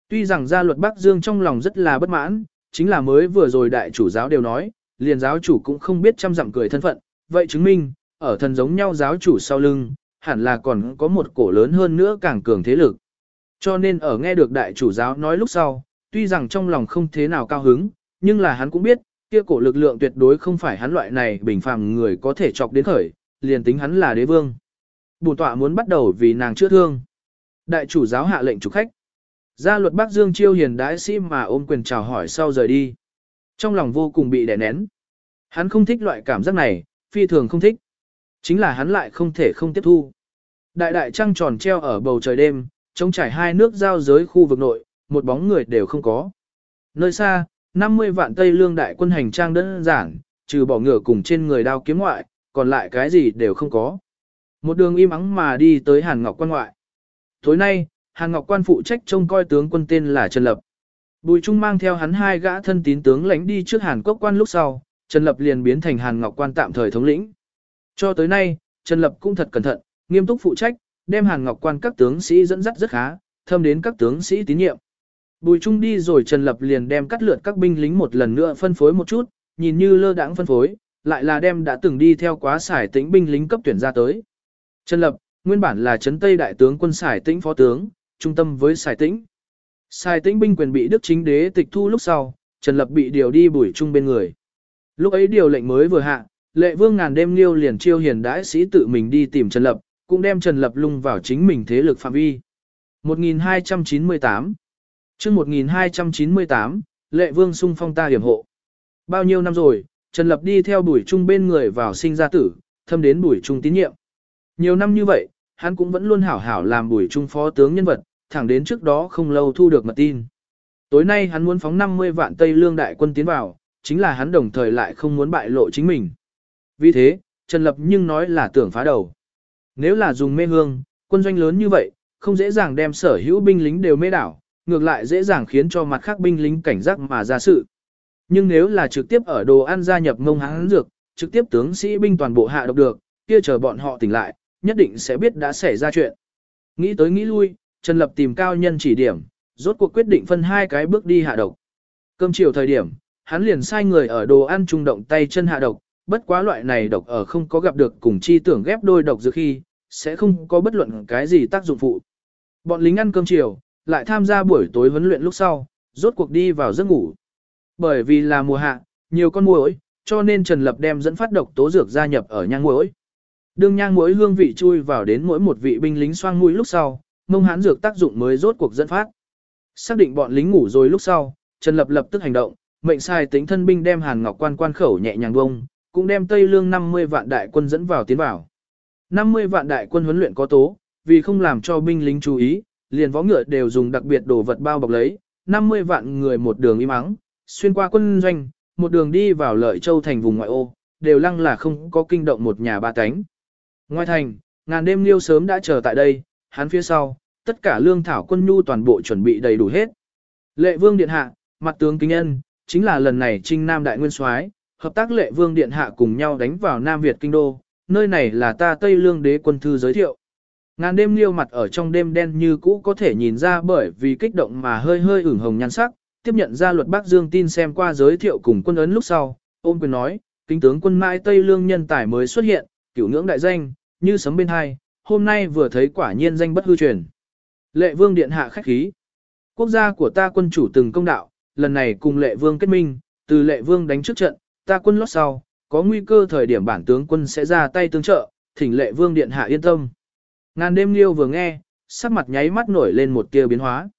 Tuy rằng gia luật Bắc Dương trong lòng rất là bất mãn, chính là mới vừa rồi đại chủ giáo đều nói, liền giáo chủ cũng không biết chăm dặm cười thân phận, vậy chứng minh, ở thần giống nhau giáo chủ sau lưng, hẳn là còn có một cổ lớn hơn nữa càng cường thế lực. Cho nên ở nghe được đại chủ giáo nói lúc sau, tuy rằng trong lòng không thế nào cao hứng, nhưng là hắn cũng biết, kia cổ lực lượng tuyệt đối không phải hắn loại này bình phàm người có thể chọc đến khởi, liền tính hắn là đế vương. bùn tọa muốn bắt đầu vì nàng chữa thương. Đại chủ giáo hạ lệnh chủ khách. Gia luật Bắc Dương chiêu hiền đãi sĩ mà ôm quyền chào hỏi sau rời đi. Trong lòng vô cùng bị đè nén. Hắn không thích loại cảm giác này, phi thường không thích. Chính là hắn lại không thể không tiếp thu. Đại đại trăng tròn treo ở bầu trời đêm, trống trải hai nước giao giới khu vực nội, một bóng người đều không có. Nơi xa, 50 vạn Tây lương đại quân hành trang đơn giản, trừ bỏ ngựa cùng trên người đao kiếm ngoại, còn lại cái gì đều không có. Một đường im ắng mà đi tới Hàn Ngọc quan ngoại. Tối nay, Hàn Ngọc quan phụ trách trông coi tướng quân tên là Trần Lập. Bùi Trung mang theo hắn hai gã thân tín tướng lãnh đi trước Hàn Quốc quan lúc sau, Trần Lập liền biến thành Hàn Ngọc quan tạm thời thống lĩnh. Cho tới nay, Trần Lập cũng thật cẩn thận, nghiêm túc phụ trách, đem Hàn Ngọc quan các tướng sĩ dẫn dắt rất khá, thâm đến các tướng sĩ tín nhiệm. Bùi Trung đi rồi Trần Lập liền đem cắt lượt các binh lính một lần nữa phân phối một chút, nhìn như lơ đãng phân phối, lại là đem đã từng đi theo quá xài tĩnh binh lính cấp tuyển ra tới. Trần Lập, nguyên bản là trấn Tây đại tướng quân xài tĩnh phó tướng, trung tâm với Sài tĩnh. Sài tĩnh binh quyền bị Đức chính đế tịch thu lúc sau, Trần Lập bị điều đi bùi trung bên người. Lúc ấy điều lệnh mới vừa hạ, lệ vương ngàn đêm liêu liền chiêu hiền đãi sĩ tự mình đi tìm Trần Lập, cũng đem Trần Lập lung vào chính mình thế lực phạm vi. 1298 chương 1298, lệ vương sung phong ta hiểm hộ. Bao nhiêu năm rồi, Trần Lập đi theo bùi trung bên người vào sinh ra tử, thâm đến bùi trung tín nhiệm. Nhiều năm như vậy, hắn cũng vẫn luôn hảo hảo làm bùi trung phó tướng nhân vật, thẳng đến trước đó không lâu thu được mật tin. Tối nay hắn muốn phóng 50 vạn Tây Lương đại quân tiến vào, chính là hắn đồng thời lại không muốn bại lộ chính mình. Vì thế, Trần Lập nhưng nói là tưởng phá đầu. Nếu là dùng mê hương, quân doanh lớn như vậy, không dễ dàng đem sở hữu binh lính đều mê đảo, ngược lại dễ dàng khiến cho mặt khác binh lính cảnh giác mà ra sự. Nhưng nếu là trực tiếp ở đồ ăn gia nhập mông hán dược, trực tiếp tướng sĩ binh toàn bộ hạ độc được, kia chờ bọn họ tỉnh lại, nhất định sẽ biết đã xảy ra chuyện. Nghĩ tới nghĩ lui, Trần Lập tìm cao nhân chỉ điểm, rốt cuộc quyết định phân hai cái bước đi hạ độc. Cơm chiều thời điểm, hắn liền sai người ở đồ ăn trung động tay chân hạ độc, bất quá loại này độc ở không có gặp được cùng chi tưởng ghép đôi độc dược khi, sẽ không có bất luận cái gì tác dụng phụ. Bọn lính ăn cơm chiều, lại tham gia buổi tối huấn luyện lúc sau, rốt cuộc đi vào giấc ngủ. Bởi vì là mùa hạ, nhiều con muỗi, cho nên Trần Lập đem dẫn phát độc tố dược gia nhập ở nhang muỗi. Đương nhang mỗi hương vị chui vào đến mỗi một vị binh lính xoang mũi lúc sau, mông hán dược tác dụng mới rốt cuộc dẫn phát. Xác định bọn lính ngủ rồi lúc sau, Trần Lập lập tức hành động, mệnh sai tính thân binh đem Hàn Ngọc Quan quan khẩu nhẹ nhàng bông, cũng đem Tây Lương 50 vạn đại quân dẫn vào tiến vào. 50 vạn đại quân huấn luyện có tố, vì không làm cho binh lính chú ý, liền võ ngựa đều dùng đặc biệt đồ vật bao bọc lấy, 50 vạn người một đường im mắng xuyên qua quân doanh, một đường đi vào lợi châu thành vùng ngoại ô, đều lăng là không có kinh động một nhà ba cánh. Ngoài thành, ngàn đêm liêu sớm đã chờ tại đây, hắn phía sau, tất cả lương thảo quân nhu toàn bộ chuẩn bị đầy đủ hết. Lệ vương điện hạ, mặt tướng kính nhân, chính là lần này trinh nam đại nguyên soái hợp tác lệ vương điện hạ cùng nhau đánh vào Nam Việt kinh đô, nơi này là ta Tây Lương đế quân thư giới thiệu. Ngàn đêm liêu mặt ở trong đêm đen như cũ có thể nhìn ra bởi vì kích động mà hơi hơi ửng hồng nhan sắc, tiếp nhận ra luật Bắc Dương tin xem qua giới thiệu cùng quân ấn lúc sau, ôm quyền nói, kinh tướng quân mãi Tây Lương nhân tài mới xuất hiện, cửu ngưỡng đại danh, như sấm bên hai, hôm nay vừa thấy quả nhiên danh bất hư truyền. Lệ vương điện hạ khách khí. Quốc gia của ta quân chủ từng công đạo, lần này cùng lệ vương kết minh, từ lệ vương đánh trước trận, ta quân lót sau, có nguy cơ thời điểm bản tướng quân sẽ ra tay tương trợ, thỉnh lệ vương điện hạ yên tâm. Ngàn đêm liêu vừa nghe, sắc mặt nháy mắt nổi lên một tia biến hóa.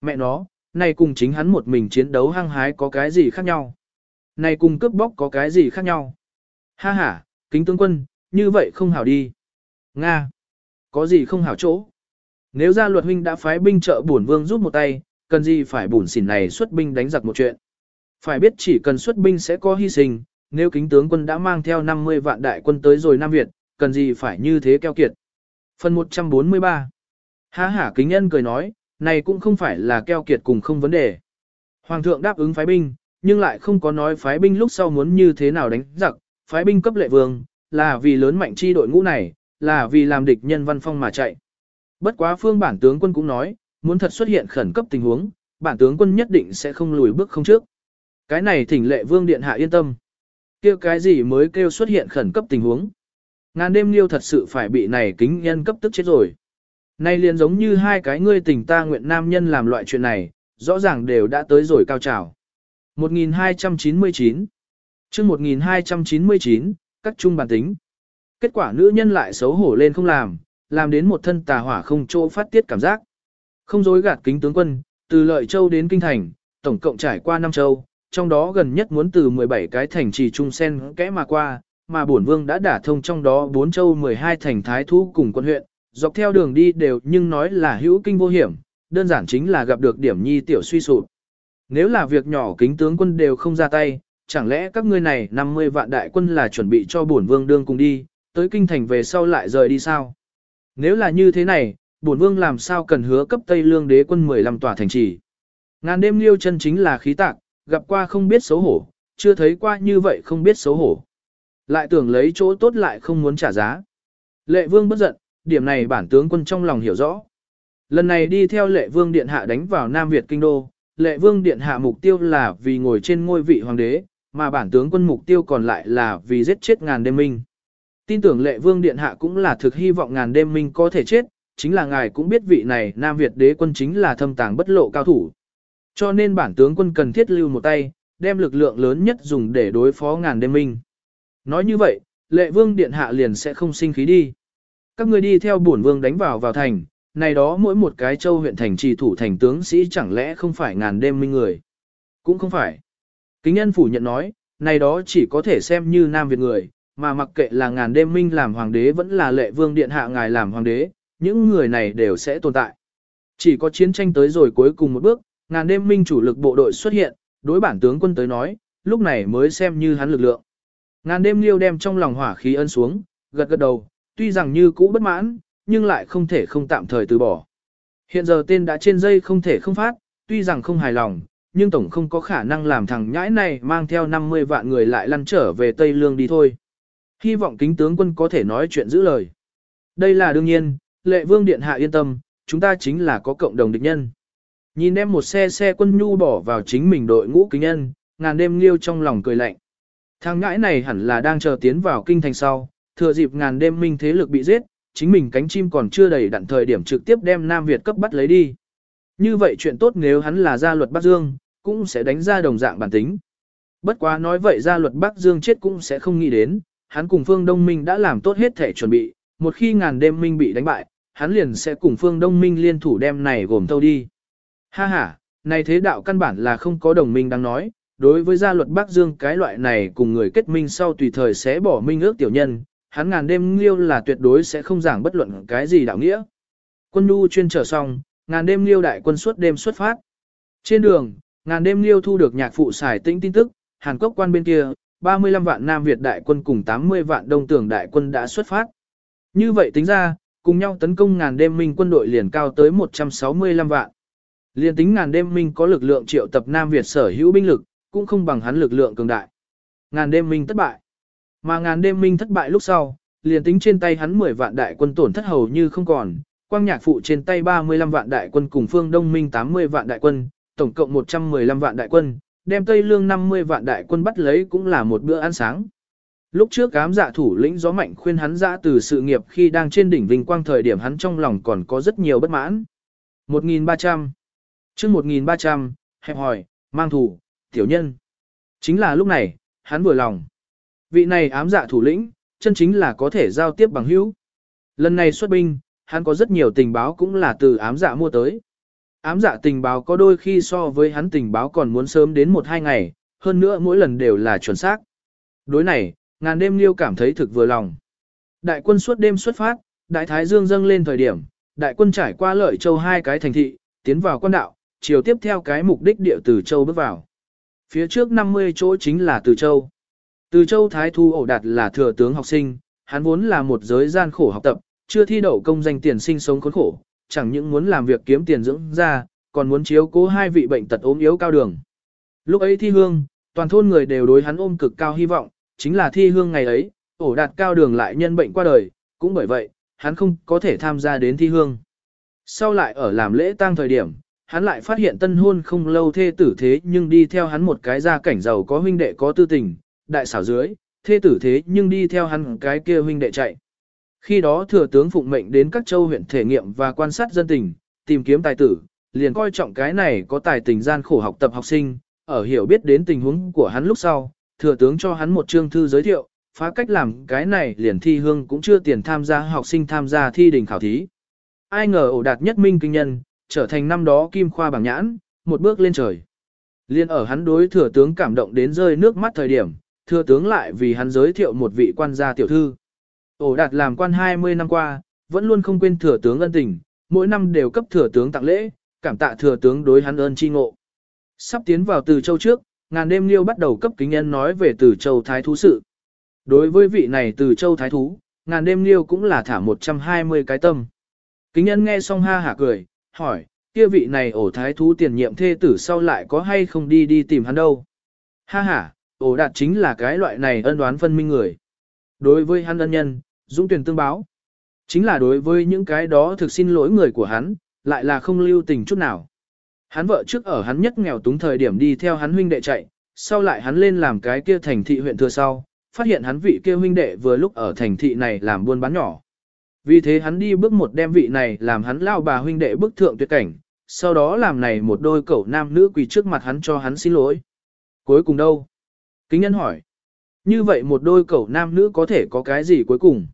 Mẹ nó, này cùng chính hắn một mình chiến đấu hăng hái có cái gì khác nhau? Này cùng cướp bóc có cái gì khác nhau? Ha ha, kính tướng quân, như vậy không hảo đi. Nga, có gì không hảo chỗ? Nếu ra luật huynh đã phái binh trợ bổn vương giúp một tay, cần gì phải bổn xỉn này xuất binh đánh giặc một chuyện. Phải biết chỉ cần xuất binh sẽ có hy sinh, nếu kính tướng quân đã mang theo 50 vạn đại quân tới rồi Nam Việt, cần gì phải như thế keo kiệt. Phần 143 Há hả kính nhân cười nói, này cũng không phải là keo kiệt cùng không vấn đề. Hoàng thượng đáp ứng phái binh, nhưng lại không có nói phái binh lúc sau muốn như thế nào đánh giặc, phái binh cấp lệ vương, là vì lớn mạnh chi đội ngũ này, là vì làm địch nhân văn phong mà chạy. Bất quá phương bản tướng quân cũng nói, muốn thật xuất hiện khẩn cấp tình huống, bản tướng quân nhất định sẽ không lùi bước không trước. Cái này thỉnh lệ vương điện hạ yên tâm. Kêu cái gì mới kêu xuất hiện khẩn cấp tình huống. Ngàn đêm liêu thật sự phải bị này kính nhân cấp tức chết rồi. Nay liền giống như hai cái ngươi tình ta nguyện nam nhân làm loại chuyện này, rõ ràng đều đã tới rồi cao trào. 1299 chương 1299, các trung bản tính. Kết quả nữ nhân lại xấu hổ lên không làm, làm đến một thân tà hỏa không chỗ phát tiết cảm giác. Không dối gạt kính tướng quân, từ lợi châu đến kinh thành, tổng cộng trải qua năm châu, trong đó gần nhất muốn từ 17 cái thành trì trung sen kẽ mà qua, mà bổn vương đã đả thông trong đó 4 châu 12 thành thái thú cùng quân huyện, dọc theo đường đi đều nhưng nói là hữu kinh vô hiểm, đơn giản chính là gặp được điểm nhi tiểu suy sụp. Nếu là việc nhỏ kính tướng quân đều không ra tay, chẳng lẽ các ngươi này 50 vạn đại quân là chuẩn bị cho bổn vương đương cùng đi, tới kinh thành về sau lại rời đi sao? Nếu là như thế này, bổn vương làm sao cần hứa cấp Tây Lương đế quân 15 tòa thành trì? Ngàn đêm liêu chân chính là khí tạc, gặp qua không biết xấu hổ, chưa thấy qua như vậy không biết xấu hổ. Lại tưởng lấy chỗ tốt lại không muốn trả giá. Lệ vương bất giận, điểm này bản tướng quân trong lòng hiểu rõ. Lần này đi theo lệ vương điện hạ đánh vào Nam Việt kinh đô, lệ vương điện hạ mục tiêu là vì ngồi trên ngôi vị hoàng đế, mà bản tướng quân mục tiêu còn lại là vì giết chết ngàn đêm minh. Tin tưởng lệ vương điện hạ cũng là thực hy vọng ngàn đêm minh có thể chết, chính là ngài cũng biết vị này Nam Việt đế quân chính là thâm tàng bất lộ cao thủ. Cho nên bản tướng quân cần thiết lưu một tay, đem lực lượng lớn nhất dùng để đối phó ngàn đêm minh. Nói như vậy, lệ vương điện hạ liền sẽ không sinh khí đi. Các ngươi đi theo bổn vương đánh vào vào thành, này đó mỗi một cái châu huyện thành trì thủ thành tướng sĩ chẳng lẽ không phải ngàn đêm minh người. Cũng không phải. Kính nhân phủ nhận nói, này đó chỉ có thể xem như Nam Việt người, mà mặc kệ là ngàn đêm minh làm hoàng đế vẫn là lệ vương điện hạ ngài làm hoàng đế, những người này đều sẽ tồn tại. Chỉ có chiến tranh tới rồi cuối cùng một bước, ngàn đêm minh chủ lực bộ đội xuất hiện, đối bản tướng quân tới nói, lúc này mới xem như hắn lực lượng. Ngàn đêm liêu đem trong lòng hỏa khí ân xuống, gật gật đầu, tuy rằng như cũ bất mãn, nhưng lại không thể không tạm thời từ bỏ. Hiện giờ tên đã trên dây không thể không phát, tuy rằng không hài lòng, nhưng tổng không có khả năng làm thằng nhãi này mang theo 50 vạn người lại lăn trở về Tây Lương đi thôi. Hy vọng kính tướng quân có thể nói chuyện giữ lời. Đây là đương nhiên, lệ vương điện hạ yên tâm, chúng ta chính là có cộng đồng địch nhân. Nhìn đem một xe xe quân nhu bỏ vào chính mình đội ngũ kính nhân, ngàn đêm liêu trong lòng cười lạnh. Thằng ngãi này hẳn là đang chờ tiến vào kinh thành sau, thừa dịp ngàn đêm minh thế lực bị giết, chính mình cánh chim còn chưa đầy đặn thời điểm trực tiếp đem Nam Việt cấp bắt lấy đi. Như vậy chuyện tốt nếu hắn là gia luật Bắc Dương, cũng sẽ đánh ra đồng dạng bản tính. Bất quá nói vậy gia luật Bắc Dương chết cũng sẽ không nghĩ đến, hắn cùng phương Đông Minh đã làm tốt hết thể chuẩn bị, một khi ngàn đêm minh bị đánh bại, hắn liền sẽ cùng phương Đông Minh liên thủ đem này gồm thâu đi. Ha ha, này thế đạo căn bản là không có đồng minh đang nói, đối với gia luật Bắc Dương cái loại này cùng người kết minh sau tùy thời sẽ bỏ minh ước tiểu nhân, hắn ngàn đêm liêu là tuyệt đối sẽ không giảng bất luận cái gì đạo nghĩa. Quân nhu chuyên trở xong, ngàn đêm liêu đại quân suốt đêm xuất phát. Trên đường, ngàn đêm liêu thu được nhạc phụ xài tĩnh tin tức, Hàn Quốc quan bên kia, 35 vạn Nam Việt đại quân cùng 80 vạn Đông Tưởng đại quân đã xuất phát. Như vậy tính ra, cùng nhau tấn công ngàn đêm minh quân đội liền cao tới 165 vạn. Liên tính ngàn đêm minh có lực lượng triệu tập Nam Việt sở hữu binh lực, cũng không bằng hắn lực lượng cường đại. Ngàn đêm minh thất bại. Mà ngàn đêm minh thất bại lúc sau, liền tính trên tay hắn 10 vạn đại quân tổn thất hầu như không còn, quang nhạc phụ trên tay 35 vạn đại quân cùng phương đông minh 80 vạn đại quân, tổng cộng 115 vạn đại quân, đem Tây Lương 50 vạn đại quân bắt lấy cũng là một bữa ăn sáng. Lúc trước ám dạ thủ lĩnh gió mạnh khuyên hắn ra từ sự nghiệp khi đang trên đỉnh vinh quang thời điểm hắn trong lòng còn có rất nhiều bất mãn. 1.300 trước 1.300, hẹp hỏi, mang thủ, tiểu nhân. Chính là lúc này, hắn vừa lòng. Vị này ám dạ thủ lĩnh, chân chính là có thể giao tiếp bằng hữu. Lần này xuất binh, hắn có rất nhiều tình báo cũng là từ ám dạ mua tới. Ám dạ tình báo có đôi khi so với hắn tình báo còn muốn sớm đến một hai ngày, hơn nữa mỗi lần đều là chuẩn xác. Đối này, ngàn đêm liêu cảm thấy thực vừa lòng. Đại quân suốt đêm xuất phát, đại thái dương dâng lên thời điểm, đại quân trải qua lợi châu hai cái thành thị, tiến vào quan đạo, chiều tiếp theo cái mục đích địa từ châu bước vào. Phía trước 50 chỗ chính là từ châu. Từ châu Thái Thu ổ đạt là thừa tướng học sinh, hắn vốn là một giới gian khổ học tập, chưa thi đậu công danh tiền sinh sống khốn khổ, chẳng những muốn làm việc kiếm tiền dưỡng ra, còn muốn chiếu cố hai vị bệnh tật ốm yếu cao đường. Lúc ấy thi hương, toàn thôn người đều đối hắn ôm cực cao hy vọng, chính là thi hương ngày ấy, ổ đạt cao đường lại nhân bệnh qua đời, cũng bởi vậy, hắn không có thể tham gia đến thi hương. Sau lại ở làm lễ tang thời điểm, hắn lại phát hiện tân hôn không lâu thê tử thế nhưng đi theo hắn một cái gia cảnh giàu có huynh đệ có tư tình, đại xảo dưới, thê tử thế nhưng đi theo hắn cái kia huynh đệ chạy. Khi đó thừa tướng phụng mệnh đến các châu huyện thể nghiệm và quan sát dân tình, tìm kiếm tài tử, liền coi trọng cái này có tài tình gian khổ học tập học sinh, ở hiểu biết đến tình huống của hắn lúc sau, thừa tướng cho hắn một chương thư giới thiệu, phá cách làm cái này liền thi hương cũng chưa tiền tham gia học sinh tham gia thi đình khảo thí. Ai ngờ ổ đạt nhất minh kinh nhân, trở thành năm đó kim khoa bảng nhãn, một bước lên trời. Liên ở hắn đối thừa tướng cảm động đến rơi nước mắt thời điểm, thừa tướng lại vì hắn giới thiệu một vị quan gia tiểu thư. Ổ đạt làm quan 20 năm qua, vẫn luôn không quên thừa tướng ân tình, mỗi năm đều cấp thừa tướng tặng lễ, cảm tạ thừa tướng đối hắn ơn chi ngộ. Sắp tiến vào từ châu trước, ngàn đêm liêu bắt đầu cấp kính nhân nói về từ châu thái thú sự. Đối với vị này từ châu thái thú, ngàn đêm liêu cũng là thả 120 cái tâm. Kính nhân nghe xong ha hả cười, hỏi, kia vị này ổ thái thú tiền nhiệm thê tử sau lại có hay không đi đi tìm hắn đâu. Ha ha, ổ đạt chính là cái loại này ân đoán phân minh người. Đối với hắn ân nhân, dũng tuyển tương báo. Chính là đối với những cái đó thực xin lỗi người của hắn, lại là không lưu tình chút nào. Hắn vợ trước ở hắn nhất nghèo túng thời điểm đi theo hắn huynh đệ chạy, sau lại hắn lên làm cái kia thành thị huyện thừa sau, phát hiện hắn vị kia huynh đệ vừa lúc ở thành thị này làm buôn bán nhỏ. Vì thế hắn đi bước một đem vị này làm hắn lao bà huynh đệ bức thượng tuyệt cảnh, sau đó làm này một đôi cậu nam nữ quỳ trước mặt hắn cho hắn xin lỗi. Cuối cùng đâu? Kính nhân hỏi. Như vậy một đôi cẩu nam nữ có thể có cái gì cuối cùng?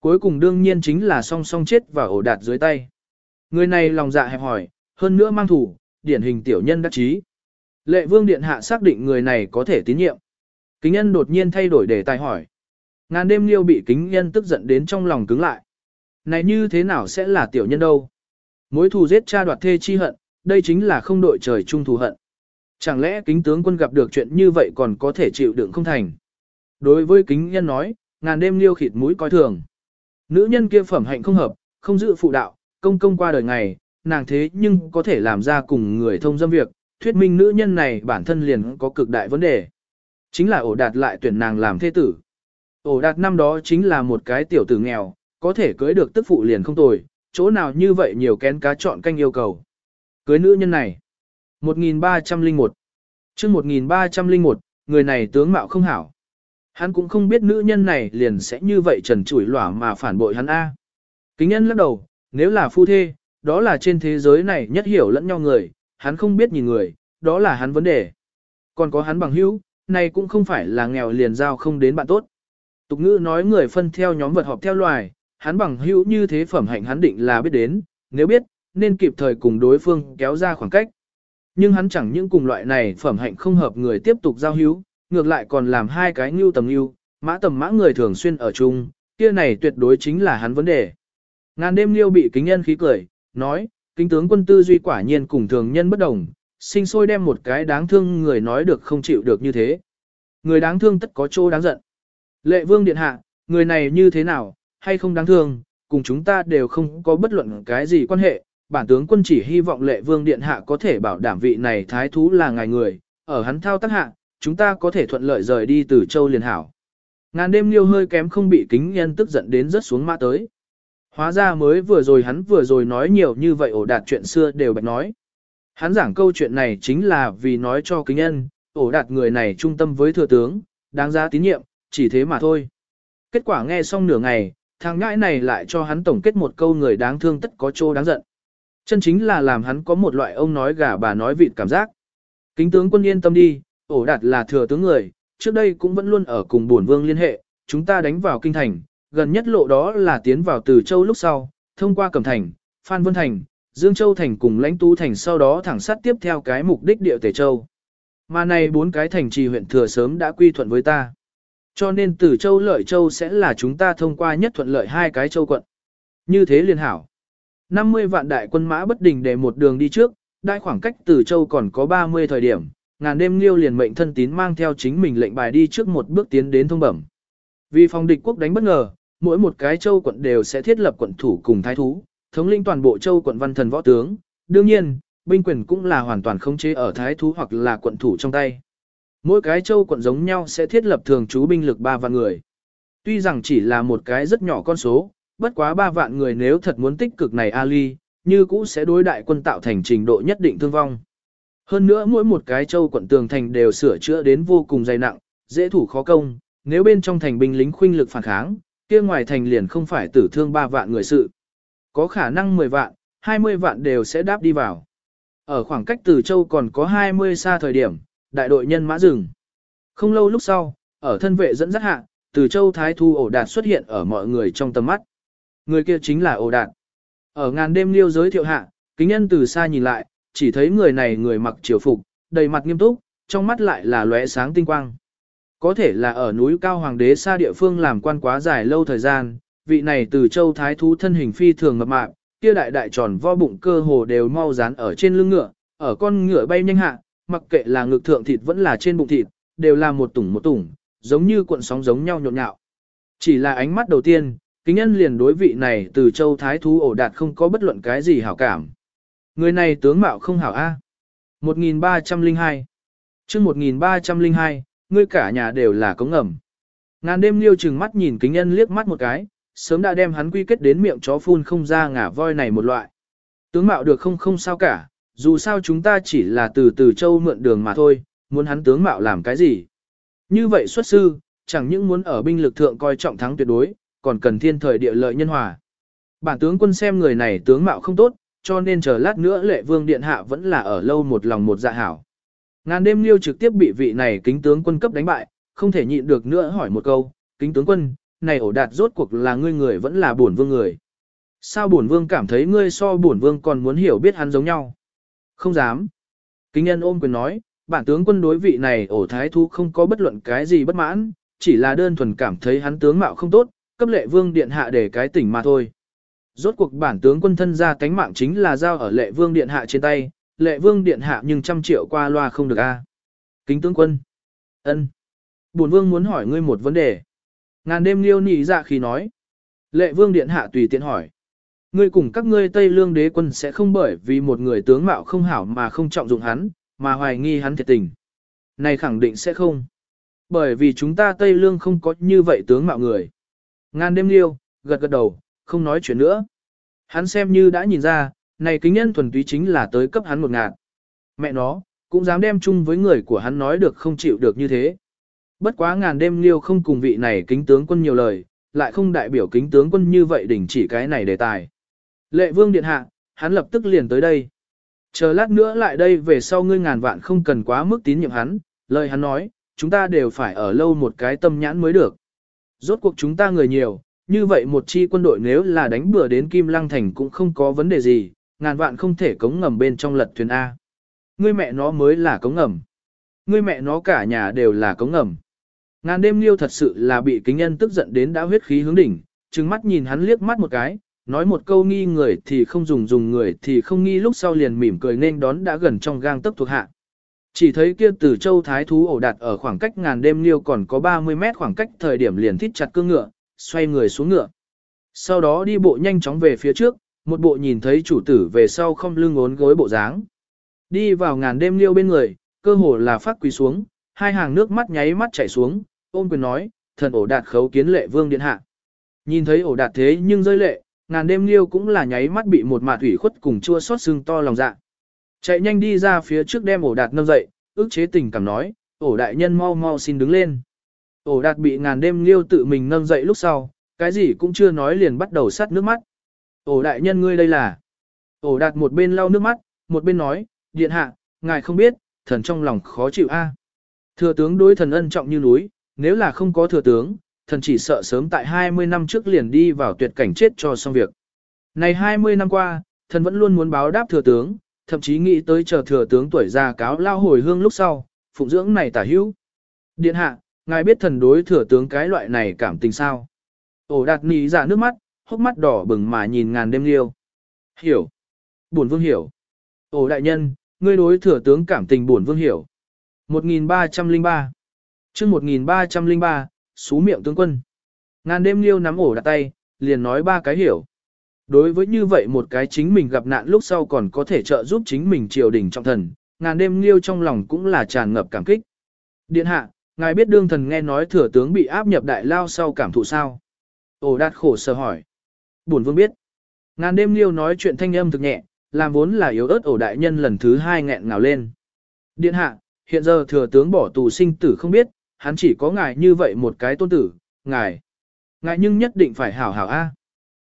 Cuối cùng đương nhiên chính là song song chết và ổ đạt dưới tay. Người này lòng dạ hẹp hỏi, hơn nữa mang thủ, điển hình tiểu nhân đắc chí. Lệ vương điện hạ xác định người này có thể tín nhiệm. Kính nhân đột nhiên thay đổi đề tài hỏi. Ngàn đêm liêu bị kính nhân tức giận đến trong lòng cứng lại. Này như thế nào sẽ là tiểu nhân đâu? Mối thù giết cha đoạt thê chi hận, đây chính là không đội trời chung thù hận. Chẳng lẽ kính tướng quân gặp được chuyện như vậy còn có thể chịu đựng không thành? Đối với kính nhân nói, ngàn đêm liêu khịt mũi coi thường. Nữ nhân kia phẩm hạnh không hợp, không giữ phụ đạo, công công qua đời ngày, nàng thế nhưng có thể làm ra cùng người thông dâm việc, thuyết minh nữ nhân này bản thân liền có cực đại vấn đề. Chính là ổ đạt lại tuyển nàng làm thế tử. Ổ đạt năm đó chính là một cái tiểu tử nghèo, có thể cưới được tức phụ liền không tồi, chỗ nào như vậy nhiều kén cá chọn canh yêu cầu. Cưới nữ nhân này. 1301 chương 1301, người này tướng mạo không hảo. Hắn cũng không biết nữ nhân này liền sẽ như vậy trần trụi lỏa mà phản bội hắn A. Kính nhân lắc đầu, nếu là phu thê, đó là trên thế giới này nhất hiểu lẫn nhau người, hắn không biết nhìn người, đó là hắn vấn đề. Còn có hắn bằng hữu, này cũng không phải là nghèo liền giao không đến bạn tốt. Tục ngữ nói người phân theo nhóm vật họp theo loài, hắn bằng hữu như thế phẩm hạnh hắn định là biết đến, nếu biết, nên kịp thời cùng đối phương kéo ra khoảng cách. Nhưng hắn chẳng những cùng loại này phẩm hạnh không hợp người tiếp tục giao hữu, ngược lại còn làm hai cái ngưu tầm ngưu, mã tầm mã người thường xuyên ở chung, kia này tuyệt đối chính là hắn vấn đề. Ngàn đêm liêu bị kính nhân khí cười, nói, kính tướng quân tư duy quả nhiên cùng thường nhân bất đồng, sinh sôi đem một cái đáng thương người nói được không chịu được như thế. Người đáng thương tất có chỗ đáng giận. Lệ vương điện hạ, người này như thế nào, hay không đáng thương, cùng chúng ta đều không có bất luận cái gì quan hệ. Bản tướng quân chỉ hy vọng lệ vương điện hạ có thể bảo đảm vị này thái thú là ngài người, ở hắn thao tác hạ, chúng ta có thể thuận lợi rời đi từ châu liền hảo. Ngàn đêm liêu hơi kém không bị kính nhân tức giận đến rất xuống mã tới. Hóa ra mới vừa rồi hắn vừa rồi nói nhiều như vậy ổ đạt chuyện xưa đều bạch nói. Hắn giảng câu chuyện này chính là vì nói cho kính nhân, ổ đạt người này trung tâm với thừa tướng, đáng giá tín nhiệm, chỉ thế mà thôi. Kết quả nghe xong nửa ngày, thằng ngãi này lại cho hắn tổng kết một câu người đáng thương tất có chỗ đáng giận. Chân chính là làm hắn có một loại ông nói gà bà nói vịt cảm giác. Kính tướng quân yên tâm đi, ổ đạt là thừa tướng người, trước đây cũng vẫn luôn ở cùng bổn vương liên hệ, chúng ta đánh vào kinh thành, gần nhất lộ đó là tiến vào từ châu lúc sau, thông qua Cẩm Thành, Phan Vân Thành, Dương Châu Thành cùng lãnh tu thành sau đó thẳng sát tiếp theo cái mục đích địa Tề Châu. Mà này bốn cái thành trì huyện thừa sớm đã quy thuận với ta. Cho nên từ châu lợi châu sẽ là chúng ta thông qua nhất thuận lợi hai cái châu quận. Như thế liên hảo. 50 vạn đại quân mã bất đình để một đường đi trước, đại khoảng cách từ châu còn có 30 thời điểm, ngàn đêm liêu liền mệnh thân tín mang theo chính mình lệnh bài đi trước một bước tiến đến thông bẩm. Vì phòng địch quốc đánh bất ngờ, mỗi một cái châu quận đều sẽ thiết lập quận thủ cùng thái thú, thống lĩnh toàn bộ châu quận văn thần võ tướng. Đương nhiên, binh quyền cũng là hoàn toàn khống chế ở thái thú hoặc là quận thủ trong tay. Mỗi cái châu quận giống nhau sẽ thiết lập thường trú binh lực 3 vạn người. Tuy rằng chỉ là một cái rất nhỏ con số, bất quá 3 vạn người nếu thật muốn tích cực này Ali, như cũ sẽ đối đại quân tạo thành trình độ nhất định thương vong. Hơn nữa mỗi một cái châu quận tường thành đều sửa chữa đến vô cùng dày nặng, dễ thủ khó công, nếu bên trong thành binh lính khuynh lực phản kháng, kia ngoài thành liền không phải tử thương 3 vạn người sự. Có khả năng 10 vạn, 20 vạn đều sẽ đáp đi vào. Ở khoảng cách từ châu còn có 20 xa thời điểm, đại đội nhân mã rừng. Không lâu lúc sau, ở thân vệ dẫn dắt hạ, từ châu thái thu ổ đạt xuất hiện ở mọi người trong tầm mắt. Người kia chính là ổ đạt. Ở ngàn đêm liêu giới thiệu hạ, kính nhân từ xa nhìn lại, chỉ thấy người này người mặc triều phục, đầy mặt nghiêm túc, trong mắt lại là lóe sáng tinh quang. Có thể là ở núi cao hoàng đế xa địa phương làm quan quá dài lâu thời gian, vị này từ châu thái thú thân hình phi thường mập mạp, kia đại đại tròn vo bụng cơ hồ đều mau dán ở trên lưng ngựa, ở con ngựa bay nhanh hạ, mặc kệ là ngực thượng thịt vẫn là trên bụng thịt, đều là một tủng một tủng, giống như cuộn sóng giống nhau nhộn nhạo. Chỉ là ánh mắt đầu tiên, kính nhân liền đối vị này từ châu thái thú ổ đạt không có bất luận cái gì hảo cảm. Người này tướng mạo không hảo A. 1302 chương 1302, ngươi cả nhà đều là cống ngầm. Ngàn đêm liêu chừng mắt nhìn kính nhân liếc mắt một cái, sớm đã đem hắn quy kết đến miệng chó phun không ra ngả voi này một loại. Tướng mạo được không không sao cả, dù sao chúng ta chỉ là từ từ châu mượn đường mà thôi, muốn hắn tướng mạo làm cái gì. Như vậy xuất sư, chẳng những muốn ở binh lực thượng coi trọng thắng tuyệt đối, còn cần thiên thời địa lợi nhân hòa. Bản tướng quân xem người này tướng mạo không tốt, cho nên chờ lát nữa lệ vương điện hạ vẫn là ở lâu một lòng một dạ hảo. Ngàn đêm liêu trực tiếp bị vị này kính tướng quân cấp đánh bại, không thể nhịn được nữa hỏi một câu, kính tướng quân, này ổ đạt rốt cuộc là ngươi người vẫn là bổn vương người. Sao bổn vương cảm thấy ngươi so bổn vương còn muốn hiểu biết hắn giống nhau? Không dám. Kính nhân ôm quyền nói, bản tướng quân đối vị này ổ thái thú không có bất luận cái gì bất mãn, chỉ là đơn thuần cảm thấy hắn tướng mạo không tốt, cấp lệ vương điện hạ để cái tỉnh mà thôi. Rốt cuộc bản tướng quân thân ra cánh mạng chính là giao ở lệ vương điện hạ trên tay, lệ vương điện hạ nhưng trăm triệu qua loa không được a. Kính tướng quân. ân, Bổn vương muốn hỏi ngươi một vấn đề. Ngàn đêm liêu nỉ dạ khi nói. Lệ vương điện hạ tùy tiện hỏi. Ngươi cùng các ngươi Tây Lương đế quân sẽ không bởi vì một người tướng mạo không hảo mà không trọng dụng hắn, mà hoài nghi hắn thiệt tình. Này khẳng định sẽ không. Bởi vì chúng ta Tây Lương không có như vậy tướng mạo người. Ngàn đêm liêu, gật gật đầu, không nói chuyện nữa. Hắn xem như đã nhìn ra, này kính nhân thuần túy chính là tới cấp hắn một ngạt. Mẹ nó, cũng dám đem chung với người của hắn nói được không chịu được như thế. Bất quá ngàn đêm liêu không cùng vị này kính tướng quân nhiều lời, lại không đại biểu kính tướng quân như vậy đỉnh chỉ cái này đề tài. Lệ vương điện hạ, hắn lập tức liền tới đây. Chờ lát nữa lại đây về sau ngươi ngàn vạn không cần quá mức tín nhiệm hắn, lời hắn nói, chúng ta đều phải ở lâu một cái tâm nhãn mới được. Rốt cuộc chúng ta người nhiều, như vậy một chi quân đội nếu là đánh bừa đến Kim Lăng Thành cũng không có vấn đề gì, ngàn vạn không thể cống ngầm bên trong lật thuyền A. Ngươi mẹ nó mới là cống ngầm. Ngươi mẹ nó cả nhà đều là cống ngầm. Ngàn đêm liêu thật sự là bị kính nhân tức giận đến đã huyết khí hướng đỉnh, trừng mắt nhìn hắn liếc mắt một cái, nói một câu nghi người thì không dùng dùng người thì không nghi lúc sau liền mỉm cười nên đón đã gần trong gang tấc thuộc hạ. Chỉ thấy kia từ châu thái thú ổ đặt ở khoảng cách ngàn đêm liêu còn có 30 mét khoảng cách thời điểm liền thít chặt cương ngựa, xoay người xuống ngựa. Sau đó đi bộ nhanh chóng về phía trước, một bộ nhìn thấy chủ tử về sau không lưng ốn gối bộ dáng. Đi vào ngàn đêm liêu bên người, cơ hồ là phát quỳ xuống, hai hàng nước mắt nháy mắt chảy xuống, ôm quyền nói, thần ổ đạt khấu kiến lệ vương điện hạ. Nhìn thấy ổ đạt thế nhưng rơi lệ, ngàn đêm liêu cũng là nháy mắt bị một mạt thủy khuất cùng chua xót xương to lòng dạ. Chạy nhanh đi ra phía trước đem ổ đạt nâng dậy, ước chế tình cảm nói, ổ đại nhân mau mau xin đứng lên. Ổ đạt bị ngàn đêm liêu tự mình nâng dậy lúc sau, cái gì cũng chưa nói liền bắt đầu sắt nước mắt. Ổ đại nhân ngươi đây là. Ổ đạt một bên lau nước mắt, một bên nói, điện hạ, ngài không biết, thần trong lòng khó chịu a. Thừa tướng đối thần ân trọng như núi, nếu là không có thừa tướng, thần chỉ sợ sớm tại 20 năm trước liền đi vào tuyệt cảnh chết cho xong việc. Này 20 năm qua, thần vẫn luôn muốn báo đáp thừa tướng, thậm chí nghĩ tới chờ thừa tướng tuổi già cáo lao hồi hương lúc sau, phụng dưỡng này tả hữu. Điện hạ, ngài biết thần đối thừa tướng cái loại này cảm tình sao? Ổ đạt nỉ ra nước mắt, hốc mắt đỏ bừng mà nhìn ngàn đêm liêu. Hiểu. Buồn vương hiểu. Ổ đại nhân, ngươi đối thừa tướng cảm tình buồn vương hiểu. 1303 chương 1303, xú miệng tướng quân. Ngàn đêm liêu nắm ổ đặt tay, liền nói ba cái hiểu. Đối với như vậy một cái chính mình gặp nạn lúc sau còn có thể trợ giúp chính mình triều đình trong thần, ngàn đêm liêu trong lòng cũng là tràn ngập cảm kích. Điện hạ, ngài biết đương thần nghe nói thừa tướng bị áp nhập đại lao sau cảm thụ sao? Ổ đạt khổ sở hỏi. Bổn vương biết. Ngàn đêm liêu nói chuyện thanh âm thực nhẹ, làm vốn là yếu ớt ổ đại nhân lần thứ hai nghẹn ngào lên. Điện hạ, hiện giờ thừa tướng bỏ tù sinh tử không biết, hắn chỉ có ngài như vậy một cái tôn tử, ngài. Ngài nhưng nhất định phải hảo hảo a.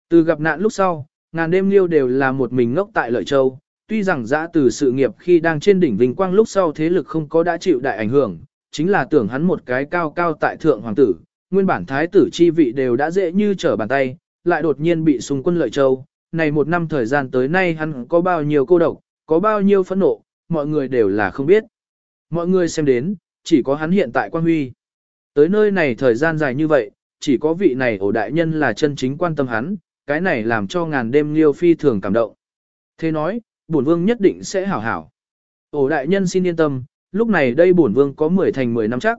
Từ gặp nạn lúc sau, ngàn đêm liêu đều là một mình ngốc tại Lợi Châu, tuy rằng dã từ sự nghiệp khi đang trên đỉnh vinh quang lúc sau thế lực không có đã chịu đại ảnh hưởng, chính là tưởng hắn một cái cao cao tại thượng hoàng tử, nguyên bản thái tử chi vị đều đã dễ như trở bàn tay, lại đột nhiên bị xung quân Lợi Châu. Này một năm thời gian tới nay hắn có bao nhiêu cô độc, có bao nhiêu phẫn nộ, mọi người đều là không biết. Mọi người xem đến, chỉ có hắn hiện tại quan huy. Tới nơi này thời gian dài như vậy, chỉ có vị này ổ đại nhân là chân chính quan tâm hắn, cái này làm cho ngàn đêm liêu phi thường cảm động. Thế nói, bổn vương nhất định sẽ hảo hảo. Ổ đại nhân xin yên tâm, lúc này đây bổn vương có 10 thành 10 năm chắc.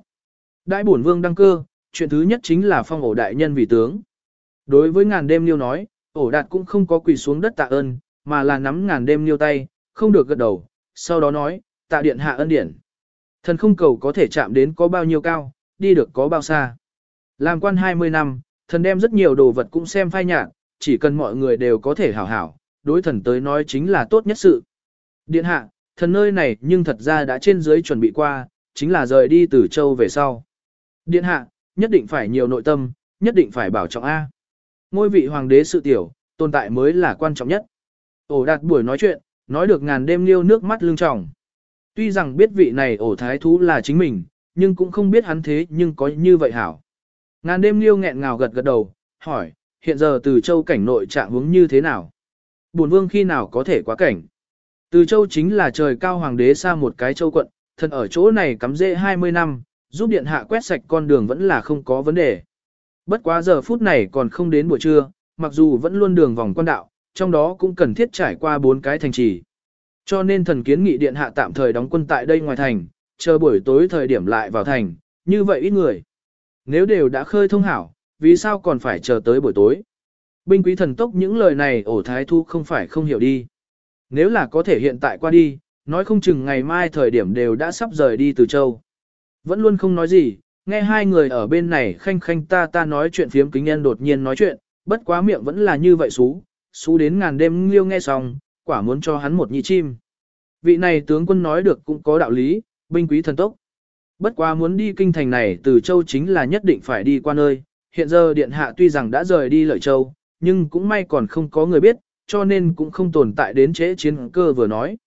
Đại bổn vương đăng cơ, chuyện thứ nhất chính là phong ổ đại nhân vì tướng. Đối với ngàn đêm liêu nói, ổ đạt cũng không có quỳ xuống đất tạ ơn, mà là nắm ngàn đêm liêu tay, không được gật đầu, sau đó nói, tạ điện hạ ân điển. Thần không cầu có thể chạm đến có bao nhiêu cao, đi được có bao xa. Làm quan 20 năm, thần đem rất nhiều đồ vật cũng xem phai nhạt, chỉ cần mọi người đều có thể hảo hảo, đối thần tới nói chính là tốt nhất sự. Điện hạ, thần nơi này nhưng thật ra đã trên dưới chuẩn bị qua, chính là rời đi từ châu về sau. Điện hạ, nhất định phải nhiều nội tâm, nhất định phải bảo trọng A. Ngôi vị hoàng đế sự tiểu, tồn tại mới là quan trọng nhất. Ổ đạt buổi nói chuyện, nói được ngàn đêm liêu nước mắt lưng tròng. Tuy rằng biết vị này ổ thái thú là chính mình, nhưng cũng không biết hắn thế nhưng có như vậy hảo. Ngàn đêm liêu nghẹn ngào gật gật đầu, hỏi, hiện giờ từ châu cảnh nội trạng hướng như thế nào? Bổn vương khi nào có thể quá cảnh? Từ châu chính là trời cao hoàng đế xa một cái châu quận, thân ở chỗ này cắm rễ 20 năm, giúp điện hạ quét sạch con đường vẫn là không có vấn đề. Bất quá giờ phút này còn không đến buổi trưa, mặc dù vẫn luôn đường vòng quan đạo, trong đó cũng cần thiết trải qua bốn cái thành trì. Cho nên thần kiến nghị điện hạ tạm thời đóng quân tại đây ngoài thành, chờ buổi tối thời điểm lại vào thành, như vậy ít người. Nếu đều đã khơi thông hảo, vì sao còn phải chờ tới buổi tối? Binh quý thần tốc những lời này ổ thái thu không phải không hiểu đi. Nếu là có thể hiện tại qua đi, nói không chừng ngày mai thời điểm đều đã sắp rời đi từ châu. Vẫn luôn không nói gì, nghe hai người ở bên này khanh khanh ta ta nói chuyện phiếm kính nhân đột nhiên nói chuyện, bất quá miệng vẫn là như vậy xú, xú đến ngàn đêm liêu nghe xong, quả muốn cho hắn một nhị chim. Vị này tướng quân nói được cũng có đạo lý, binh quý thần tốc. Bất quá muốn đi kinh thành này từ châu chính là nhất định phải đi qua nơi, hiện giờ điện hạ tuy rằng đã rời đi lợi châu, nhưng cũng may còn không có người biết, cho nên cũng không tồn tại đến chế chiến cơ vừa nói.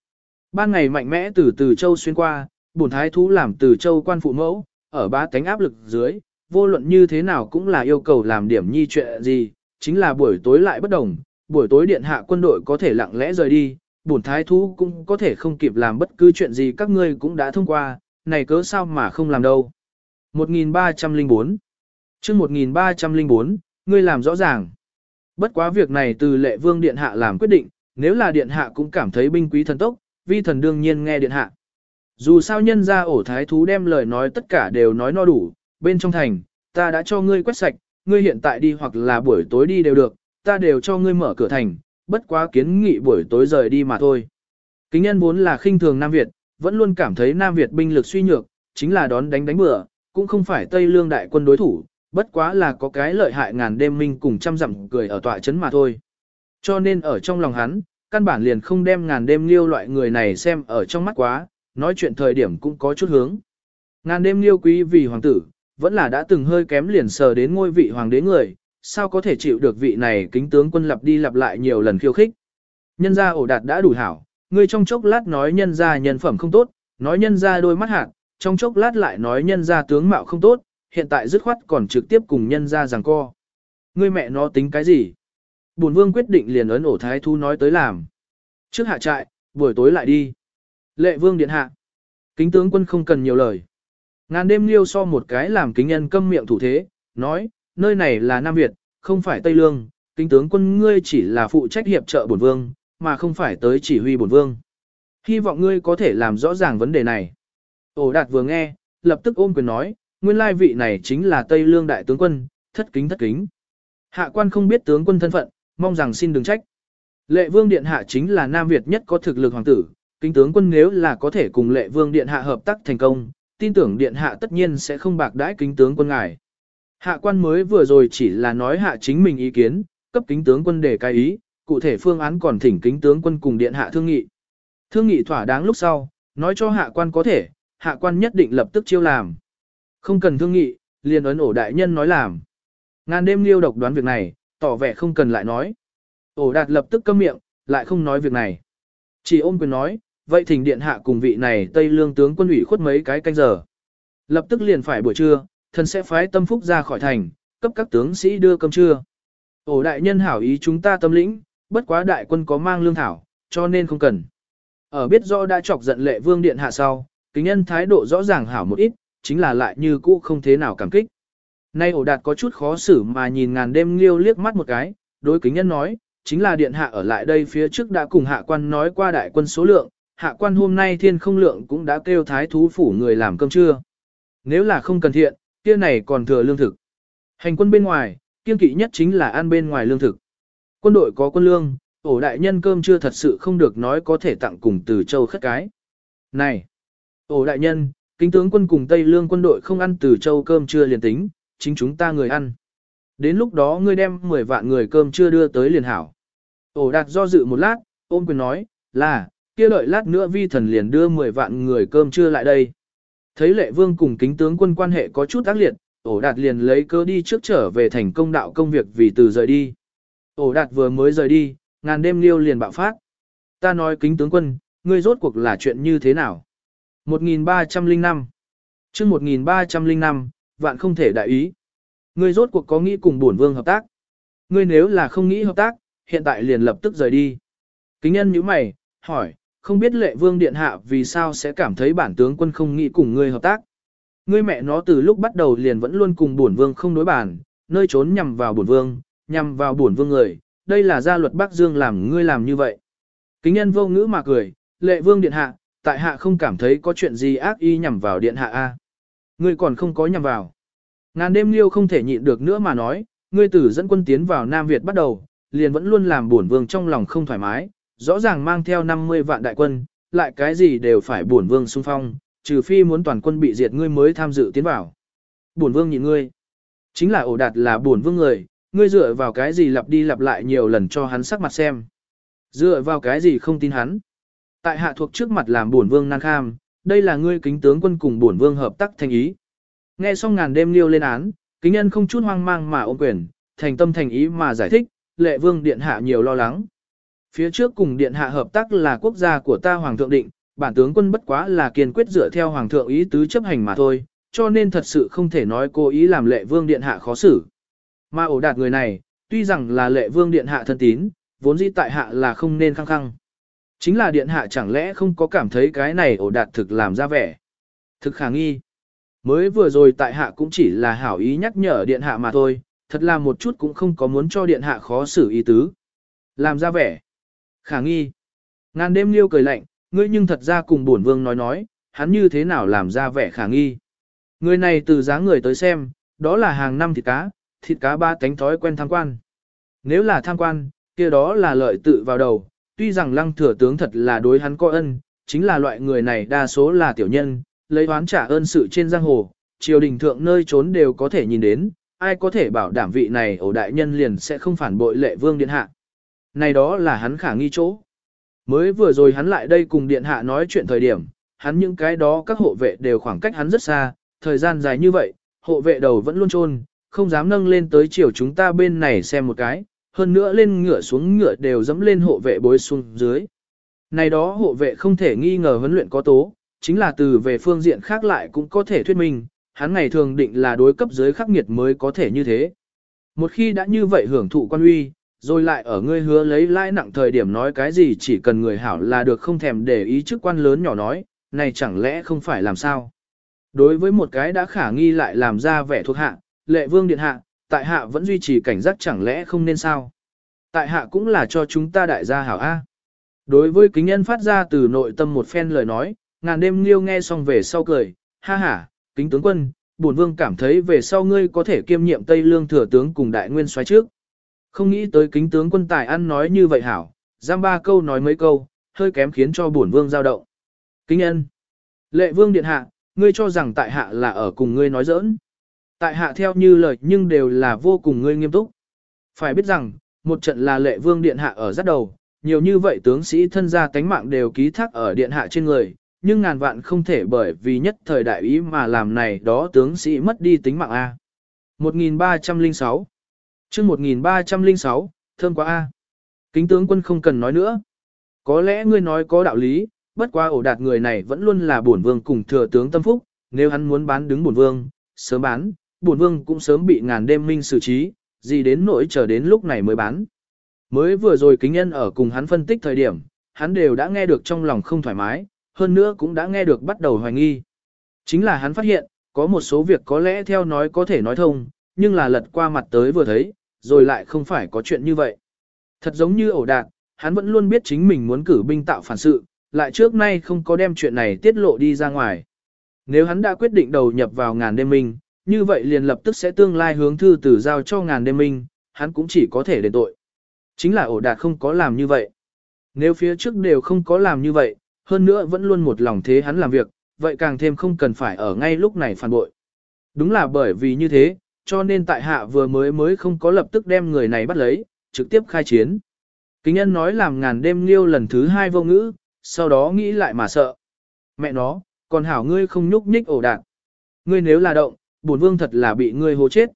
Ban ngày mạnh mẽ từ từ châu xuyên qua, bổn thái thú làm từ châu quan phụ mẫu, ở ba cánh áp lực dưới, vô luận như thế nào cũng là yêu cầu làm điểm nhi chuyện gì, chính là buổi tối lại bất đồng, buổi tối điện hạ quân đội có thể lặng lẽ rời đi, bổn thái thú cũng có thể không kịp làm bất cứ chuyện gì các ngươi cũng đã thông qua, này cớ sao mà không làm đâu. 1304 chương 1304, ngươi làm rõ ràng. Bất quá việc này từ lệ vương điện hạ làm quyết định, nếu là điện hạ cũng cảm thấy binh quý thần tốc, vi thần đương nhiên nghe điện hạ. Dù sao nhân ra ổ thái thú đem lời nói tất cả đều nói no đủ, bên trong thành, ta đã cho ngươi quét sạch, ngươi hiện tại đi hoặc là buổi tối đi đều được, ta đều cho ngươi mở cửa thành, bất quá kiến nghị buổi tối rời đi mà thôi. Kính nhân vốn là khinh thường Nam Việt, vẫn luôn cảm thấy Nam Việt binh lực suy nhược, chính là đón đánh đánh bừa, cũng không phải Tây Lương đại quân đối thủ, bất quá là có cái lợi hại ngàn đêm minh cùng trăm dặm cười ở tọa chấn mà thôi. Cho nên ở trong lòng hắn, căn bản liền không đem ngàn đêm liêu loại người này xem ở trong mắt quá, nói chuyện thời điểm cũng có chút hướng. Ngàn đêm liêu quý vì hoàng tử, vẫn là đã từng hơi kém liền sờ đến ngôi vị hoàng đế người, sao có thể chịu được vị này kính tướng quân lặp đi lặp lại nhiều lần khiêu khích. Nhân gia ổ đạt đã đủ hảo, người trong chốc lát nói nhân gia nhân phẩm không tốt, nói nhân gia đôi mắt hạt, trong chốc lát lại nói nhân gia tướng mạo không tốt, hiện tại dứt khoát còn trực tiếp cùng nhân gia rằng co. Ngươi mẹ nó tính cái gì? Bổn vương quyết định liền ấn ổ thái thu nói tới làm. Trước hạ trại, buổi tối lại đi. Lệ vương điện hạ. Kính tướng quân không cần nhiều lời. Ngàn đêm liêu so một cái làm kính nhân câm miệng thủ thế, nói, nơi này là Nam Việt, không phải Tây Lương, kính tướng quân ngươi chỉ là phụ trách hiệp trợ bổn vương, mà không phải tới chỉ huy bổn vương. Hy vọng ngươi có thể làm rõ ràng vấn đề này. Ổ đạt vừa nghe, lập tức ôm quyền nói, nguyên lai vị này chính là Tây Lương đại tướng quân, thất kính thất kính. Hạ quan không biết tướng quân thân phận, mong rằng xin đừng trách. Lệ vương điện hạ chính là Nam Việt nhất có thực lực hoàng tử, kính tướng quân nếu là có thể cùng lệ vương điện hạ hợp tác thành công, tin tưởng điện hạ tất nhiên sẽ không bạc đãi kính tướng quân ngài. Hạ quan mới vừa rồi chỉ là nói hạ chính mình ý kiến, cấp kính tướng quân để cái ý, cụ thể phương án còn thỉnh kính tướng quân cùng điện hạ thương nghị. Thương nghị thỏa đáng lúc sau, nói cho hạ quan có thể, hạ quan nhất định lập tức chiêu làm. Không cần thương nghị, liền ấn ổ đại nhân nói làm. Ngàn đêm liêu độc đoán việc này, tỏ vẻ không cần lại nói. Ổ đạt lập tức câm miệng, lại không nói việc này. Chỉ ôm quyền nói, vậy thỉnh điện hạ cùng vị này Tây Lương tướng quân ủy khuất mấy cái canh giờ. Lập tức liền phải buổi trưa, thần sẽ phái tâm phúc ra khỏi thành, cấp các tướng sĩ đưa cơm trưa. Ổ đại nhân hảo ý chúng ta tâm lĩnh, bất quá đại quân có mang lương thảo, cho nên không cần. Ở biết rõ đã chọc giận lệ vương điện hạ sau, kính nhân thái độ rõ ràng hảo một ít, chính là lại như cũ không thế nào cảm kích. Nay ổ đạt có chút khó xử mà nhìn ngàn đêm liêu liếc mắt một cái, đối kính nhân nói, chính là điện hạ ở lại đây phía trước đã cùng hạ quan nói qua đại quân số lượng, hạ quan hôm nay thiên không lượng cũng đã kêu thái thú phủ người làm cơm trưa. Nếu là không cần thiện, kia này còn thừa lương thực. Hành quân bên ngoài, kiên kỵ nhất chính là ăn bên ngoài lương thực. Quân đội có quân lương, ổ đại nhân cơm chưa thật sự không được nói có thể tặng cùng từ châu khất cái. Này, ổ đại nhân, kính tướng quân cùng Tây Lương quân đội không ăn từ châu cơm trưa liền tính, chính chúng ta người ăn. Đến lúc đó ngươi đem 10 vạn người cơm trưa đưa tới liền hảo. Ổ đạt do dự một lát, ôm quyền nói, là, kia đợi lát nữa vi thần liền đưa 10 vạn người cơm trưa lại đây. Thấy lệ vương cùng kính tướng quân quan hệ có chút ác liệt, ổ đạt liền lấy cơ đi trước trở về thành công đạo công việc vì từ rời đi. Ổ đạt vừa mới rời đi, ngàn đêm liêu liền bạo phát. Ta nói kính tướng quân, ngươi rốt cuộc là chuyện như thế nào? 1305 chương 1305, vạn không thể đại ý. Ngươi rốt cuộc có nghĩ cùng bổn vương hợp tác. Ngươi nếu là không nghĩ hợp tác, hiện tại liền lập tức rời đi. Kính nhân như mày, hỏi, không biết lệ vương điện hạ vì sao sẽ cảm thấy bản tướng quân không nghĩ cùng ngươi hợp tác. Ngươi mẹ nó từ lúc bắt đầu liền vẫn luôn cùng bổn vương không đối bản, nơi trốn nhằm vào bổn vương, nhằm vào bổn vương người, đây là gia luật Bắc Dương làm ngươi làm như vậy. Kính nhân vô ngữ mà cười, lệ vương điện hạ, tại hạ không cảm thấy có chuyện gì ác y nhằm vào điện hạ a. Ngươi còn không có nhằm vào. Ngàn đêm liêu không thể nhịn được nữa mà nói, ngươi tử dẫn quân tiến vào Nam Việt bắt đầu, liền vẫn luôn làm bổn vương trong lòng không thoải mái, rõ ràng mang theo 50 vạn đại quân, lại cái gì đều phải bổn vương xung phong, trừ phi muốn toàn quân bị diệt ngươi mới tham dự tiến vào. Bổn vương nhịn ngươi. Chính là ổ đạt là bổn vương người, ngươi dựa vào cái gì lặp đi lặp lại nhiều lần cho hắn sắc mặt xem. Dựa vào cái gì không tin hắn. Tại hạ thuộc trước mặt làm bổn vương nan kham, đây là ngươi kính tướng quân cùng bổn vương hợp tác thành ý. Nghe xong ngàn đêm liêu lên án, kính nhân không chút hoang mang mà ôm quyền, thành tâm thành ý mà giải thích, lệ vương điện hạ nhiều lo lắng. Phía trước cùng điện hạ hợp tác là quốc gia của ta hoàng thượng định, bản tướng quân bất quá là kiên quyết dựa theo hoàng thượng ý tứ chấp hành mà thôi, cho nên thật sự không thể nói cố ý làm lệ vương điện hạ khó xử. Mà ổ đạt người này, tuy rằng là lệ vương điện hạ thân tín, vốn dĩ tại hạ là không nên khăng khăng. Chính là điện hạ chẳng lẽ không có cảm thấy cái này ổ đạt thực làm ra vẻ. Thực khả nghi. Mới vừa rồi tại hạ cũng chỉ là hảo ý nhắc nhở điện hạ mà thôi, thật là một chút cũng không có muốn cho điện hạ khó xử ý tứ. Làm ra vẻ. Khả nghi. Ngàn đêm liêu cười lạnh, ngươi nhưng thật ra cùng bổn vương nói nói, hắn như thế nào làm ra vẻ khả nghi. Người này từ dáng người tới xem, đó là hàng năm thịt cá, thịt cá ba cánh thói quen tham quan. Nếu là tham quan, kia đó là lợi tự vào đầu, tuy rằng lăng thừa tướng thật là đối hắn có ân, chính là loại người này đa số là tiểu nhân, lấy oán trả ơn sự trên giang hồ, triều đình thượng nơi trốn đều có thể nhìn đến, ai có thể bảo đảm vị này ổ đại nhân liền sẽ không phản bội lệ vương điện hạ. Này đó là hắn khả nghi chỗ. Mới vừa rồi hắn lại đây cùng điện hạ nói chuyện thời điểm, hắn những cái đó các hộ vệ đều khoảng cách hắn rất xa, thời gian dài như vậy, hộ vệ đầu vẫn luôn trôn, không dám nâng lên tới chiều chúng ta bên này xem một cái, hơn nữa lên ngựa xuống ngựa đều dẫm lên hộ vệ bối xuống dưới. Này đó hộ vệ không thể nghi ngờ huấn luyện có tố, chính là từ về phương diện khác lại cũng có thể thuyết minh, hắn ngày thường định là đối cấp dưới khắc nghiệt mới có thể như thế. Một khi đã như vậy hưởng thụ quan uy, rồi lại ở ngươi hứa lấy lãi nặng thời điểm nói cái gì chỉ cần người hảo là được không thèm để ý chức quan lớn nhỏ nói, này chẳng lẽ không phải làm sao. Đối với một cái đã khả nghi lại làm ra vẻ thuộc hạ, lệ vương điện hạ, tại hạ vẫn duy trì cảnh giác chẳng lẽ không nên sao. Tại hạ cũng là cho chúng ta đại gia hảo A. Đối với kính nhân phát ra từ nội tâm một phen lời nói, ngàn đêm liêu nghe xong về sau cười, ha ha, kính tướng quân, bổn vương cảm thấy về sau ngươi có thể kiêm nhiệm Tây Lương thừa tướng cùng đại nguyên soái trước. Không nghĩ tới kính tướng quân tài ăn nói như vậy hảo, giam ba câu nói mấy câu, hơi kém khiến cho bổn vương giao động. Kính nhân, lệ vương điện hạ, ngươi cho rằng tại hạ là ở cùng ngươi nói giỡn. Tại hạ theo như lời nhưng đều là vô cùng ngươi nghiêm túc. Phải biết rằng, một trận là lệ vương điện hạ ở rất đầu, nhiều như vậy tướng sĩ thân gia tánh mạng đều ký thác ở điện hạ trên người, nhưng ngàn vạn không thể bởi vì nhất thời đại ý mà làm này đó tướng sĩ mất đi tính mạng A. 1306 chương 1306, thơm quá A. Kính tướng quân không cần nói nữa. Có lẽ ngươi nói có đạo lý, bất qua ổ đạt người này vẫn luôn là bổn vương cùng thừa tướng tâm phúc, nếu hắn muốn bán đứng bổn vương, sớm bán, bổn vương cũng sớm bị ngàn đêm minh xử trí, gì đến nỗi chờ đến lúc này mới bán. Mới vừa rồi kính nhân ở cùng hắn phân tích thời điểm, hắn đều đã nghe được trong lòng không thoải mái, hơn nữa cũng đã nghe được bắt đầu hoài nghi. Chính là hắn phát hiện, có một số việc có lẽ theo nói có thể nói thông, nhưng là lật qua mặt tới vừa thấy, rồi lại không phải có chuyện như vậy. Thật giống như ổ đạt, hắn vẫn luôn biết chính mình muốn cử binh tạo phản sự, lại trước nay không có đem chuyện này tiết lộ đi ra ngoài. Nếu hắn đã quyết định đầu nhập vào ngàn đêm minh, như vậy liền lập tức sẽ tương lai hướng thư tử giao cho ngàn đêm minh, hắn cũng chỉ có thể đền tội. Chính là ổ đạt không có làm như vậy. Nếu phía trước đều không có làm như vậy, hơn nữa vẫn luôn một lòng thế hắn làm việc, vậy càng thêm không cần phải ở ngay lúc này phản bội. Đúng là bởi vì như thế, cho nên tại hạ vừa mới mới không có lập tức đem người này bắt lấy, trực tiếp khai chiến. Kính nhân nói làm ngàn đêm liêu lần thứ hai vô ngữ, sau đó nghĩ lại mà sợ. Mẹ nó, còn hảo ngươi không nhúc nhích ổ đạn. Ngươi nếu là động, bổn vương thật là bị ngươi hố chết.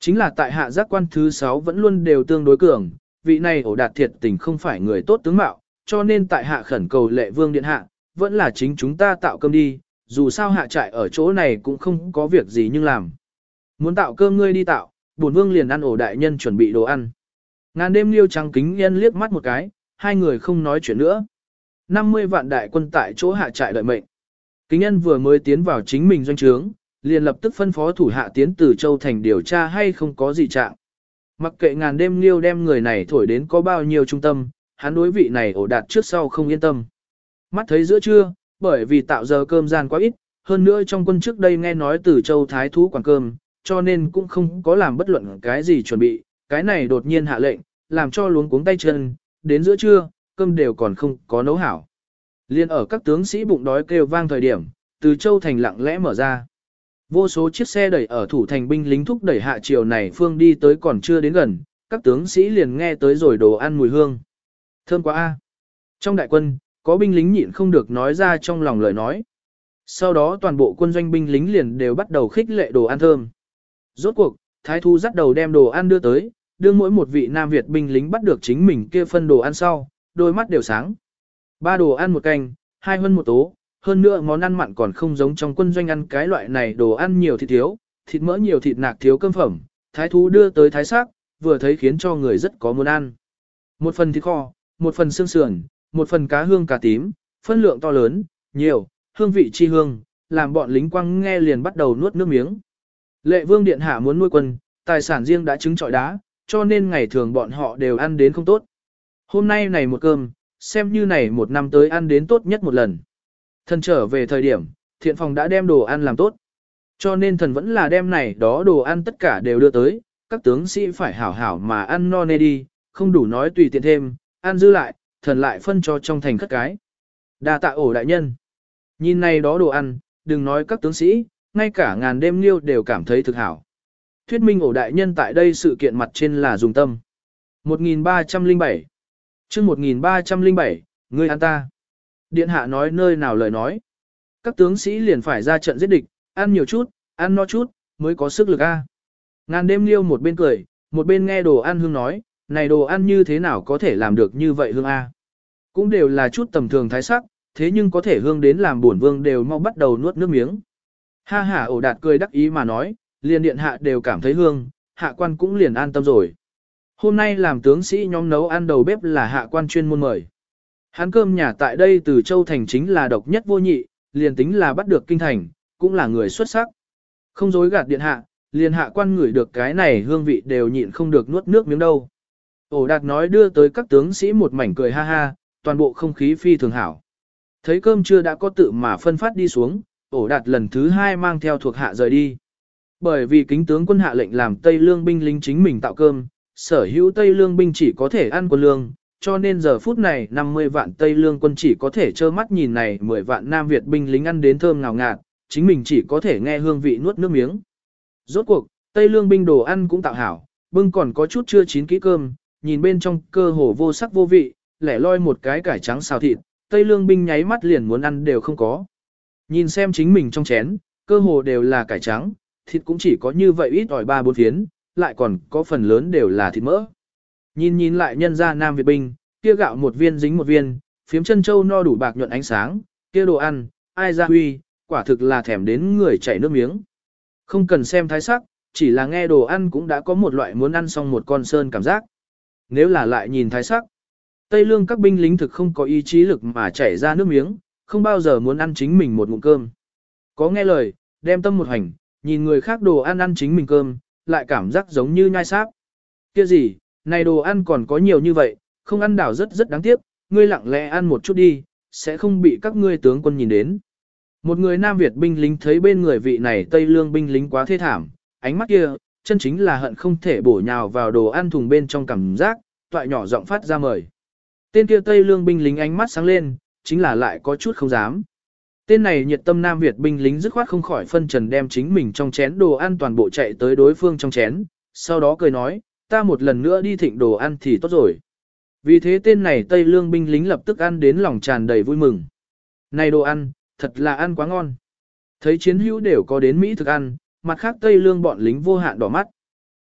Chính là tại hạ giác quan thứ 6 vẫn luôn đều tương đối cường, vị này ổ đạt thiệt tình không phải người tốt tướng mạo, cho nên tại hạ khẩn cầu lệ vương điện hạ, vẫn là chính chúng ta tạo cơm đi, dù sao hạ trại ở chỗ này cũng không có việc gì nhưng làm. Muốn tạo cơm ngươi đi tạo, bổn vương liền ăn ổ đại nhân chuẩn bị đồ ăn. Ngàn đêm liêu trắng kính nhân liếc mắt một cái, hai người không nói chuyện nữa. 50 vạn đại quân tại chỗ hạ trại đợi mệnh. Kính nhân vừa mới tiến vào chính mình doanh trướng, liền lập tức phân phó thủ hạ tiến từ Châu Thành điều tra hay không có gì trạng. Mặc kệ ngàn đêm liêu đem người này thổi đến có bao nhiêu trung tâm, hắn đối vị này ổ đạt trước sau không yên tâm. Mắt thấy giữa trưa, bởi vì tạo giờ cơm gian quá ít, hơn nữa trong quân trước đây nghe nói từ Châu Thái Thú quảng cơm, cho nên cũng không có làm bất luận cái gì chuẩn bị, cái này đột nhiên hạ lệnh, làm cho luống cuống tay chân, đến giữa trưa, cơm đều còn không có nấu hảo. Liên ở các tướng sĩ bụng đói kêu vang thời điểm, từ Châu Thành lặng lẽ mở ra. Vô số chiếc xe đẩy ở thủ thành binh lính thúc đẩy hạ triều này phương đi tới còn chưa đến gần, các tướng sĩ liền nghe tới rồi đồ ăn mùi hương. Thơm quá a. Trong đại quân, có binh lính nhịn không được nói ra trong lòng lời nói. Sau đó toàn bộ quân doanh binh lính liền đều bắt đầu khích lệ đồ ăn thơm. Rốt cuộc, thái thu dắt đầu đem đồ ăn đưa tới, đưa mỗi một vị Nam Việt binh lính bắt được chính mình kia phân đồ ăn sau, đôi mắt đều sáng. Ba đồ ăn một canh, hai hơn một tố, hơn nữa món ăn mặn còn không giống trong quân doanh ăn cái loại này đồ ăn nhiều thịt thiếu, thịt mỡ nhiều thịt nạc thiếu cơm phẩm, thái thú đưa tới thái sắc, vừa thấy khiến cho người rất có muốn ăn. Một phần thịt kho, một phần xương sườn, một phần cá hương cà tím, phân lượng to lớn, nhiều, hương vị chi hương, làm bọn lính quăng nghe liền bắt đầu nuốt nước miếng. Lệ vương điện hạ muốn nuôi quân, tài sản riêng đã trứng trọi đá, cho nên ngày thường bọn họ đều ăn đến không tốt. Hôm nay này một cơm, xem như này một năm tới ăn đến tốt nhất một lần. Thần trở về thời điểm, thiện phòng đã đem đồ ăn làm tốt. Cho nên thần vẫn là đem này đó đồ ăn tất cả đều đưa tới, các tướng sĩ phải hảo hảo mà ăn no nê đi, không đủ nói tùy tiện thêm, ăn dư lại, thần lại phân cho trong thành khất cái. đa tạ ổ đại nhân. Nhìn này đó đồ ăn, đừng nói các tướng sĩ, ngay cả ngàn đêm liêu đều cảm thấy thực hảo. Thuyết minh ổ đại nhân tại đây sự kiện mặt trên là dùng tâm. 1307 chương 1307, ngươi ăn ta. Điện hạ nói nơi nào lời nói. Các tướng sĩ liền phải ra trận giết địch, ăn nhiều chút, ăn no chút, mới có sức lực a. Ngàn đêm liêu một bên cười, một bên nghe đồ ăn hương nói, này đồ ăn như thế nào có thể làm được như vậy hương a? Cũng đều là chút tầm thường thái sắc, thế nhưng có thể hương đến làm buồn vương đều mau bắt đầu nuốt nước miếng. Ha ha ổ đạt cười đắc ý mà nói, liền điện hạ đều cảm thấy hương, hạ quan cũng liền an tâm rồi. Hôm nay làm tướng sĩ nhóm nấu ăn đầu bếp là hạ quan chuyên môn mời. Hắn cơm nhà tại đây từ Châu Thành chính là độc nhất vô nhị, liền tính là bắt được kinh thành, cũng là người xuất sắc. Không dối gạt điện hạ, liền hạ quan ngửi được cái này hương vị đều nhịn không được nuốt nước miếng đâu. Ổ đạt nói đưa tới các tướng sĩ một mảnh cười ha ha, toàn bộ không khí phi thường hảo. Thấy cơm chưa đã có tự mà phân phát đi xuống, ổ đạt lần thứ hai mang theo thuộc hạ rời đi. Bởi vì kính tướng quân hạ lệnh làm Tây Lương binh lính chính mình tạo cơm, sở hữu Tây Lương binh chỉ có thể ăn quân lương, cho nên giờ phút này 50 vạn Tây Lương quân chỉ có thể trơ mắt nhìn này 10 vạn Nam Việt binh lính ăn đến thơm ngào ngạt, chính mình chỉ có thể nghe hương vị nuốt nước miếng. Rốt cuộc, Tây Lương binh đồ ăn cũng tạo hảo, bưng còn có chút chưa chín kỹ cơm, nhìn bên trong cơ hồ vô sắc vô vị, lẻ loi một cái cải trắng xào thịt, Tây Lương binh nháy mắt liền muốn ăn đều không có. Nhìn xem chính mình trong chén, cơ hồ đều là cải trắng, thịt cũng chỉ có như vậy ít ỏi ba bốn phiến, lại còn có phần lớn đều là thịt mỡ. Nhìn nhìn lại nhân ra Nam Việt binh, kia gạo một viên dính một viên, phiếm chân châu no đủ bạc nhuận ánh sáng, kia đồ ăn, ai ra huy, quả thực là thèm đến người chảy nước miếng. Không cần xem thái sắc, chỉ là nghe đồ ăn cũng đã có một loại muốn ăn xong một con sơn cảm giác. Nếu là lại nhìn thái sắc, Tây lương các binh lính thực không có ý chí lực mà chảy ra nước miếng, không bao giờ muốn ăn chính mình một ngụm cơm. Có nghe lời, đem tâm một hành, nhìn người khác đồ ăn ăn chính mình cơm, lại cảm giác giống như nhai sáp. Kia gì, này đồ ăn còn có nhiều như vậy, không ăn đảo rất rất đáng tiếc, ngươi lặng lẽ ăn một chút đi, sẽ không bị các ngươi tướng quân nhìn đến. Một người Nam Việt binh lính thấy bên người vị này Tây Lương binh lính quá thê thảm, ánh mắt kia, chân chính là hận không thể bổ nhào vào đồ ăn thùng bên trong cảm giác, toại nhỏ giọng phát ra mời. Tên kia Tây Lương binh lính ánh mắt sáng lên, chính là lại có chút không dám. Tên này nhiệt tâm Nam Việt binh lính dứt khoát không khỏi phân trần đem chính mình trong chén đồ ăn toàn bộ chạy tới đối phương trong chén, sau đó cười nói, ta một lần nữa đi thịnh đồ ăn thì tốt rồi. Vì thế tên này Tây Lương binh lính lập tức ăn đến lòng tràn đầy vui mừng. Này đồ ăn, thật là ăn quá ngon. Thấy chiến hữu đều có đến Mỹ thực ăn, mặt khác Tây Lương bọn lính vô hạn đỏ mắt.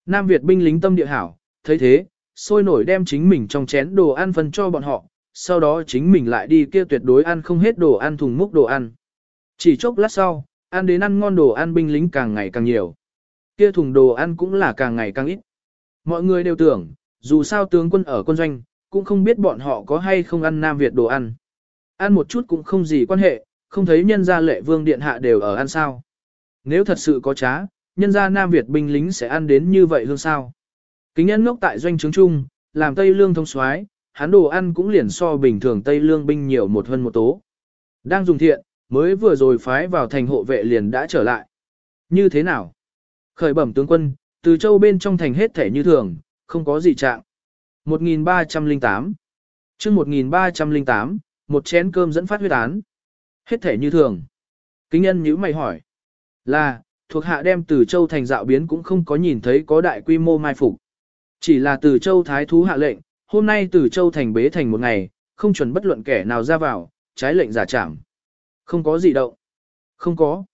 Nam Việt binh lính tâm địa hảo, thấy thế, sôi nổi đem chính mình trong chén đồ ăn phân cho bọn họ, sau đó chính mình lại đi kia tuyệt đối ăn không hết đồ ăn thùng múc đồ ăn. Chỉ chốc lát sau, ăn đến ăn ngon đồ ăn binh lính càng ngày càng nhiều. Kia thùng đồ ăn cũng là càng ngày càng ít. Mọi người đều tưởng, dù sao tướng quân ở quân doanh, cũng không biết bọn họ có hay không ăn Nam Việt đồ ăn. Ăn một chút cũng không gì quan hệ, không thấy nhân gia lệ vương điện hạ đều ở ăn sao. Nếu thật sự có trá, nhân gia Nam Việt binh lính sẽ ăn đến như vậy hương sao. Kính nhân ngốc tại doanh trướng trung làm Tây Lương thông soái, hắn đồ ăn cũng liền so bình thường Tây Lương binh nhiều một hơn một tố. Đang dùng thiện, mới vừa rồi phái vào thành hộ vệ liền đã trở lại. Như thế nào? Khởi bẩm tướng quân, từ châu bên trong thành hết thể như thường, không có gì trạng. 1308 chương 1308, một chén cơm dẫn phát huyết án. Hết thể như thường. Kính nhân nhữ mày hỏi. Là, thuộc hạ đem từ châu thành dạo biến cũng không có nhìn thấy có đại quy mô mai phục. Chỉ là từ châu thái thú hạ lệnh, hôm nay từ châu thành bế thành một ngày, không chuẩn bất luận kẻ nào ra vào, trái lệnh giả trảm. Không có gì động. Không có.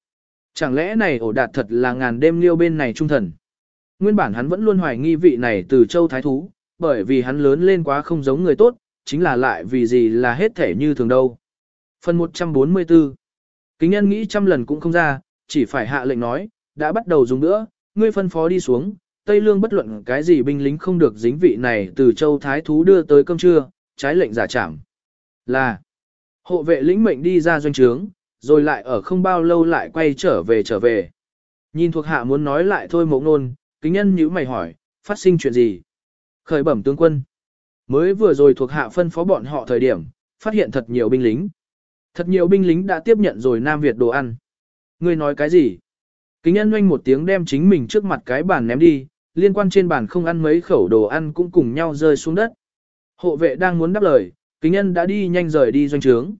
Chẳng lẽ này ổ đạt thật là ngàn đêm liêu bên này trung thần. Nguyên bản hắn vẫn luôn hoài nghi vị này từ châu thái thú, bởi vì hắn lớn lên quá không giống người tốt, chính là lại vì gì là hết thể như thường đâu. Phần 144 Kính nhân nghĩ trăm lần cũng không ra, chỉ phải hạ lệnh nói, đã bắt đầu dùng nữa, ngươi phân phó đi xuống, Tây Lương bất luận cái gì binh lính không được dính vị này từ châu thái thú đưa tới cơm trưa, trái lệnh giả trảm. Là hộ vệ lĩnh mệnh đi ra doanh trướng, rồi lại ở không bao lâu lại quay trở về trở về. Nhìn thuộc hạ muốn nói lại thôi mộng nôn, kính nhân nhữ mày hỏi, phát sinh chuyện gì? Khởi bẩm tướng quân. Mới vừa rồi thuộc hạ phân phó bọn họ thời điểm, phát hiện thật nhiều binh lính. Thật nhiều binh lính đã tiếp nhận rồi Nam Việt đồ ăn. Ngươi nói cái gì? Kính nhân oanh một tiếng đem chính mình trước mặt cái bàn ném đi, liên quan trên bàn không ăn mấy khẩu đồ ăn cũng cùng nhau rơi xuống đất. Hộ vệ đang muốn đáp lời, kính nhân đã đi nhanh rời đi doanh trướng.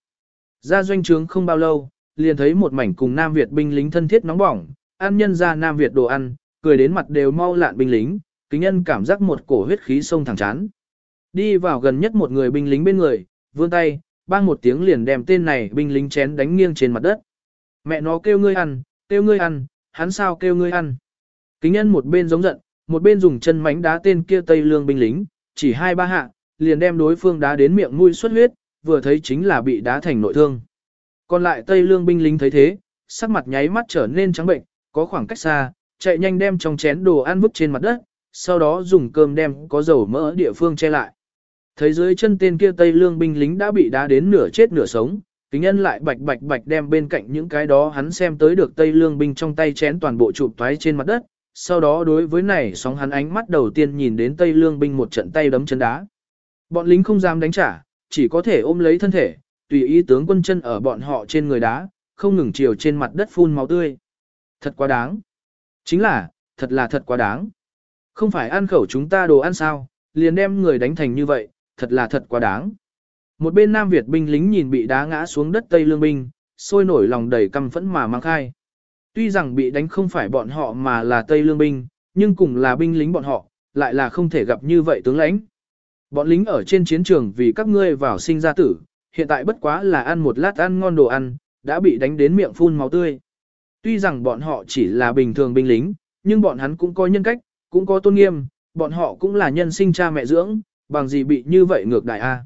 Ra doanh trướng không bao lâu, liền thấy một mảnh cùng Nam Việt binh lính thân thiết nóng bỏng, ăn nhân ra Nam Việt đồ ăn, cười đến mặt đều mau lạn binh lính, kính nhân cảm giác một cổ huyết khí sông thẳng chán. Đi vào gần nhất một người binh lính bên người, vươn tay, bang một tiếng liền đem tên này binh lính chén đánh nghiêng trên mặt đất. Mẹ nó kêu ngươi ăn, kêu ngươi ăn, hắn sao kêu ngươi ăn. Kính nhân một bên giống giận, một bên dùng chân mánh đá tên kia Tây Lương binh lính, chỉ hai ba hạ, liền đem đối phương đá đến miệng mũi xuất huyết, vừa thấy chính là bị đá thành nội thương. Còn lại Tây Lương binh lính thấy thế, sắc mặt nháy mắt trở nên trắng bệnh, có khoảng cách xa, chạy nhanh đem trong chén đồ ăn vứt trên mặt đất, sau đó dùng cơm đem có dầu mỡ địa phương che lại. Thấy dưới chân tên kia Tây Lương binh lính đã bị đá đến nửa chết nửa sống, kính nhân lại bạch bạch bạch đem bên cạnh những cái đó hắn xem tới được Tây Lương binh trong tay chén toàn bộ chụp toái trên mặt đất, sau đó đối với này sóng hắn ánh mắt đầu tiên nhìn đến Tây Lương binh một trận tay đấm chân đá. Bọn lính không dám đánh trả, chỉ có thể ôm lấy thân thể, tùy ý tướng quân chân ở bọn họ trên người đá, không ngừng chiều trên mặt đất phun máu tươi. Thật quá đáng. Chính là, thật là thật quá đáng. Không phải ăn khẩu chúng ta đồ ăn sao, liền đem người đánh thành như vậy, thật là thật quá đáng. Một bên Nam Việt binh lính nhìn bị đá ngã xuống đất Tây Lương binh, sôi nổi lòng đầy căm phẫn mà mang khai. Tuy rằng bị đánh không phải bọn họ mà là Tây Lương binh, nhưng cùng là binh lính bọn họ, lại là không thể gặp như vậy tướng lãnh. Bọn lính ở trên chiến trường vì các ngươi vào sinh ra tử, hiện tại bất quá là ăn một lát ăn ngon đồ ăn, đã bị đánh đến miệng phun máu tươi. Tuy rằng bọn họ chỉ là bình thường binh lính, nhưng bọn hắn cũng có nhân cách, cũng có tôn nghiêm, bọn họ cũng là nhân sinh cha mẹ dưỡng, bằng gì bị như vậy ngược đại a.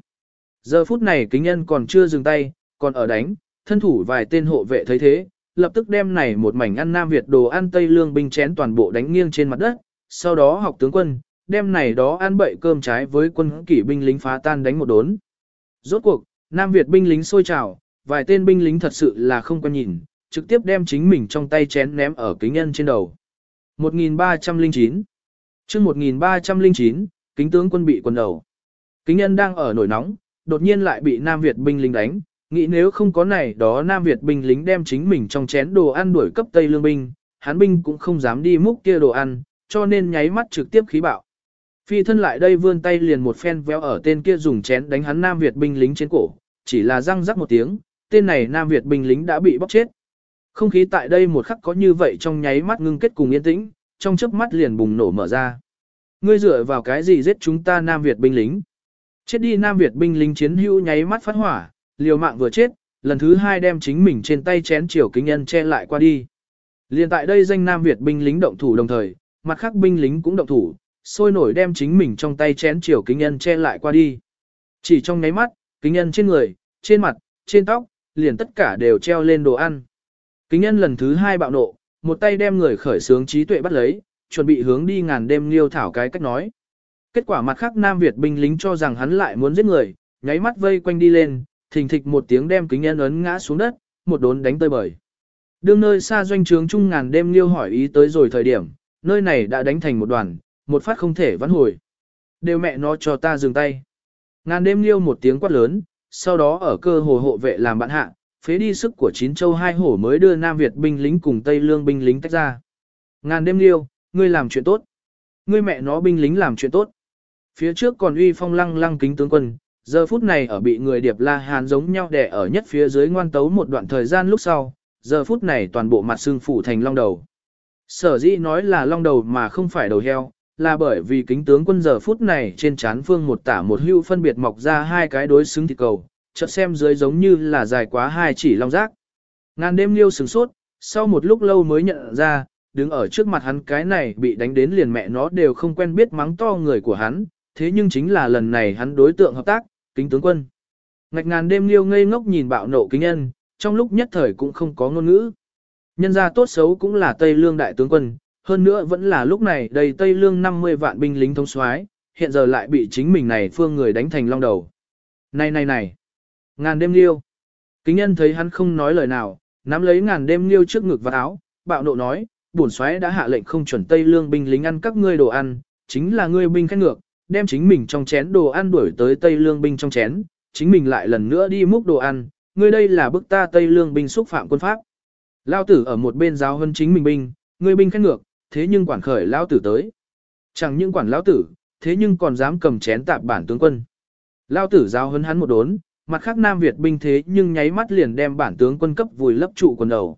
Giờ phút này kính nhân còn chưa dừng tay, còn ở đánh, thân thủ vài tên hộ vệ thấy thế, lập tức đem này một mảnh ăn Nam Việt đồ ăn Tây Lương binh chén toàn bộ đánh nghiêng trên mặt đất, sau đó học tướng quân, đem này đó ăn bậy cơm trái với quân kỷ binh lính phá tan đánh một đốn. Rốt cuộc, Nam Việt binh lính sôi trào, vài tên binh lính thật sự là không quan nhìn, trực tiếp đem chính mình trong tay chén ném ở kính nhân trên đầu. 1309 chương 1309, kính tướng quân bị quần đầu. Kính nhân đang ở nổi nóng, đột nhiên lại bị Nam Việt binh lính đánh, nghĩ nếu không có này đó Nam Việt binh lính đem chính mình trong chén đồ ăn đuổi cấp Tây Lương binh, hán binh cũng không dám đi múc kia đồ ăn, cho nên nháy mắt trực tiếp khí bạo. Phi thân lại đây vươn tay liền một phen véo ở tên kia dùng chén đánh hắn Nam Việt binh lính trên cổ, chỉ là răng rắc một tiếng, tên này Nam Việt binh lính đã bị bóc chết. Không khí tại đây một khắc có như vậy trong nháy mắt ngưng kết cùng yên tĩnh, trong chớp mắt liền bùng nổ mở ra. Ngươi dựa vào cái gì giết chúng ta Nam Việt binh lính? Chết đi Nam Việt binh lính chiến hữu nháy mắt phát hỏa, liều mạng vừa chết, lần thứ hai đem chính mình trên tay chén chiều kính nhân che lại qua đi. Liên tại đây danh Nam Việt binh lính động thủ đồng thời, mặt khác binh lính cũng động thủ, sôi nổi đem chính mình trong tay chén chiều kính nhân che lại qua đi. Chỉ trong nháy mắt, kính nhân trên người, trên mặt, trên tóc, liền tất cả đều treo lên đồ ăn. Kính nhân lần thứ hai bạo nộ, một tay đem người khởi sướng trí tuệ bắt lấy, chuẩn bị hướng đi ngàn đêm liêu thảo cái cách nói. Kết quả mặt khác Nam Việt binh lính cho rằng hắn lại muốn giết người, nháy mắt vây quanh đi lên, thình thịch một tiếng đem kính nhân ấn ngã xuống đất, một đốn đánh tơi bời. Đương nơi xa doanh trướng trung ngàn đêm liêu hỏi ý tới rồi thời điểm, nơi này đã đánh thành một đoàn, một phát không thể vãn hồi. Đều mẹ nó cho ta dừng tay. Ngàn đêm liêu một tiếng quát lớn, sau đó ở cơ hồ hộ vệ làm bạn hạ, phế đi sức của chín châu hai hổ mới đưa Nam Việt binh lính cùng Tây Lương binh lính tách ra. Ngàn đêm liêu, ngươi làm chuyện tốt. Ngươi mẹ nó binh lính làm chuyện tốt. Phía trước còn uy phong lăng lăng kính tướng quân, giờ phút này ở bị người điệp la hàn giống nhau đè ở nhất phía dưới ngoan tấu một đoạn thời gian lúc sau, giờ phút này toàn bộ mặt xương phủ thành long đầu. Sở dĩ nói là long đầu mà không phải đầu heo, là bởi vì kính tướng quân giờ phút này trên chán phương một tả một hưu phân biệt mọc ra hai cái đối xứng thịt cầu, chợt xem dưới giống như là dài quá hai chỉ long rác. Ngàn đêm liêu sừng sốt, sau một lúc lâu mới nhận ra, đứng ở trước mặt hắn cái này bị đánh đến liền mẹ nó đều không quen biết mắng to người của hắn, thế nhưng chính là lần này hắn đối tượng hợp tác, kính tướng quân. Ngạch ngàn đêm liêu ngây ngốc nhìn bạo nộ kính nhân, trong lúc nhất thời cũng không có ngôn ngữ. Nhân gia tốt xấu cũng là Tây Lương đại tướng quân, hơn nữa vẫn là lúc này đầy Tây Lương 50 vạn binh lính thống soái, hiện giờ lại bị chính mình này phương người đánh thành long đầu. Này này này, ngàn đêm liêu. Kính nhân thấy hắn không nói lời nào, nắm lấy ngàn đêm liêu trước ngực và áo, bạo nộ nói, bổn soái đã hạ lệnh không chuẩn Tây Lương binh lính ăn các ngươi đồ ăn, chính là ngươi binh khét ngược, đem chính mình trong chén đồ ăn đuổi tới Tây Lương binh trong chén, chính mình lại lần nữa đi múc đồ ăn, ngươi đây là bức ta Tây Lương binh xúc phạm quân pháp. Lao tử ở một bên giáo hơn chính mình binh, ngươi binh khét ngược, thế nhưng quản khởi lao tử tới. Chẳng những quản lao tử, thế nhưng còn dám cầm chén tạp bản tướng quân. lao tử giáo hấn hắn một đốn, mặt khác Nam Việt binh thế nhưng nháy mắt liền đem bản tướng quân cấp vùi lấp trụ quần đầu.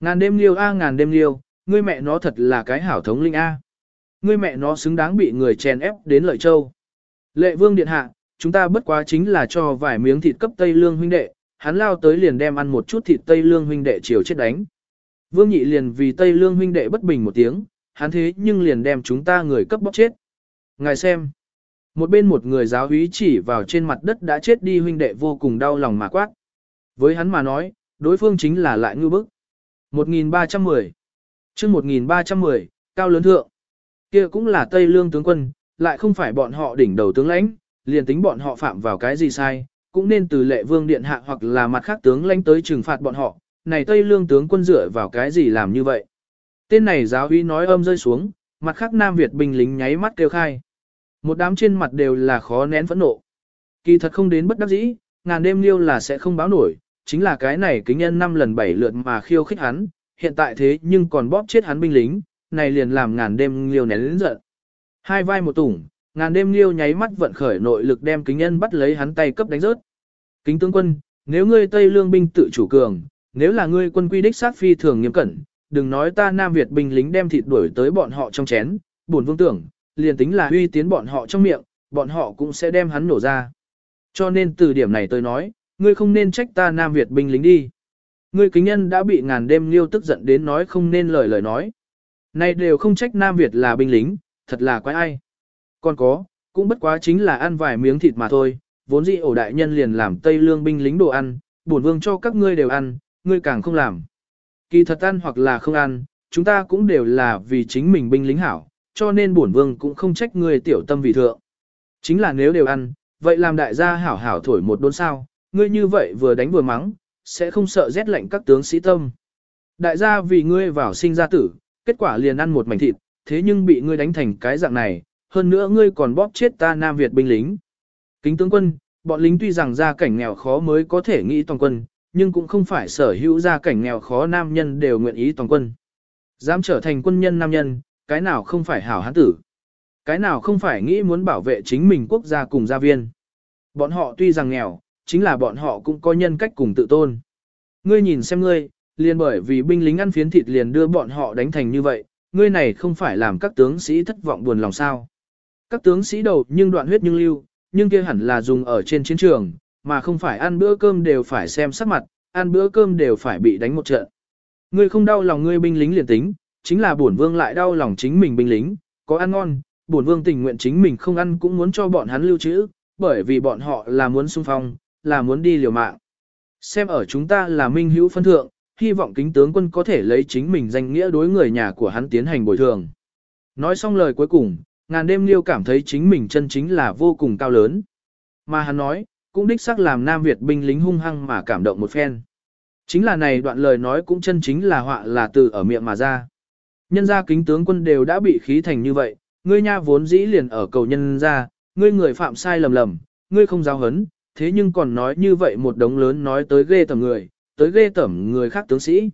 Ngàn đêm liêu a ngàn đêm liêu, ngươi mẹ nó thật là cái hảo thống linh a. Ngươi mẹ nó xứng đáng bị người chèn ép đến lợi châu. Lệ vương điện hạ, chúng ta bất quá chính là cho vài miếng thịt cấp Tây Lương huynh đệ, hắn lao tới liền đem ăn một chút thịt Tây Lương huynh đệ chiều chết đánh. Vương nhị liền vì Tây Lương huynh đệ bất bình một tiếng, hắn thế nhưng liền đem chúng ta người cấp bóc chết. Ngài xem. Một bên một người giáo úy chỉ vào trên mặt đất đã chết đi huynh đệ vô cùng đau lòng mà quát. Với hắn mà nói, đối phương chính là lại ngư bức. 1310. chương 1310, cao lớn thượng. kia cũng là Tây Lương tướng quân, lại không phải bọn họ đỉnh đầu tướng lãnh, liền tính bọn họ phạm vào cái gì sai, cũng nên từ lệ vương điện hạ hoặc là mặt khác tướng lãnh tới trừng phạt bọn họ, này Tây Lương tướng quân dựa vào cái gì làm như vậy. Tên này giáo uy nói âm rơi xuống, mặt khác Nam Việt binh lính nháy mắt kêu khai. Một đám trên mặt đều là khó nén phẫn nộ. Kỳ thật không đến bất đắc dĩ, ngàn đêm liêu là sẽ không báo nổi, chính là cái này kính nhân năm lần bảy lượt mà khiêu khích hắn, hiện tại thế nhưng còn bóp chết hắn binh lính, này liền làm ngàn đêm liêu nén lớn giận. Hai vai một tủng, ngàn đêm liêu nháy mắt vận khởi nội lực đem kính nhân bắt lấy hắn tay cấp đánh rớt. Kính tướng quân, nếu ngươi Tây Lương binh tự chủ cường, nếu là ngươi quân quy đích sát phi thường nghiêm cẩn, đừng nói ta Nam Việt binh lính đem thịt đuổi tới bọn họ trong chén, buồn vương tưởng, liền tính là uy tiến bọn họ trong miệng, bọn họ cũng sẽ đem hắn nổ ra. Cho nên từ điểm này tôi nói, ngươi không nên trách ta Nam Việt binh lính đi. Ngươi kính nhân đã bị ngàn đêm liêu tức giận đến nói không nên lời lời nói. Này đều không trách Nam Việt là binh lính, thật là quái ai. Còn có, cũng bất quá chính là ăn vài miếng thịt mà thôi, vốn dĩ ổ đại nhân liền làm Tây Lương binh lính đồ ăn, bổn vương cho các ngươi đều ăn, ngươi càng không làm. Kỳ thật ăn hoặc là không ăn, chúng ta cũng đều là vì chính mình binh lính hảo, cho nên bổn vương cũng không trách ngươi tiểu tâm vì thượng. Chính là nếu đều ăn, vậy làm đại gia hảo hảo thổi một đốn sao, ngươi như vậy vừa đánh vừa mắng, sẽ không sợ rét lạnh các tướng sĩ tâm. Đại gia vì ngươi vào sinh ra tử, kết quả liền ăn một mảnh thịt, thế nhưng bị ngươi đánh thành cái dạng này, hơn nữa ngươi còn bóp chết ta Nam Việt binh lính. Kính tướng quân, bọn lính tuy rằng ra cảnh nghèo khó mới có thể nghĩ toàn quân, nhưng cũng không phải sở hữu gia cảnh nghèo khó nam nhân đều nguyện ý toàn quân. Dám trở thành quân nhân nam nhân, cái nào không phải hảo hán tử. Cái nào không phải nghĩ muốn bảo vệ chính mình quốc gia cùng gia viên. Bọn họ tuy rằng nghèo, chính là bọn họ cũng có nhân cách cùng tự tôn. Ngươi nhìn xem ngươi, liền bởi vì binh lính ăn phiến thịt liền đưa bọn họ đánh thành như vậy, ngươi này không phải làm các tướng sĩ thất vọng buồn lòng sao. Các tướng sĩ đầu nhưng đoạn huyết nhưng lưu, nhưng kia hẳn là dùng ở trên chiến trường, mà không phải ăn bữa cơm đều phải xem sắc mặt, ăn bữa cơm đều phải bị đánh một trận. Ngươi không đau lòng ngươi binh lính liền tính, chính là bổn vương lại đau lòng chính mình binh lính, có ăn ngon, bổn vương tình nguyện chính mình không ăn cũng muốn cho bọn hắn lưu trữ, bởi vì bọn họ là muốn xung phong, là muốn đi liều mạng. Xem ở chúng ta là minh hữu phân thượng, hy vọng kính tướng quân có thể lấy chính mình danh nghĩa đối người nhà của hắn tiến hành bồi thường. Nói xong lời cuối cùng, ngàn đêm liêu cảm thấy chính mình chân chính là vô cùng cao lớn. Mà hắn nói, cũng đích xác làm Nam Việt binh lính hung hăng mà cảm động một phen. Chính là này đoạn lời nói cũng chân chính là họa là từ ở miệng mà ra. Nhân gia kính tướng quân đều đã bị khí thành như vậy, ngươi nha vốn dĩ liền ở cầu nhân gia, ngươi người phạm sai lầm lầm, ngươi không giáo hấn, thế nhưng còn nói như vậy một đống lớn nói tới ghê tởm người, tới ghê tẩm người khác tướng sĩ.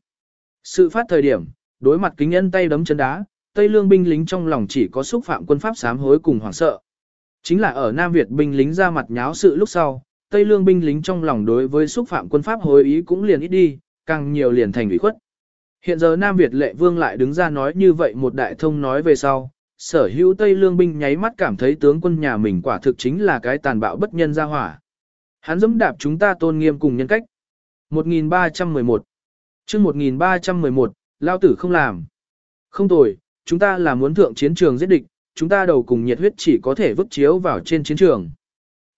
Sự phát thời điểm, đối mặt kính nhân tay đấm chân đá, Tây Lương binh lính trong lòng chỉ có xúc phạm quân pháp sám hối cùng hoảng sợ. Chính là ở Nam Việt binh lính ra mặt nháo sự lúc sau, Tây Lương binh lính trong lòng đối với xúc phạm quân pháp hối ý cũng liền ít đi, càng nhiều liền thành ủy khuất. Hiện giờ Nam Việt lệ vương lại đứng ra nói như vậy một đại thông nói về sau, sở hữu Tây Lương binh nháy mắt cảm thấy tướng quân nhà mình quả thực chính là cái tàn bạo bất nhân ra hỏa. Hắn dẫm đạp chúng ta tôn nghiêm cùng nhân cách. 1311 chương 1311, Lao tử không làm. Không tồi, chúng ta là muốn thượng chiến trường giết địch, chúng ta đầu cùng nhiệt huyết chỉ có thể vứt chiếu vào trên chiến trường.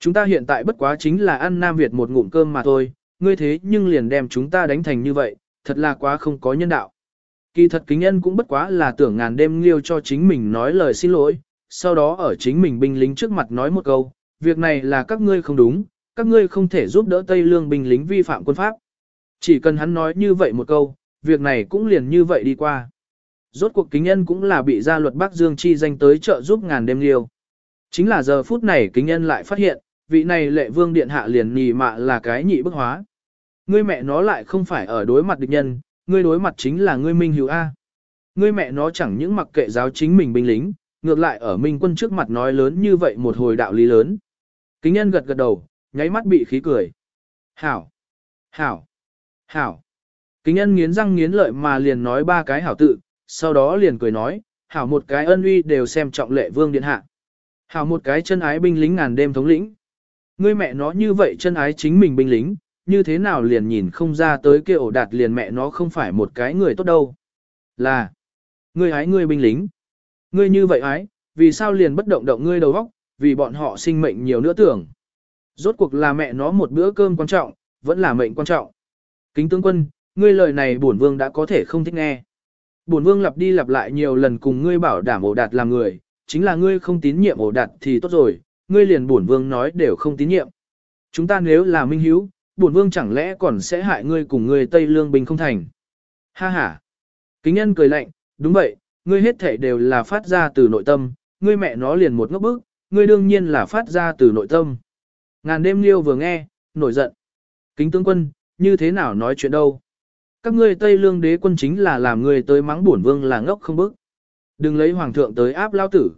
Chúng ta hiện tại bất quá chính là ăn Nam Việt một ngụm cơm mà thôi, ngươi thế nhưng liền đem chúng ta đánh thành như vậy, thật là quá không có nhân đạo. Kỳ thật kính nhân cũng bất quá là tưởng ngàn đêm liêu cho chính mình nói lời xin lỗi, sau đó ở chính mình binh lính trước mặt nói một câu, việc này là các ngươi không đúng, các ngươi không thể giúp đỡ Tây Lương binh lính vi phạm quân pháp. Chỉ cần hắn nói như vậy một câu, việc này cũng liền như vậy đi qua. Rốt cuộc kính nhân cũng là bị gia luật Bắc Dương chi danh tới trợ giúp ngàn đêm liêu. Chính là giờ phút này kính nhân lại phát hiện, vị này lệ vương điện hạ liền nhì mạ là cái nhị bức hóa. Ngươi mẹ nó lại không phải ở đối mặt địch nhân, ngươi đối mặt chính là ngươi minh hữu A. Ngươi mẹ nó chẳng những mặc kệ giáo chính mình binh lính, ngược lại ở minh quân trước mặt nói lớn như vậy một hồi đạo lý lớn. Kính nhân gật gật đầu, nháy mắt bị khí cười. Hảo! Hảo! Hảo! Kính nhân nghiến răng nghiến lợi mà liền nói ba cái hảo tự, sau đó liền cười nói, hảo một cái ân uy đều xem trọng lệ vương điện hạ. Hảo một cái chân ái binh lính ngàn đêm thống lĩnh. Ngươi mẹ nó như vậy chân ái chính mình binh lính, như thế nào liền nhìn không ra tới kia ổ đạt liền mẹ nó không phải một cái người tốt đâu. Là, ngươi hái ngươi binh lính. Ngươi như vậy ái, vì sao liền bất động động ngươi đầu óc, vì bọn họ sinh mệnh nhiều nữa tưởng. Rốt cuộc là mẹ nó một bữa cơm quan trọng, vẫn là mệnh quan trọng. Kính tướng quân, ngươi lời này bổn vương đã có thể không thích nghe. Bổn vương lặp đi lặp lại nhiều lần cùng ngươi bảo đảm ổ đạt làm người, chính là ngươi không tín nhiệm ổ đạt thì tốt rồi, ngươi liền bổn vương nói đều không tín nhiệm. Chúng ta nếu là minh hiếu, bổn vương chẳng lẽ còn sẽ hại ngươi cùng ngươi Tây Lương Bình không thành. Ha ha. Kính nhân cười lạnh, đúng vậy, ngươi hết thể đều là phát ra từ nội tâm, ngươi mẹ nó liền một ngốc bức, ngươi đương nhiên là phát ra từ nội tâm. Ngàn đêm liêu vừa nghe, nổi giận. Kính tướng quân, như thế nào nói chuyện đâu? Các ngươi Tây Lương đế quân chính là làm người tới mắng bổn vương là ngốc không bức. Đừng lấy hoàng thượng tới áp lao tử.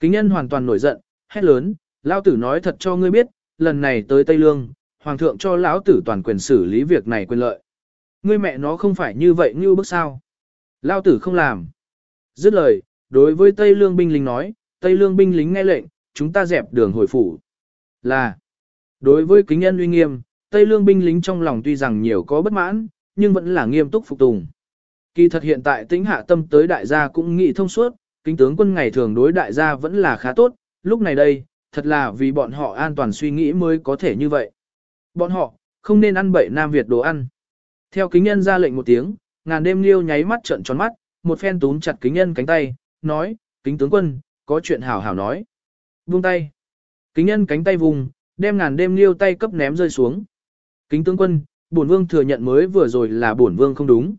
Kính nhân hoàn toàn nổi giận, hét lớn, lao tử nói thật cho ngươi biết, lần này tới Tây Lương, hoàng thượng cho lão tử toàn quyền xử lý việc này quyền lợi. Ngươi mẹ nó không phải như vậy như bức sao. Lão tử không làm. Dứt lời, đối với Tây Lương binh lính nói, Tây Lương binh lính nghe lệnh, chúng ta dẹp đường hồi phủ. Là, đối với kính nhân uy nghiêm, Tây Lương binh lính trong lòng tuy rằng nhiều có bất mãn, nhưng vẫn là nghiêm túc phục tùng. Kỳ thật hiện tại tính hạ tâm tới đại gia cũng nghĩ thông suốt, kính tướng quân ngày thường đối đại gia vẫn là khá tốt, lúc này đây, thật là vì bọn họ an toàn suy nghĩ mới có thể như vậy. Bọn họ, không nên ăn bậy Nam Việt đồ ăn. Theo kính nhân ra lệnh một tiếng, ngàn đêm liêu nháy mắt trợn tròn mắt, một phen túm chặt kính nhân cánh tay, nói, kính tướng quân, có chuyện hảo hảo nói. Buông tay. Kính nhân cánh tay vùng, đem ngàn đêm liêu tay cấp ném rơi xuống. Kính tướng quân, bổn vương thừa nhận mới vừa rồi là bổn vương không đúng.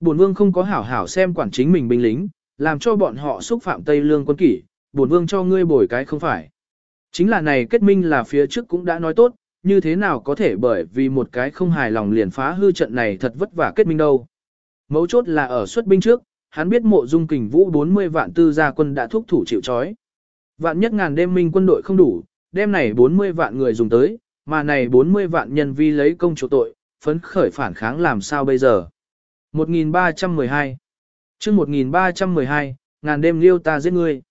Bổn vương không có hảo hảo xem quản chính mình binh lính, làm cho bọn họ xúc phạm Tây Lương quân kỷ, bổn vương cho ngươi bồi cái không phải. Chính là này kết minh là phía trước cũng đã nói tốt, như thế nào có thể bởi vì một cái không hài lòng liền phá hư trận này thật vất vả kết minh đâu. Mấu chốt là ở xuất binh trước, hắn biết mộ dung kình vũ 40 vạn tư gia quân đã thúc thủ chịu chói. Vạn nhất ngàn đêm minh quân đội không đủ, đêm này 40 vạn người dùng tới, mà này 40 vạn nhân vi lấy công chủ tội, phấn khởi phản kháng làm sao bây giờ. 1312 chương 1312, ngàn đêm liêu ta giết ngươi.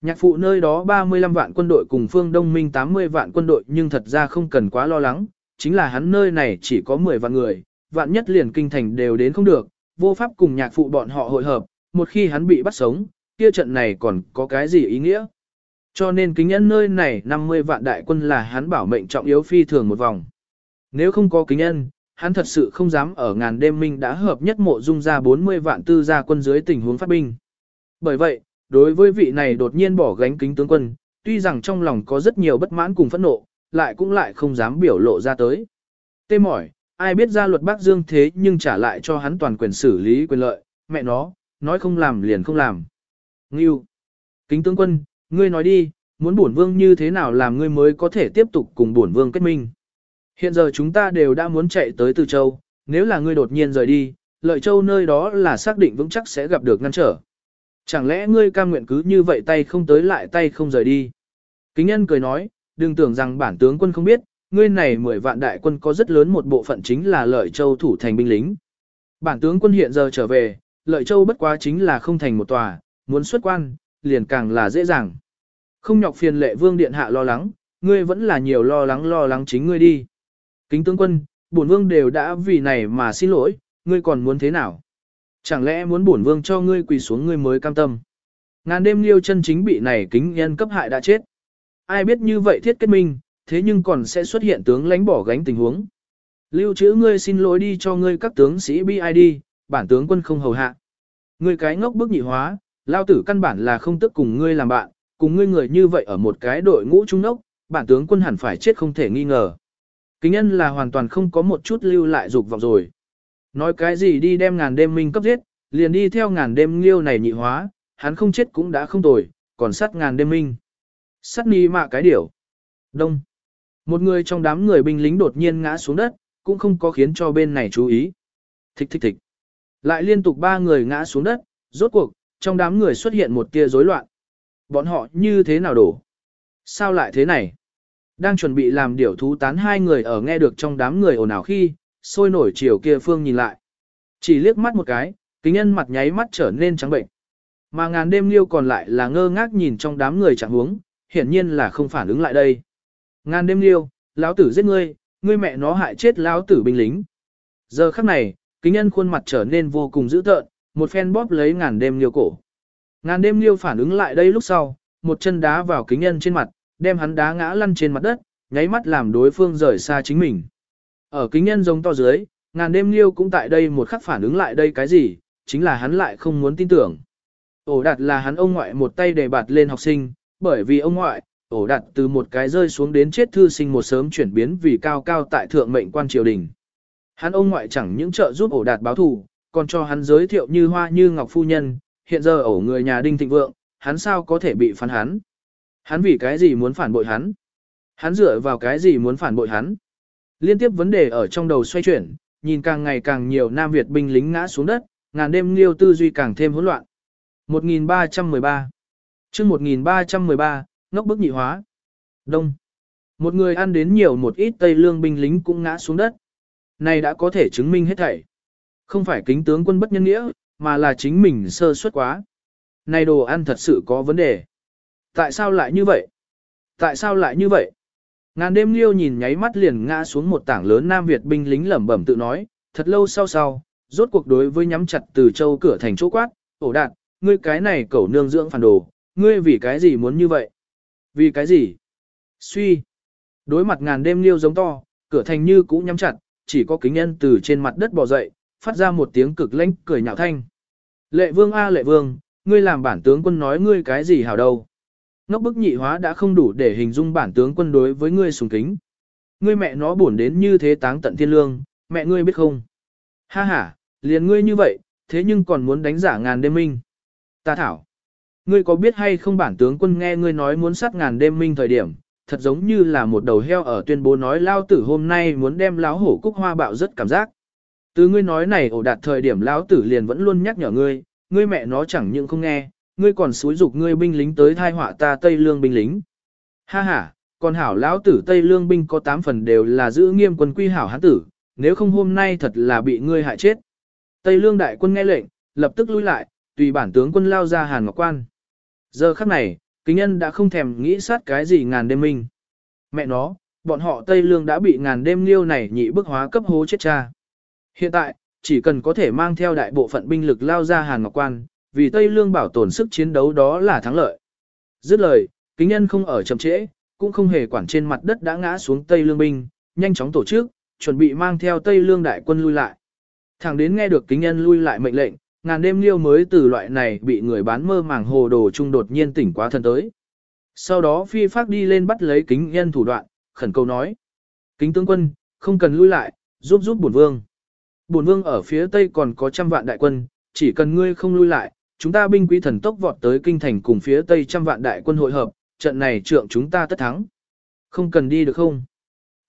Nhạc phụ nơi đó 35 vạn quân đội cùng phương đông minh 80 vạn quân đội nhưng thật ra không cần quá lo lắng, chính là hắn nơi này chỉ có 10 vạn người, vạn nhất liền kinh thành đều đến không được, vô pháp cùng nhạc phụ bọn họ hội hợp, một khi hắn bị bắt sống, kia trận này còn có cái gì ý nghĩa. Cho nên kính nhân nơi này 50 vạn đại quân là hắn bảo mệnh trọng yếu phi thường một vòng. Nếu không có kính nhân, hắn thật sự không dám ở ngàn đêm minh đã hợp nhất mộ dung ra 40 vạn tư gia quân dưới tình huống phát binh. Bởi vậy, đối với vị này đột nhiên bỏ gánh kính tướng quân, tuy rằng trong lòng có rất nhiều bất mãn cùng phẫn nộ, lại cũng lại không dám biểu lộ ra tới. Tê mỏi, ai biết ra luật Bắc Dương thế nhưng trả lại cho hắn toàn quyền xử lý quyền lợi, mẹ nó, nói không làm liền không làm. Ngưu, kính tướng quân, ngươi nói đi, muốn bổn vương như thế nào làm ngươi mới có thể tiếp tục cùng bổn vương kết minh. Hiện giờ chúng ta đều đã muốn chạy tới Từ Châu, nếu là ngươi đột nhiên rời đi, lợi châu nơi đó là xác định vững chắc sẽ gặp được ngăn trở. Chẳng lẽ ngươi cam nguyện cứ như vậy tay không tới lại tay không rời đi? Kính nhân cười nói, đừng tưởng rằng bản tướng quân không biết, ngươi này 10 vạn đại quân có rất lớn một bộ phận chính là lợi châu thủ thành binh lính. Bản tướng quân hiện giờ trở về, lợi châu bất quá chính là không thành một tòa, muốn xuất quan, liền càng là dễ dàng. Không nhọc phiền lệ vương điện hạ lo lắng, ngươi vẫn là nhiều lo lắng lo lắng chính ngươi đi. Kính tướng quân, bổn vương đều đã vì này mà xin lỗi, ngươi còn muốn thế nào? Chẳng lẽ muốn bổn vương cho ngươi quỳ xuống ngươi mới cam tâm? Ngàn đêm liêu chân chính bị này kính nhân cấp hại đã chết. Ai biết như vậy thiết kết minh, thế nhưng còn sẽ xuất hiện tướng lánh bỏ gánh tình huống. Lưu trữ ngươi xin lỗi đi cho ngươi các tướng sĩ BID, bản tướng quân không hầu hạ. Ngươi cái ngốc bức nhị hóa, lao tử căn bản là không tức cùng ngươi làm bạn, cùng ngươi người như vậy ở một cái đội ngũ trung ốc, bản tướng quân hẳn phải chết không thể nghi ngờ. Kính nhân là hoàn toàn không có một chút lưu lại dục vọng rồi. Nói cái gì đi đem ngàn đêm minh cấp giết, liền đi theo ngàn đêm liêu này nhị hóa, hắn không chết cũng đã không tồi, còn sát ngàn đêm minh. Sát ni mạ cái điểu. Đông. Một người trong đám người binh lính đột nhiên ngã xuống đất, cũng không có khiến cho bên này chú ý. Thích thích thích. Lại liên tục ba người ngã xuống đất, rốt cuộc, trong đám người xuất hiện một tia rối loạn. Bọn họ như thế nào đổ? Sao lại thế này? Đang chuẩn bị làm điểu thú tán hai người ở nghe được trong đám người ồn ào khi, sôi nổi chiều kia phương nhìn lại. Chỉ liếc mắt một cái, kính nhân mặt nháy mắt trở nên trắng bệnh. Mà ngàn đêm liêu còn lại là ngơ ngác nhìn trong đám người chẳng huống, hiển nhiên là không phản ứng lại đây. Ngàn đêm liêu, lão tử giết ngươi, ngươi mẹ nó hại chết lão tử binh lính. Giờ khắc này, kính nhân khuôn mặt trở nên vô cùng dữ tợn, một phen bóp lấy ngàn đêm liêu cổ. Ngàn đêm liêu phản ứng lại đây lúc sau, một chân đá vào kính nhân trên mặt, đem hắn đá ngã lăn trên mặt đất, nháy mắt làm đối phương rời xa chính mình. Ở kính nhân giống to dưới, ngàn đêm liêu cũng tại đây một khắc phản ứng lại đây cái gì, chính là hắn lại không muốn tin tưởng. Ổ đạt là hắn ông ngoại một tay đề bạt lên học sinh, bởi vì ông ngoại, ổ đạt từ một cái rơi xuống đến chết thư sinh một sớm chuyển biến vì cao cao tại thượng mệnh quan triều đình. Hắn ông ngoại chẳng những trợ giúp ổ đạt báo thù, còn cho hắn giới thiệu như hoa như ngọc phu nhân, hiện giờ ổ người nhà đinh thịnh vượng, hắn sao có thể bị phán hắn. Hắn vì cái gì muốn phản bội hắn? Hắn dựa vào cái gì muốn phản bội hắn? Liên tiếp vấn đề ở trong đầu xoay chuyển, nhìn càng ngày càng nhiều Nam Việt binh lính ngã xuống đất, ngàn đêm liêu tư duy càng thêm hỗn loạn. 1313 chương 1313, ngốc bức nhị hóa. Đông. Một người ăn đến nhiều một ít Tây lương binh lính cũng ngã xuống đất. Này đã có thể chứng minh hết thảy. Không phải kính tướng quân bất nhân nghĩa, mà là chính mình sơ suất quá. Này đồ ăn thật sự có vấn đề. Tại sao lại như vậy? Tại sao lại như vậy? Ngàn đêm liêu nhìn nháy mắt liền ngã xuống một tảng lớn Nam Việt binh lính lẩm bẩm tự nói, thật lâu sau sau, rốt cuộc đối với nhắm chặt từ châu cửa thành chỗ quát, ổ đạn, ngươi cái này cẩu nương dưỡng phản đồ, ngươi vì cái gì muốn như vậy? Vì cái gì? Suy. Đối mặt ngàn đêm liêu giống to, cửa thành như cũ nhắm chặt, chỉ có kính nhân từ trên mặt đất bò dậy, phát ra một tiếng cực lãnh cười nhạo thanh. Lệ vương a lệ vương, ngươi làm bản tướng quân nói ngươi cái gì hảo đâu. Ngốc bức nhị hóa đã không đủ để hình dung bản tướng quân đối với ngươi sùng kính. Ngươi mẹ nó buồn đến như thế táng tận thiên lương, mẹ ngươi biết không? Ha ha, liền ngươi như vậy, thế nhưng còn muốn đánh giả ngàn đêm minh. Ta thảo. Ngươi có biết hay không bản tướng quân nghe ngươi nói muốn sát ngàn đêm minh thời điểm, thật giống như là một đầu heo ở tuyên bố nói lao tử hôm nay muốn đem láo hổ cúc hoa bạo rất cảm giác. Từ ngươi nói này ổ đạt thời điểm lão tử liền vẫn luôn nhắc nhở ngươi, ngươi mẹ nó chẳng những không nghe, ngươi còn xúi dục ngươi binh lính tới thai họa ta Tây Lương binh lính. Ha ha, còn hảo lão tử Tây Lương binh có 8 phần đều là giữ nghiêm quân quy hảo hán tử, nếu không hôm nay thật là bị ngươi hại chết. Tây Lương đại quân nghe lệnh, lập tức lui lại, tùy bản tướng quân lao ra Hàn Ngọc Quan. Giờ khắc này, kính nhân đã không thèm nghĩ sát cái gì ngàn đêm minh. Mẹ nó, bọn họ Tây Lương đã bị ngàn đêm liêu này nhị bức hóa cấp hố chết cha. Hiện tại, chỉ cần có thể mang theo đại bộ phận binh lực lao ra Hàn Ngọc Quan, vì Tây Lương bảo tồn sức chiến đấu đó là thắng lợi. Dứt lời, kính nhân không ở chậm trễ, cũng không hề quản trên mặt đất đã ngã xuống Tây Lương binh, nhanh chóng tổ chức, chuẩn bị mang theo Tây Lương đại quân lui lại. Thẳng đến nghe được kính nhân lui lại mệnh lệnh, ngàn đêm liêu mới từ loại này bị người bán mơ màng hồ đồ trung đột nhiên tỉnh quá thân tới. Sau đó phi phát đi lên bắt lấy kính nhân thủ đoạn, khẩn cầu nói. Kính tướng quân, không cần lui lại, giúp giúp bổn vương. Bổn vương ở phía tây còn có trăm vạn đại quân, chỉ cần ngươi không lui lại, chúng ta binh quý thần tốc vọt tới kinh thành cùng phía tây trăm vạn đại quân hội hợp, trận này trượng chúng ta tất thắng. Không cần đi được không?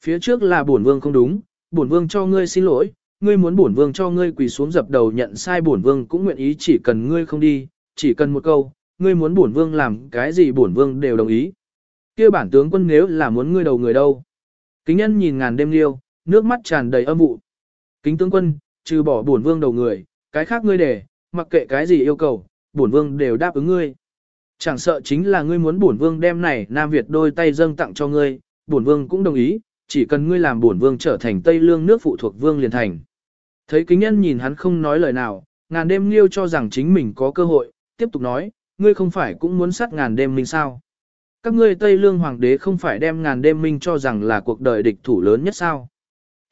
Phía trước là bổn vương không đúng, bổn vương cho ngươi xin lỗi, ngươi muốn bổn vương cho ngươi quỳ xuống dập đầu nhận sai bổn vương cũng nguyện ý chỉ cần ngươi không đi, chỉ cần một câu, ngươi muốn bổn vương làm cái gì bổn vương đều đồng ý. Kia bản tướng quân nếu là muốn ngươi đầu người đâu? Kính nhân nhìn ngàn đêm liêu, nước mắt tràn đầy âm vụ. Kính tướng quân, trừ bỏ bổn vương đầu người, cái khác ngươi để, mặc kệ cái gì yêu cầu, bổn vương đều đáp ứng ngươi. Chẳng sợ chính là ngươi muốn bổn vương đem này Nam Việt đôi tay dâng tặng cho ngươi, bổn vương cũng đồng ý, chỉ cần ngươi làm bổn vương trở thành Tây Lương nước phụ thuộc vương liền thành. Thấy kính nhân nhìn hắn không nói lời nào, ngàn đêm liêu cho rằng chính mình có cơ hội, tiếp tục nói, ngươi không phải cũng muốn sát ngàn đêm minh sao. Các ngươi Tây Lương Hoàng đế không phải đem ngàn đêm minh cho rằng là cuộc đời địch thủ lớn nhất sao.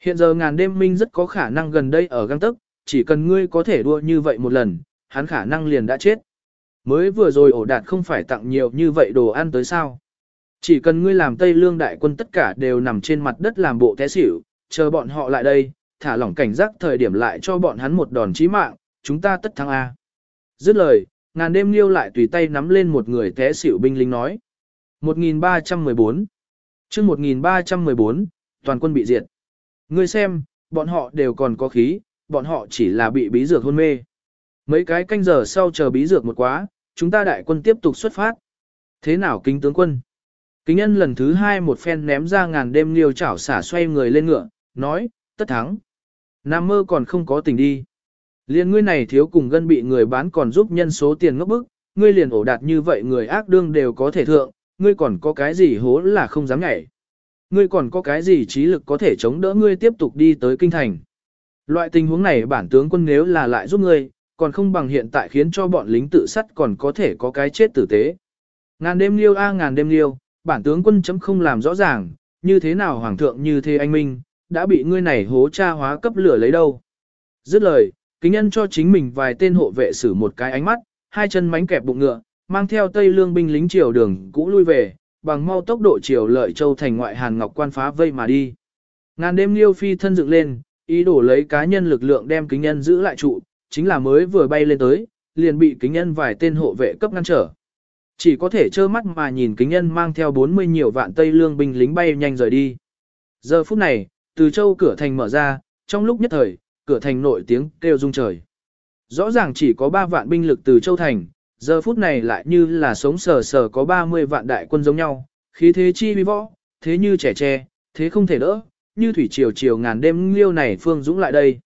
Hiện giờ ngàn đêm minh rất có khả năng gần đây ở găng tức, chỉ cần ngươi có thể đua như vậy một lần, hắn khả năng liền đã chết. Mới vừa rồi ổ đạt không phải tặng nhiều như vậy đồ ăn tới sao. Chỉ cần ngươi làm Tây Lương đại quân tất cả đều nằm trên mặt đất làm bộ té xỉu, chờ bọn họ lại đây, thả lỏng cảnh giác thời điểm lại cho bọn hắn một đòn chí mạng, chúng ta tất thắng A. Dứt lời, ngàn đêm liêu lại tùy tay nắm lên một người té xỉu binh lính nói. 1314 chương 1314, toàn quân bị diệt. Ngươi xem, bọn họ đều còn có khí, bọn họ chỉ là bị bí dược hôn mê. Mấy cái canh giờ sau chờ bí dược một quá, chúng ta đại quân tiếp tục xuất phát. Thế nào kính tướng quân? Kính nhân lần thứ hai một phen ném ra ngàn đêm liều chảo xả xoay người lên ngựa, nói, tất thắng. Nam mơ còn không có tình đi. Liên ngươi này thiếu cùng gân bị người bán còn giúp nhân số tiền ngốc bức, ngươi liền ổ đạt như vậy người ác đương đều có thể thượng, ngươi còn có cái gì hố là không dám nhảy. Ngươi còn có cái gì trí lực có thể chống đỡ ngươi tiếp tục đi tới kinh thành. Loại tình huống này bản tướng quân nếu là lại giúp ngươi, còn không bằng hiện tại khiến cho bọn lính tự sát còn có thể có cái chết tử tế. Ngàn đêm liêu a ngàn đêm liêu, bản tướng quân chấm không làm rõ ràng, như thế nào hoàng thượng như thế anh minh, đã bị ngươi này hố cha hóa cấp lửa lấy đâu. Dứt lời, kính nhân cho chính mình vài tên hộ vệ xử một cái ánh mắt, hai chân mánh kẹp bụng ngựa, mang theo tây lương binh lính triều đường cũ lui về, bằng mau tốc độ triều lợi châu thành ngoại hàn ngọc quan phá vây mà đi. Ngàn đêm liêu phi thân dựng lên, ý đồ lấy cá nhân lực lượng đem kính nhân giữ lại trụ, chính là mới vừa bay lên tới, liền bị kính nhân vài tên hộ vệ cấp ngăn trở. Chỉ có thể trơ mắt mà nhìn kính nhân mang theo 40 nhiều vạn Tây lương binh lính bay nhanh rời đi. Giờ phút này, từ châu cửa thành mở ra, trong lúc nhất thời, cửa thành nổi tiếng kêu rung trời. Rõ ràng chỉ có 3 vạn binh lực từ châu thành, giờ phút này lại như là sống sờ sờ có 30 vạn đại quân giống nhau, khí thế chi vi võ, thế như trẻ tre, thế không thể đỡ, như thủy triều chiều ngàn đêm liêu này phương dũng lại đây.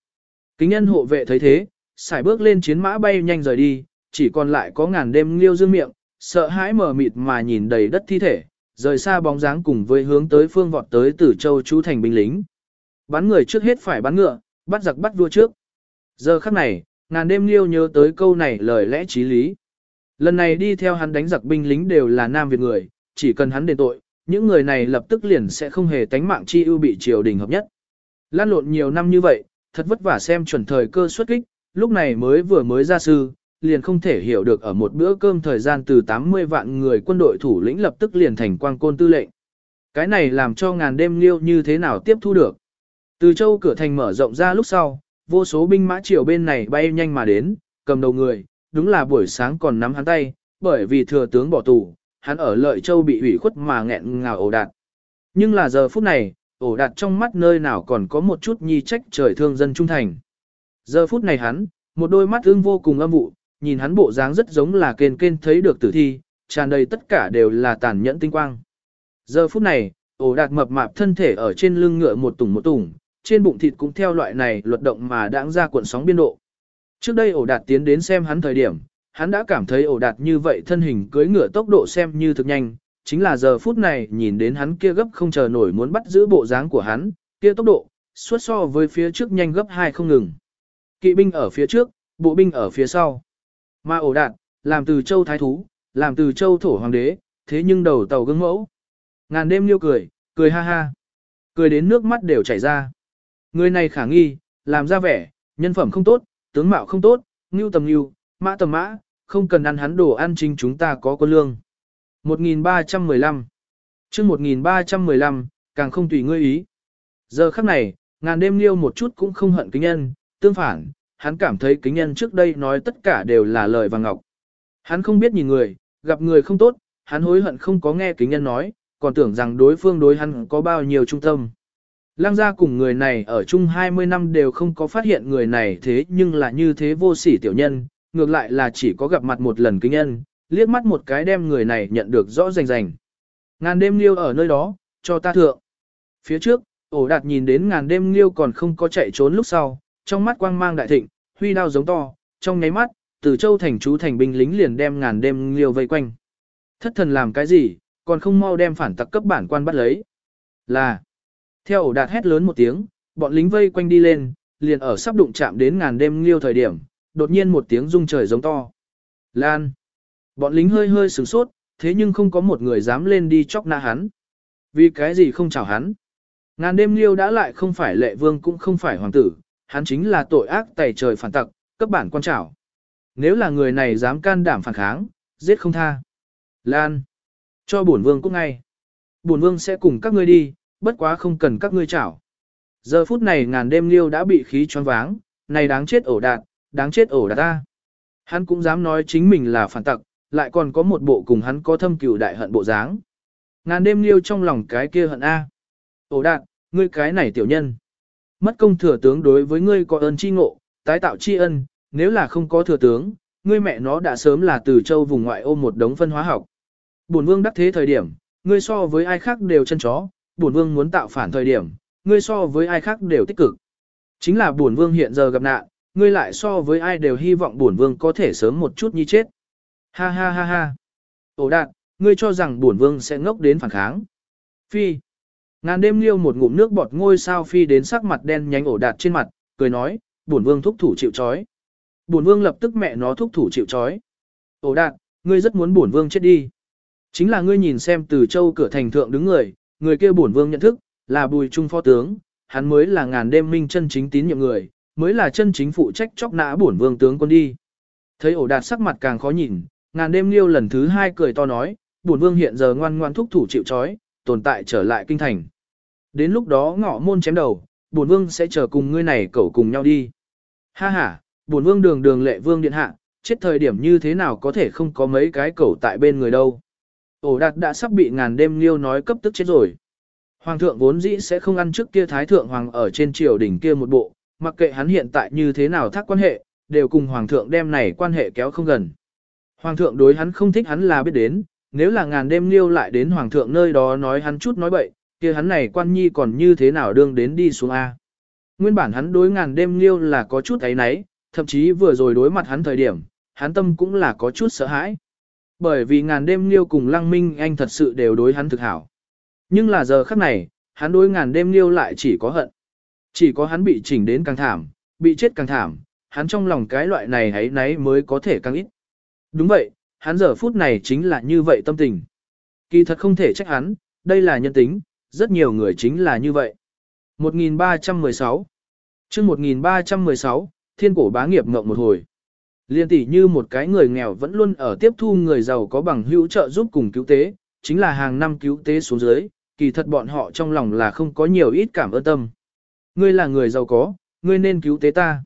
Kính nhân hộ vệ thấy thế, xài bước lên chiến mã bay nhanh rời đi, chỉ còn lại có ngàn đêm liêu dương miệng, sợ hãi mở mịt mà nhìn đầy đất thi thể, rời xa bóng dáng cùng với hướng tới phương vọt tới từ châu chú thành binh lính. Bắn người trước hết phải bắn ngựa, bắt giặc bắt vua trước. Giờ khắc này, ngàn đêm liêu nhớ tới câu này lời lẽ trí lý. Lần này đi theo hắn đánh giặc binh lính đều là nam Việt người, chỉ cần hắn đền tội, những người này lập tức liền sẽ không hề tánh mạng chi ưu bị triều đình hợp nhất. Lan lộn nhiều năm như vậy, thật vất vả xem chuẩn thời cơ xuất kích, lúc này mới vừa mới ra sư, liền không thể hiểu được ở một bữa cơm thời gian từ 80 vạn người quân đội thủ lĩnh lập tức liền thành quang côn tư lệnh. Cái này làm cho ngàn đêm liêu như thế nào tiếp thu được. Từ châu cửa thành mở rộng ra lúc sau, vô số binh mã triều bên này bay nhanh mà đến, cầm đầu người, đúng là buổi sáng còn nắm hắn tay, bởi vì thừa tướng bỏ tù, hắn ở lợi châu bị ủy khuất mà nghẹn ngào ổ đạt. Nhưng là giờ phút này, ổ đạt trong mắt nơi nào còn có một chút nhi trách trời thương dân trung thành. Giờ phút này hắn, một đôi mắt ương vô cùng âm vụ, nhìn hắn bộ dáng rất giống là kên kên thấy được tử thi, tràn đầy tất cả đều là tàn nhẫn tinh quang. Giờ phút này, ổ đạt mập mạp thân thể ở trên lưng ngựa một tủng một tủng, trên bụng thịt cũng theo loại này luật động mà đãng ra cuộn sóng biên độ. Trước đây ổ đạt tiến đến xem hắn thời điểm, hắn đã cảm thấy ổ đạt như vậy thân hình cưới ngựa tốc độ xem như thực nhanh, chính là giờ phút này nhìn đến hắn kia gấp không chờ nổi muốn bắt giữ bộ dáng của hắn, kia tốc độ, suốt so với phía trước nhanh gấp hai không ngừng. Kỵ binh ở phía trước, bộ binh ở phía sau. Mà ổ đạt, làm từ châu thái thú, làm từ châu thổ hoàng đế, thế nhưng đầu tàu gương mẫu. Ngàn đêm liêu cười, cười ha ha. Cười đến nước mắt đều chảy ra. Người này khả nghi, làm ra vẻ, nhân phẩm không tốt, tướng mạo không tốt, ngưu tầm ngưu, mã tầm mã, không cần ăn hắn đồ ăn chính chúng ta có quân lương. 1315 chương 1315, càng không tùy ngươi ý. Giờ khắc này, ngàn đêm liêu một chút cũng không hận kính nhân, tương phản, hắn cảm thấy kính nhân trước đây nói tất cả đều là lời và ngọc. Hắn không biết nhìn người, gặp người không tốt, hắn hối hận không có nghe kính nhân nói, còn tưởng rằng đối phương đối hắn có bao nhiêu trung tâm. Lăng gia cùng người này ở chung 20 năm đều không có phát hiện người này thế nhưng là như thế vô sỉ tiểu nhân, ngược lại là chỉ có gặp mặt một lần kính nhân, liếc mắt một cái đem người này nhận được rõ rành rành. Ngàn đêm liêu ở nơi đó, cho ta thượng. Phía trước, ổ đạt nhìn đến ngàn đêm liêu còn không có chạy trốn lúc sau, trong mắt quang mang đại thịnh, huy đao giống to, trong nháy mắt, từ châu thành chú thành binh lính liền đem ngàn đêm liêu vây quanh. Thất thần làm cái gì, còn không mau đem phản tặc cấp bản quan bắt lấy. Là, theo ổ đạt hét lớn một tiếng, bọn lính vây quanh đi lên, liền ở sắp đụng chạm đến ngàn đêm liêu thời điểm, đột nhiên một tiếng rung trời giống to. Lan. Bọn lính hơi hơi sửng sốt, thế nhưng không có một người dám lên đi chóc na hắn. Vì cái gì không chào hắn? Ngàn đêm liêu đã lại không phải lệ vương cũng không phải hoàng tử, hắn chính là tội ác tày trời phản tặc, cấp bản quan trảo. Nếu là người này dám can đảm phản kháng, giết không tha. Lan. Cho bổn vương cũng ngay. Bổn vương sẽ cùng các ngươi đi, bất quá không cần các ngươi chảo. Giờ phút này ngàn đêm liêu đã bị khí choáng váng, này đáng chết ổ đạt, đáng chết ổ đạt ta. Hắn cũng dám nói chính mình là phản tặc, lại còn có một bộ cùng hắn có thâm cừu đại hận bộ dáng. Ngàn đêm liêu trong lòng cái kia hận A. Ổ đạt, ngươi cái này tiểu nhân. Mất công thừa tướng đối với ngươi có ơn chi ngộ, tái tạo tri ân, nếu là không có thừa tướng, ngươi mẹ nó đã sớm là từ châu vùng ngoại ôm một đống phân hóa học. Bổn vương đắc thế thời điểm, ngươi so với ai khác đều chân chó, bổn vương muốn tạo phản thời điểm, ngươi so với ai khác đều tích cực. Chính là bổn vương hiện giờ gặp nạn, ngươi lại so với ai đều hy vọng bổn vương có thể sớm một chút như chết. Ha ha ha ha. Ổ đạt, ngươi cho rằng bổn vương sẽ ngốc đến phản kháng. Phi. Ngàn đêm liêu một ngụm nước bọt ngôi sao phi đến sắc mặt đen nhánh ổ đạt trên mặt, cười nói, bổn vương thúc thủ chịu chói. Bổn vương lập tức mẹ nó thúc thủ chịu chói. Ổ đạt, ngươi rất muốn bổn vương chết đi. Chính là ngươi nhìn xem từ châu cửa thành thượng đứng người, người kia bổn vương nhận thức, là bùi trung phó tướng, hắn mới là ngàn đêm minh chân chính tín nhiệm người, mới là chân chính phụ trách chóc nã bổn vương tướng quân đi. Thấy ổ đạt sắc mặt càng khó nhìn, ngàn đêm liêu lần thứ hai cười to nói, bổn vương hiện giờ ngoan ngoan thúc thủ chịu trói, tồn tại trở lại kinh thành. Đến lúc đó ngọ môn chém đầu, bổn vương sẽ chờ cùng ngươi này cậu cùng nhau đi. Ha ha, bổn vương đường đường lệ vương điện hạ, chết thời điểm như thế nào có thể không có mấy cái cậu tại bên người đâu. Ổ đạt đã sắp bị ngàn đêm liêu nói cấp tức chết rồi. Hoàng thượng vốn dĩ sẽ không ăn trước kia thái thượng hoàng ở trên triều đỉnh kia một bộ, mặc kệ hắn hiện tại như thế nào thác quan hệ, đều cùng hoàng thượng đem này quan hệ kéo không gần. Hoàng thượng đối hắn không thích hắn là biết đến, nếu là ngàn đêm liêu lại đến hoàng thượng nơi đó nói hắn chút nói bậy, kia hắn này quan nhi còn như thế nào đương đến đi xuống A. Nguyên bản hắn đối ngàn đêm liêu là có chút ấy náy, thậm chí vừa rồi đối mặt hắn thời điểm, hắn tâm cũng là có chút sợ hãi. Bởi vì ngàn đêm liêu cùng lăng minh anh thật sự đều đối hắn thực hảo. Nhưng là giờ khắc này, hắn đối ngàn đêm liêu lại chỉ có hận. Chỉ có hắn bị chỉnh đến càng thảm, bị chết càng thảm, hắn trong lòng cái loại này hãy nấy mới có thể càng ít. Đúng vậy, hắn giờ phút này chính là như vậy tâm tình. Kỳ thật không thể trách hắn, đây là nhân tính, rất nhiều người chính là như vậy. 1316 chương 1316, thiên cổ bá nghiệp ngộng một hồi. Liên tỷ như một cái người nghèo vẫn luôn ở tiếp thu người giàu có bằng hữu trợ giúp cùng cứu tế, chính là hàng năm cứu tế xuống dưới, kỳ thật bọn họ trong lòng là không có nhiều ít cảm ơn tâm. Ngươi là người giàu có, ngươi nên cứu tế ta.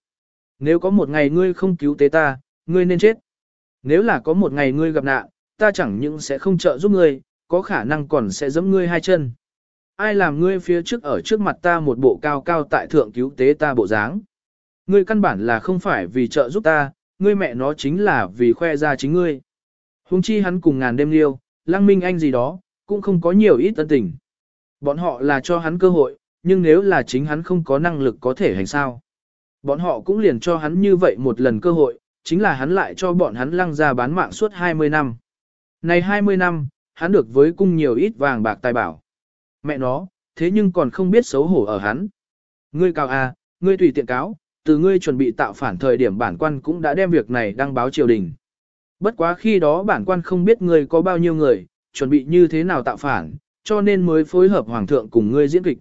Nếu có một ngày ngươi không cứu tế ta, ngươi nên chết. Nếu là có một ngày ngươi gặp nạn, ta chẳng những sẽ không trợ giúp ngươi, có khả năng còn sẽ giẫm ngươi hai chân. Ai làm ngươi phía trước ở trước mặt ta một bộ cao cao tại thượng cứu tế ta bộ dáng. Ngươi căn bản là không phải vì trợ giúp ta, ngươi mẹ nó chính là vì khoe ra chính ngươi. Hùng chi hắn cùng ngàn đêm liêu, lăng minh anh gì đó, cũng không có nhiều ít tân tình. Bọn họ là cho hắn cơ hội, nhưng nếu là chính hắn không có năng lực có thể hành sao. Bọn họ cũng liền cho hắn như vậy một lần cơ hội, chính là hắn lại cho bọn hắn lăng ra bán mạng suốt 20 năm. Này 20 năm, hắn được với cung nhiều ít vàng bạc tài bảo. Mẹ nó, thế nhưng còn không biết xấu hổ ở hắn. Ngươi cao à, ngươi tùy tiện cáo, từ ngươi chuẩn bị tạo phản thời điểm bản quan cũng đã đem việc này đăng báo triều đình. Bất quá khi đó bản quan không biết ngươi có bao nhiêu người, chuẩn bị như thế nào tạo phản, cho nên mới phối hợp hoàng thượng cùng ngươi diễn kịch.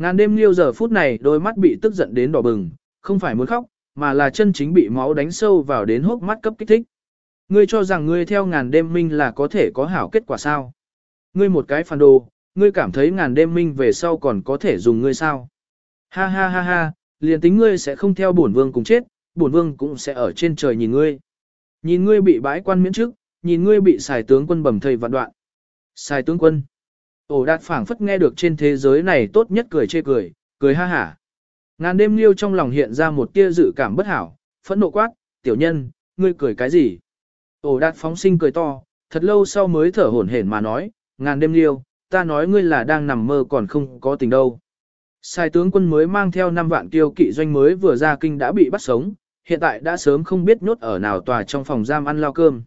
Ngàn đêm liêu giờ phút này đôi mắt bị tức giận đến đỏ bừng, không phải muốn khóc, mà là chân chính bị máu đánh sâu vào đến hốc mắt cấp kích thích. Ngươi cho rằng ngươi theo ngàn đêm minh là có thể có hảo kết quả sao? Ngươi một cái phản đồ, ngươi cảm thấy ngàn đêm minh về sau còn có thể dùng ngươi sao? Ha ha ha ha, liền tính ngươi sẽ không theo bổn vương cùng chết, bổn vương cũng sẽ ở trên trời nhìn ngươi. Nhìn ngươi bị bãi quan miễn chức, nhìn ngươi bị xài tướng quân bầm thầy vạn đoạn. Xài tướng quân. Ổ đạt phảng phất nghe được trên thế giới này tốt nhất cười chê cười, cười ha hả. Ngàn đêm liêu trong lòng hiện ra một tia dự cảm bất hảo, phẫn nộ quát, tiểu nhân, ngươi cười cái gì? Ổ đạt phóng sinh cười to, thật lâu sau mới thở hổn hển mà nói, ngàn đêm liêu, ta nói ngươi là đang nằm mơ còn không có tình đâu. Sai tướng quân mới mang theo 5 vạn tiêu kỵ doanh mới vừa ra kinh đã bị bắt sống, hiện tại đã sớm không biết nhốt ở nào tòa trong phòng giam ăn lao cơm.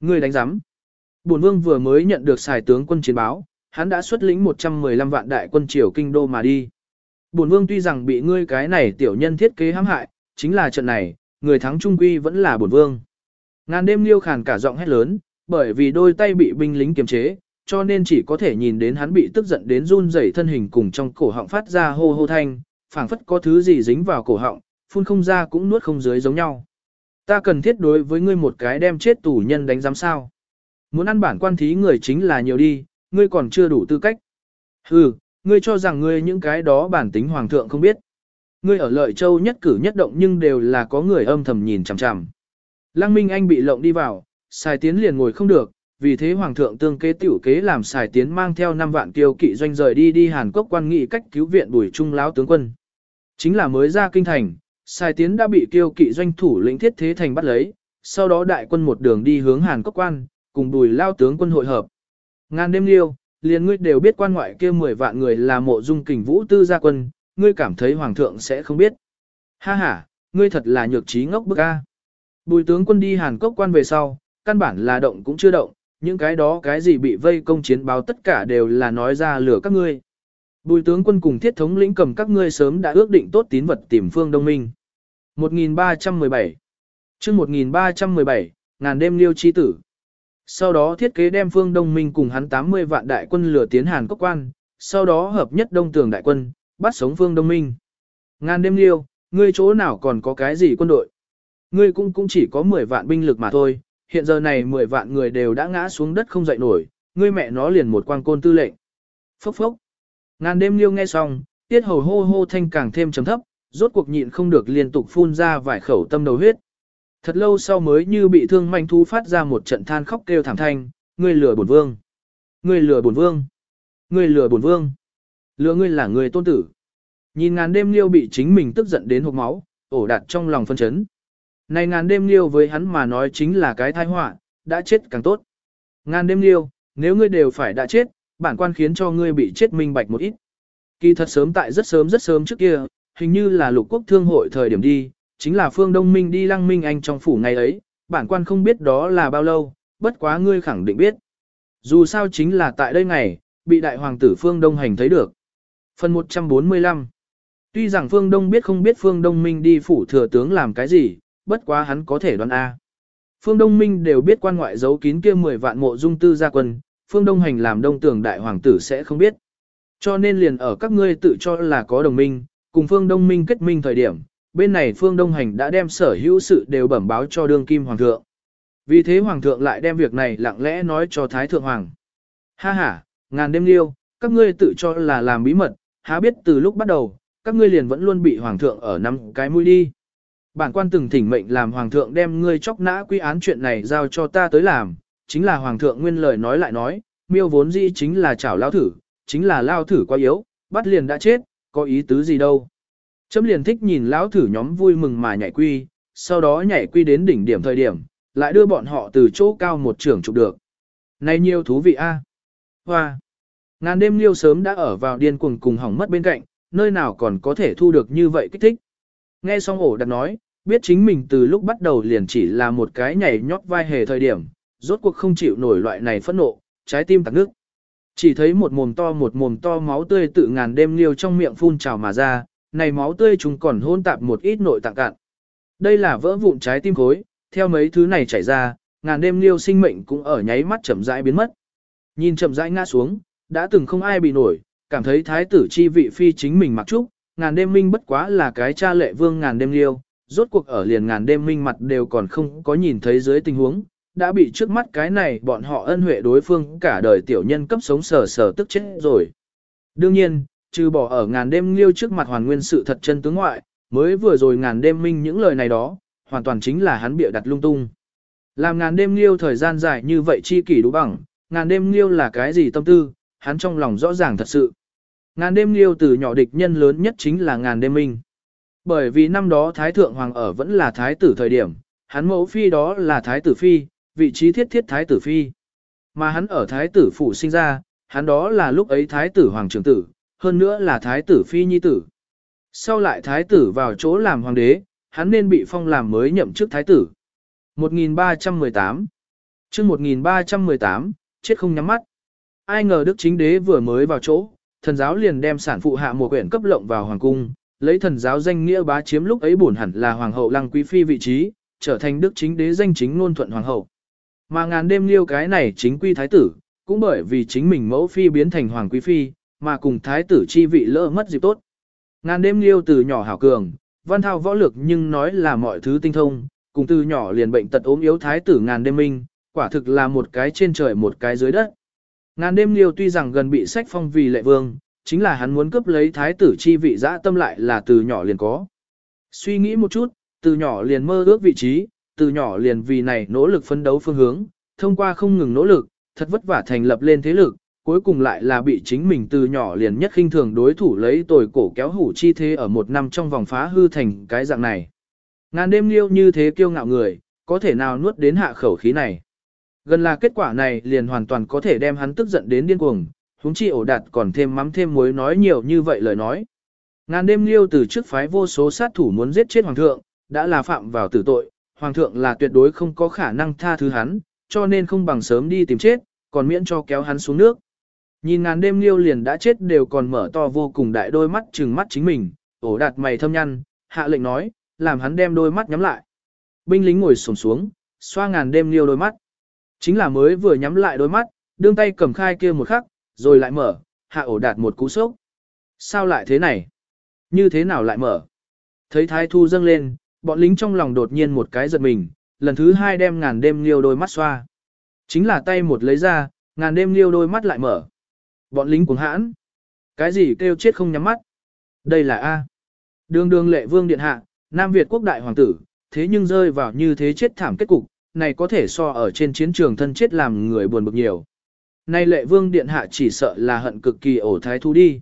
Ngươi đánh giám. Bổn vương vừa mới nhận được xài tướng quân chiến báo, hắn đã xuất lĩnh 115 vạn đại quân triều kinh đô mà đi. Bổn vương tuy rằng bị ngươi cái này tiểu nhân thiết kế hãm hại, chính là trận này, người thắng trung quy vẫn là bổn vương. Ngàn đêm liêu khàn cả giọng hét lớn, bởi vì đôi tay bị binh lính kiềm chế, cho nên chỉ có thể nhìn đến hắn bị tức giận đến run rẩy thân hình cùng trong cổ họng phát ra hô hô thanh, phảng phất có thứ gì dính vào cổ họng, phun không ra cũng nuốt không dưới giống nhau. Ta cần thiết đối với ngươi một cái đem chết tù nhân đánh giám sao. Muốn ăn bản quan thí người chính là nhiều đi, ngươi còn chưa đủ tư cách. Hừ, ngươi cho rằng ngươi những cái đó bản tính hoàng thượng không biết. Ngươi ở lợi châu nhất cử nhất động nhưng đều là có người âm thầm nhìn chằm chằm. Lăng Minh Anh bị lộng đi vào, xài tiến liền ngồi không được, vì thế hoàng thượng tương kế tiểu kế làm xài tiến mang theo 5 vạn kiêu kỵ doanh rời đi đi Hàn Quốc quan nghị cách cứu viện bùi trung lão tướng quân. Chính là mới ra kinh thành, xài tiến đã bị kiêu kỵ doanh thủ lĩnh thiết thế thành bắt lấy, sau đó đại quân một đường đi hướng Hàn Quốc quan, cùng bùi lao tướng quân hội hợp. Ngàn đêm liêu, liền ngươi đều biết quan ngoại kia 10 vạn người là mộ dung kình vũ tư gia quân, ngươi cảm thấy hoàng thượng sẽ không biết. Ha ha, ngươi thật là nhược trí ngốc bức a. Bùi tướng quân đi Hàn Quốc quan về sau, căn bản là động cũng chưa động, những cái đó cái gì bị vây công chiến báo tất cả đều là nói ra lửa các ngươi. Bùi tướng quân cùng thiết thống lĩnh cầm các ngươi sớm đã ước định tốt tín vật tìm phương đông minh. 1317 chương 1317, ngàn đêm liêu chi tử. Sau đó thiết kế đem phương đông minh cùng hắn 80 vạn đại quân lửa tiến Hàn Quốc quan, sau đó hợp nhất đông tường đại quân, bắt sống phương đông minh. Ngàn đêm liêu, ngươi chỗ nào còn có cái gì quân đội? Ngươi cũng cũng chỉ có 10 vạn binh lực mà thôi, hiện giờ này 10 vạn người đều đã ngã xuống đất không dậy nổi, ngươi mẹ nó liền một quang côn tư lệnh. Phốc phốc. Ngàn đêm liêu nghe xong, tiết hầu hô hô thanh càng thêm chấm thấp, rốt cuộc nhịn không được liên tục phun ra vài khẩu tâm đầu huyết. Thật lâu sau mới như bị thương manh thu phát ra một trận than khóc kêu thảm thanh, ngươi lừa bổn vương. Ngươi lừa bổn vương. Ngươi lừa bổn vương. Lừa ngươi là người tôn tử. Nhìn ngàn đêm liêu bị chính mình tức giận đến hộc máu, ổ đạt trong lòng phân chấn. Này ngàn đêm liêu với hắn mà nói chính là cái tai họa, đã chết càng tốt. Ngàn đêm liêu, nếu ngươi đều phải đã chết, bản quan khiến cho ngươi bị chết minh bạch một ít. Kỳ thật sớm tại rất sớm rất sớm trước kia, hình như là lục quốc thương hội thời điểm đi, chính là phương đông minh đi lăng minh anh trong phủ ngày ấy, bản quan không biết đó là bao lâu, bất quá ngươi khẳng định biết. Dù sao chính là tại đây ngày, bị đại hoàng tử phương đông hành thấy được. Phần 145 Tuy rằng phương đông biết không biết phương đông minh đi phủ thừa tướng làm cái gì, bất quá hắn có thể đoán A. Phương Đông Minh đều biết quan ngoại giấu kín kia 10 vạn mộ dung tư gia quân, Phương Đông Hành làm đông tưởng đại hoàng tử sẽ không biết. Cho nên liền ở các ngươi tự cho là có đồng minh, cùng Phương Đông Minh kết minh thời điểm, bên này Phương Đông Hành đã đem sở hữu sự đều bẩm báo cho đương kim hoàng thượng. Vì thế hoàng thượng lại đem việc này lặng lẽ nói cho Thái Thượng Hoàng. Ha ha, ngàn đêm liêu, các ngươi tự cho là làm bí mật, há biết từ lúc bắt đầu, các ngươi liền vẫn luôn bị hoàng thượng ở năm cái mũi đi. Bản quan từng thỉnh mệnh làm hoàng thượng đem ngươi chóc nã quy án chuyện này giao cho ta tới làm, chính là hoàng thượng nguyên lời nói lại nói, miêu vốn dĩ chính là chảo lao thử, chính là lao thử quá yếu, bắt liền đã chết, có ý tứ gì đâu. Chấm liền thích nhìn lão thử nhóm vui mừng mà nhảy quy, sau đó nhảy quy đến đỉnh điểm thời điểm, lại đưa bọn họ từ chỗ cao một trưởng chụp được. Này nhiều thú vị a. Hoa. Ngàn đêm liêu sớm đã ở vào điên cuồng cùng hỏng mất bên cạnh, nơi nào còn có thể thu được như vậy kích thích. Nghe xong ổ đặt nói, biết chính mình từ lúc bắt đầu liền chỉ là một cái nhảy nhót vai hề thời điểm, rốt cuộc không chịu nổi loại này phẫn nộ, trái tim tạc nước. Chỉ thấy một mồm to một mồm to máu tươi tự ngàn đêm liêu trong miệng phun trào mà ra, này máu tươi chúng còn hôn tạp một ít nội tạng cạn. Đây là vỡ vụn trái tim khối, theo mấy thứ này chảy ra, ngàn đêm liêu sinh mệnh cũng ở nháy mắt chậm rãi biến mất. Nhìn chậm rãi ngã xuống, đã từng không ai bị nổi, cảm thấy thái tử chi vị phi chính mình mặc trúc, ngàn đêm minh bất quá là cái cha lệ vương ngàn đêm liêu, rốt cuộc ở liền ngàn đêm minh mặt đều còn không có nhìn thấy dưới tình huống, đã bị trước mắt cái này bọn họ ân huệ đối phương cả đời tiểu nhân cấp sống sờ sờ tức chết rồi. Đương nhiên, trừ bỏ ở ngàn đêm liêu trước mặt hoàn nguyên sự thật chân tướng ngoại, mới vừa rồi ngàn đêm minh những lời này đó, hoàn toàn chính là hắn bịa đặt lung tung. Làm ngàn đêm liêu thời gian dài như vậy chi kỷ đủ bằng, ngàn đêm liêu là cái gì tâm tư, hắn trong lòng rõ ràng thật sự. Ngàn đêm liêu từ nhỏ địch nhân lớn nhất chính là ngàn đêm minh. Bởi vì năm đó Thái Thượng Hoàng ở vẫn là Thái tử thời điểm, hắn mẫu phi đó là Thái tử phi, vị trí thiết thiết Thái tử phi. Mà hắn ở Thái tử phủ sinh ra, hắn đó là lúc ấy Thái tử Hoàng trưởng tử, hơn nữa là Thái tử phi nhi tử. Sau lại Thái tử vào chỗ làm hoàng đế, hắn nên bị phong làm mới nhậm chức Thái tử. 1318 chương 1318, chết không nhắm mắt. Ai ngờ Đức Chính Đế vừa mới vào chỗ, thần giáo liền đem sản phụ hạ một quyển cấp lộng vào hoàng cung, lấy thần giáo danh nghĩa bá chiếm lúc ấy bổn hẳn là hoàng hậu lăng quý phi vị trí, trở thành Đức Chính Đế danh chính ngôn thuận hoàng hậu. Mà ngàn đêm liêu cái này chính quy thái tử, cũng bởi vì chính mình mẫu phi biến thành hoàng quý phi, mà cùng thái tử chi vị lỡ mất dịp tốt. Ngàn đêm liêu từ nhỏ hảo cường, văn thao võ lực nhưng nói là mọi thứ tinh thông, cùng từ nhỏ liền bệnh tật ốm yếu thái tử ngàn đêm minh, quả thực là một cái trên trời một cái dưới đất. Ngàn đêm liêu tuy rằng gần bị sách phong vì lệ vương, chính là hắn muốn cướp lấy thái tử chi vị dã tâm lại là từ nhỏ liền có. Suy nghĩ một chút, từ nhỏ liền mơ ước vị trí, từ nhỏ liền vì này nỗ lực phấn đấu phương hướng, thông qua không ngừng nỗ lực, thật vất vả thành lập lên thế lực, cuối cùng lại là bị chính mình từ nhỏ liền nhất khinh thường đối thủ lấy tồi cổ kéo hủ chi thế ở một năm trong vòng phá hư thành cái dạng này. Ngàn đêm liêu như thế kiêu ngạo người, có thể nào nuốt đến hạ khẩu khí này. Gần là kết quả này liền hoàn toàn có thể đem hắn tức giận đến điên cuồng, huống chi ổ đạt còn thêm mắm thêm muối nói nhiều như vậy lời nói. Ngàn đêm liêu từ trước phái vô số sát thủ muốn giết chết hoàng thượng, đã là phạm vào tử tội, hoàng thượng là tuyệt đối không có khả năng tha thứ hắn, cho nên không bằng sớm đi tìm chết, còn miễn cho kéo hắn xuống nước. Nhìn ngàn đêm liêu liền đã chết đều còn mở to vô cùng đại đôi mắt trừng mắt chính mình, ổ đạt mày thâm nhăn, hạ lệnh nói, làm hắn đem đôi mắt nhắm lại. Binh lính ngồi xổm xuống, xoa ngàn đêm liêu đôi mắt. Chính là mới vừa nhắm lại đôi mắt, đương tay cầm khai kia một khắc, rồi lại mở, hạ ổ đạt một cú sốc. Sao lại thế này? Như thế nào lại mở? Thấy thái thu dâng lên, bọn lính trong lòng đột nhiên một cái giật mình, lần thứ hai đem ngàn đêm liêu đôi mắt xoa. Chính là tay một lấy ra, ngàn đêm liêu đôi mắt lại mở. Bọn lính cuồng hãn. Cái gì kêu chết không nhắm mắt? Đây là A. Đường đường lệ vương điện hạ, Nam Việt quốc đại hoàng tử, thế nhưng rơi vào như thế chết thảm kết cục, này có thể so ở trên chiến trường thân chết làm người buồn bực nhiều. Nay lệ vương điện hạ chỉ sợ là hận cực kỳ ổ thái thu đi.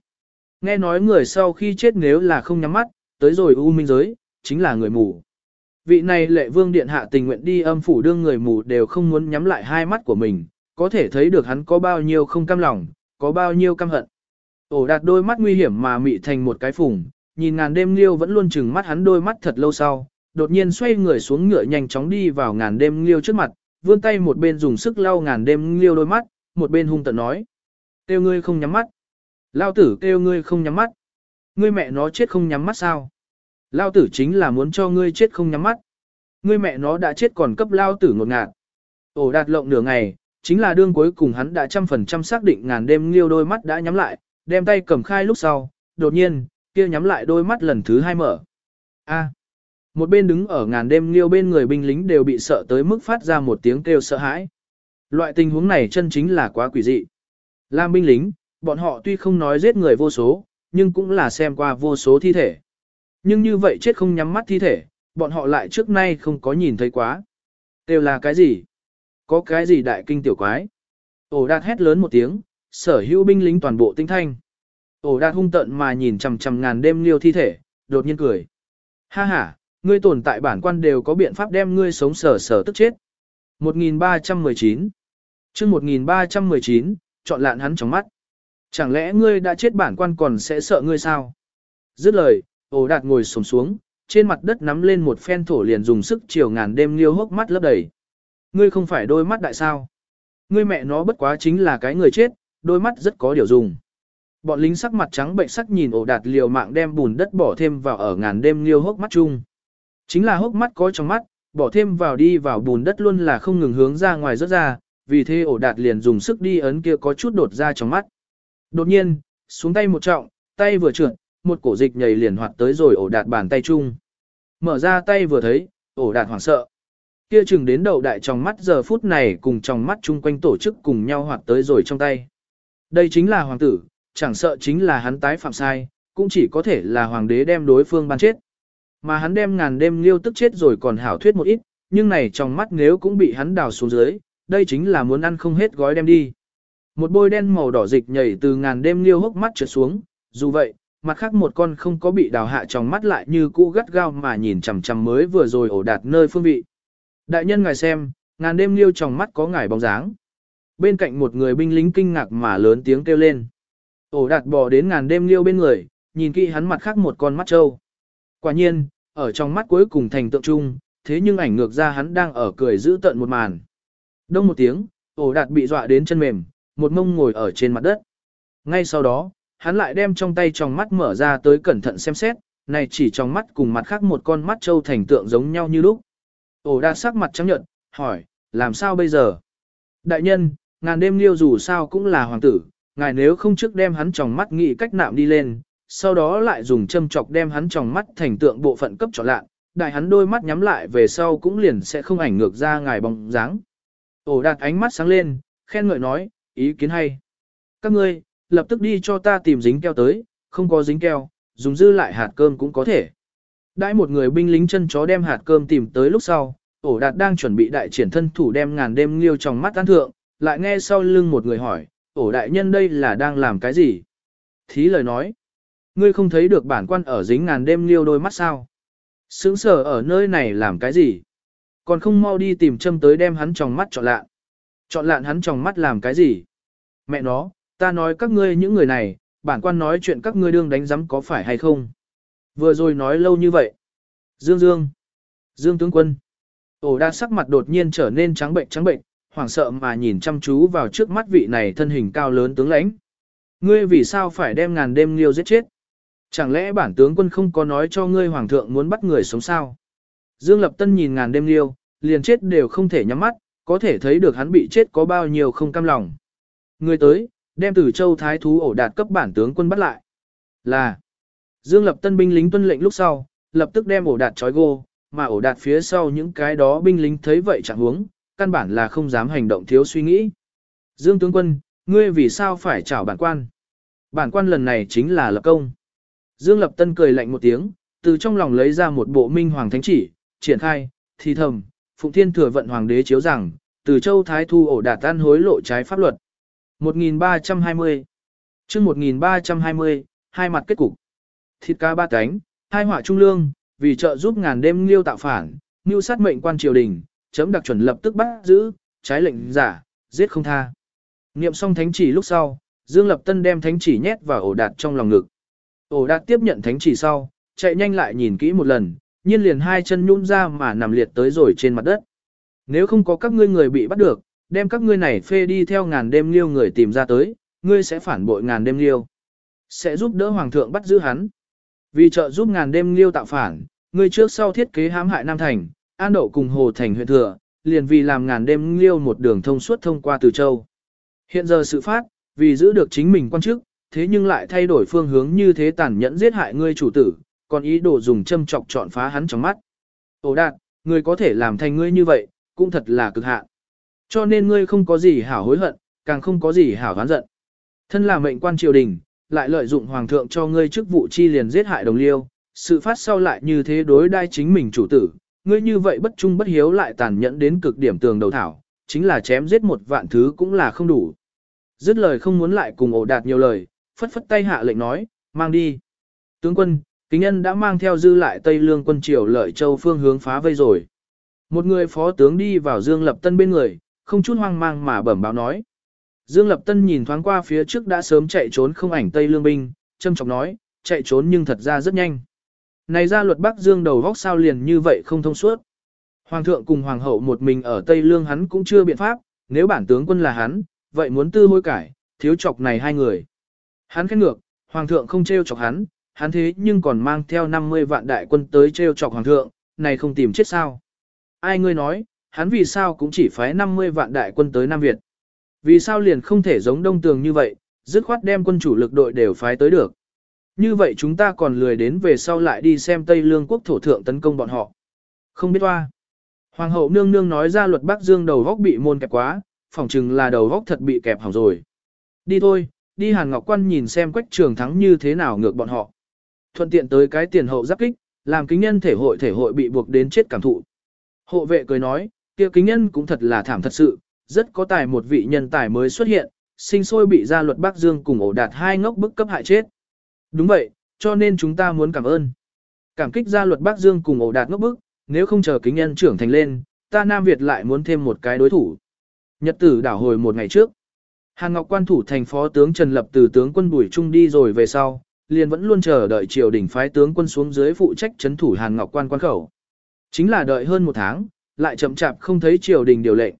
Nghe nói người sau khi chết nếu là không nhắm mắt, tới rồi u minh giới, chính là người mù. Vị này lệ vương điện hạ tình nguyện đi âm phủ đương người mù đều không muốn nhắm lại hai mắt của mình, có thể thấy được hắn có bao nhiêu không cam lòng, có bao nhiêu căm hận. Ổ đạt đôi mắt nguy hiểm mà mị thành một cái phùng, nhìn ngàn đêm liêu vẫn luôn chừng mắt hắn đôi mắt thật lâu sau, đột nhiên xoay người xuống ngựa nhanh chóng đi vào ngàn đêm liêu trước mặt, vươn tay một bên dùng sức lau ngàn đêm liêu đôi mắt, một bên hung tận nói. Kêu ngươi không nhắm mắt. Lao tử kêu ngươi không nhắm mắt. Ngươi mẹ nó chết không nhắm mắt sao? Lao tử chính là muốn cho ngươi chết không nhắm mắt. Ngươi mẹ nó đã chết còn cấp lao tử ngột ngạt. Ổ đạt lộng nửa ngày, chính là đương cuối cùng hắn đã trăm phần trăm xác định ngàn đêm liêu đôi mắt đã nhắm lại, đem tay cầm khai lúc sau, đột nhiên, kia nhắm lại đôi mắt lần thứ hai mở. A. Một bên đứng ở ngàn đêm liêu bên người binh lính đều bị sợ tới mức phát ra một tiếng kêu sợ hãi. Loại tình huống này chân chính là quá quỷ dị. Làm binh lính, bọn họ tuy không nói giết người vô số, nhưng cũng là xem qua vô số thi thể. Nhưng như vậy chết không nhắm mắt thi thể, bọn họ lại trước nay không có nhìn thấy quá. Đều là cái gì? Có cái gì đại kinh tiểu quái? Ổ đạt hét lớn một tiếng, sở hữu binh lính toàn bộ tinh thanh. Ổ đạt hung tận mà nhìn chằm chằm ngàn đêm liêu thi thể, đột nhiên cười. Ha ha, ngươi tồn tại bản quan đều có biện pháp đem ngươi sống sở sở tức chết. 1319 chương 1319, chọn lạn hắn trong mắt. Chẳng lẽ ngươi đã chết bản quan còn sẽ sợ ngươi sao? Dứt lời, ổ đạt ngồi sồm xuống, trên mặt đất nắm lên một phen thổ liền dùng sức chiều ngàn đêm liêu hốc mắt lấp đầy. Ngươi không phải đôi mắt đại sao? Ngươi mẹ nó bất quá chính là cái người chết, đôi mắt rất có điều dùng. Bọn lính sắc mặt trắng bệnh sắc nhìn ổ đạt liều mạng đem bùn đất bỏ thêm vào ở ngàn đêm liêu hốc mắt chung. Chính là hốc mắt có trong mắt, bỏ thêm vào đi vào bùn đất luôn là không ngừng hướng ra ngoài rớt ra, vì thế ổ đạt liền dùng sức đi ấn kia có chút đột ra trong mắt. Đột nhiên, xuống tay một trọng, tay vừa trượt, một cổ dịch nhảy liền hoạt tới rồi ổ đạt bàn tay chung. Mở ra tay vừa thấy, ổ đạt hoảng sợ. Kia chừng đến đầu đại trong mắt giờ phút này cùng trong mắt chung quanh tổ chức cùng nhau hoạt tới rồi trong tay. Đây chính là hoàng tử, chẳng sợ chính là hắn tái phạm sai, cũng chỉ có thể là hoàng đế đem đối phương ban chết. Mà hắn đem ngàn đêm liêu tức chết rồi còn hảo thuyết một ít, nhưng này trong mắt nếu cũng bị hắn đào xuống dưới, đây chính là muốn ăn không hết gói đem đi. Một bôi đen màu đỏ dịch nhảy từ ngàn đêm liêu hốc mắt trượt xuống, dù vậy, mặt khác một con không có bị đào hạ trong mắt lại như cũ gắt gao mà nhìn chằm chằm mới vừa rồi ổ đạt nơi phương vị. Đại nhân ngài xem, ngàn đêm liêu trong mắt có ngài bóng dáng. Bên cạnh một người binh lính kinh ngạc mà lớn tiếng kêu lên. Ổ đạt bò đến ngàn đêm liêu bên người, nhìn kỹ hắn mặt khác một con mắt trâu. Quả nhiên, ở trong mắt cuối cùng thành tượng trung, thế nhưng ảnh ngược ra hắn đang ở cười giữ tận một màn. Đông một tiếng, ổ đạt bị dọa đến chân mềm, một mông ngồi ở trên mặt đất. Ngay sau đó, hắn lại đem trong tay trong mắt mở ra tới cẩn thận xem xét, này chỉ trong mắt cùng mặt khác một con mắt trâu thành tượng giống nhau như lúc. Ổ đạt sắc mặt trắng nhợt, hỏi, làm sao bây giờ? Đại nhân, ngàn đêm liêu dù sao cũng là hoàng tử, ngài nếu không trước đem hắn trong mắt nghĩ cách nạm đi lên, sau đó lại dùng châm chọc đem hắn trong mắt thành tượng bộ phận cấp trọn lạ, đại hắn đôi mắt nhắm lại về sau cũng liền sẽ không ảnh ngược ra ngài bóng dáng. Ổ đạt ánh mắt sáng lên, khen ngợi nói, ý kiến hay. Các ngươi, lập tức đi cho ta tìm dính keo tới, không có dính keo, dùng dư lại hạt cơm cũng có thể. Đãi một người binh lính chân chó đem hạt cơm tìm tới lúc sau, ổ đạt đang chuẩn bị đại triển thân thủ đem ngàn đêm liêu trong mắt tan thượng, lại nghe sau lưng một người hỏi, ổ đại nhân đây là đang làm cái gì? Thí lời nói, ngươi không thấy được bản quan ở dính ngàn đêm liêu đôi mắt sao? Sướng sở ở nơi này làm cái gì? Còn không mau đi tìm châm tới đem hắn trong mắt chọn lạn. Chọn lạn hắn trong mắt làm cái gì? Mẹ nó, ta nói các ngươi những người này, bản quan nói chuyện các ngươi đương đánh giám có phải hay không? Vừa rồi nói lâu như vậy. Dương Dương. Dương tướng quân. Ổ đa sắc mặt đột nhiên trở nên trắng bệnh trắng bệnh, hoảng sợ mà nhìn chăm chú vào trước mắt vị này thân hình cao lớn tướng lãnh. Ngươi vì sao phải đem ngàn đêm liêu giết chết? Chẳng lẽ bản tướng quân không có nói cho ngươi hoàng thượng muốn bắt người sống sao? Dương Lập Tân nhìn ngàn đêm liêu, liền chết đều không thể nhắm mắt, có thể thấy được hắn bị chết có bao nhiêu không cam lòng. Người tới, đem từ châu thái thú ổ đạt cấp bản tướng quân bắt lại. Là, Dương Lập Tân binh lính tuân lệnh lúc sau, lập tức đem ổ đạt trói gô, mà ổ đạt phía sau những cái đó binh lính thấy vậy chẳng huống, căn bản là không dám hành động thiếu suy nghĩ. Dương tướng quân, ngươi vì sao phải chào bản quan? Bản quan lần này chính là lập công. Dương Lập Tân cười lạnh một tiếng, từ trong lòng lấy ra một bộ minh hoàng thánh chỉ, triển khai, thì thầm, Phụng Thiên thừa vận hoàng đế chiếu rằng, từ châu Thái Thu ổ đạt tan hối lộ trái pháp luật. 1320 chương 1320, hai mặt kết cục. Thịt ca ba cánh, hai họa trung lương, vì trợ giúp ngàn đêm liêu tạo phản, mưu sát mệnh quan triều đình, chấm đặc chuẩn lập tức bắt giữ, trái lệnh giả, giết không tha. Niệm xong thánh chỉ lúc sau, Dương Lập Tân đem thánh chỉ nhét vào ổ đạt trong lòng ngực. Ổ đạt tiếp nhận thánh chỉ sau, chạy nhanh lại nhìn kỹ một lần, nhiên liền hai chân nhũn ra mà nằm liệt tới rồi trên mặt đất. Nếu không có các ngươi người bị bắt được, đem các ngươi này phê đi theo ngàn đêm liêu người tìm ra tới, ngươi sẽ phản bội ngàn đêm liêu. Sẽ giúp đỡ hoàng thượng bắt giữ hắn. Vì trợ giúp ngàn đêm liêu tạo phản, ngươi trước sau thiết kế hãm hại Nam Thành, An Đậu cùng Hồ Thành huyện thừa, liền vì làm ngàn đêm liêu một đường thông suốt thông qua Từ Châu. Hiện giờ sự phát, vì giữ được chính mình quan chức, thế nhưng lại thay đổi phương hướng như thế tàn nhẫn giết hại ngươi chủ tử, còn ý đồ dùng châm chọc chọn phá hắn trong mắt. Ổ đạt, ngươi có thể làm thành ngươi như vậy, cũng thật là cực hạn. Cho nên ngươi không có gì hảo hối hận, càng không có gì hảo oán giận. Thân là mệnh quan triều đình, lại lợi dụng hoàng thượng cho ngươi chức vụ chi liền giết hại đồng liêu, sự phát sau lại như thế đối đai chính mình chủ tử, ngươi như vậy bất trung bất hiếu lại tàn nhẫn đến cực điểm tường đầu thảo, chính là chém giết một vạn thứ cũng là không đủ. Dứt lời không muốn lại cùng ổ đạt nhiều lời, phất phất tay hạ lệnh nói, mang đi. Tướng quân, kính nhân đã mang theo dư lại Tây Lương quân triều lợi châu phương hướng phá vây rồi. Một người phó tướng đi vào Dương Lập Tân bên người, không chút hoang mang mà bẩm báo nói. Dương Lập Tân nhìn thoáng qua phía trước đã sớm chạy trốn không ảnh Tây Lương binh, châm Trọng nói, chạy trốn nhưng thật ra rất nhanh. Này ra luật Bắc Dương đầu vóc sao liền như vậy không thông suốt. Hoàng thượng cùng hoàng hậu một mình ở Tây Lương hắn cũng chưa biện pháp, nếu bản tướng quân là hắn, vậy muốn tư hối cải, thiếu chọc này hai người. Hắn khẽ ngược, hoàng thượng không trêu chọc hắn, hắn thế nhưng còn mang theo 50 vạn đại quân tới trêu chọc hoàng thượng, này không tìm chết sao. Ai ngươi nói, hắn vì sao cũng chỉ phái 50 vạn đại quân tới Nam Việt. Vì sao liền không thể giống đông tường như vậy, dứt khoát đem quân chủ lực đội đều phái tới được. Như vậy chúng ta còn lười đến về sau lại đi xem Tây Lương quốc thổ thượng tấn công bọn họ. Không biết hoa. Hoàng hậu nương nương nói ra luật Bắc Dương đầu góc bị môn kẹp quá, phỏng chừng là đầu góc thật bị kẹp hỏng rồi. Đi thôi, đi Hàn Ngọc Quan nhìn xem quách trường thắng như thế nào ngược bọn họ. Thuận tiện tới cái tiền hậu giáp kích, làm kính nhân thể hội thể hội bị buộc đến chết cảm thụ. Hộ vệ cười nói, kia kính nhân cũng thật là thảm thật sự, rất có tài một vị nhân tài mới xuất hiện, sinh sôi bị gia luật Bắc Dương cùng ổ đạt hai ngốc bức cấp hại chết. Đúng vậy, cho nên chúng ta muốn cảm ơn. Cảm kích gia luật Bắc Dương cùng ổ đạt ngốc bức, nếu không chờ kính nhân trưởng thành lên, ta Nam Việt lại muốn thêm một cái đối thủ. Nhật tử đảo hồi một ngày trước. Hàn Ngọc quan thủ thành phó tướng Trần Lập từ tướng quân Bùi Trung đi rồi về sau, liền vẫn luôn chờ đợi triều đình phái tướng quân xuống dưới phụ trách chấn thủ Hàn Ngọc quan quan khẩu. Chính là đợi hơn một tháng, lại chậm chạp không thấy triều đình điều lệnh.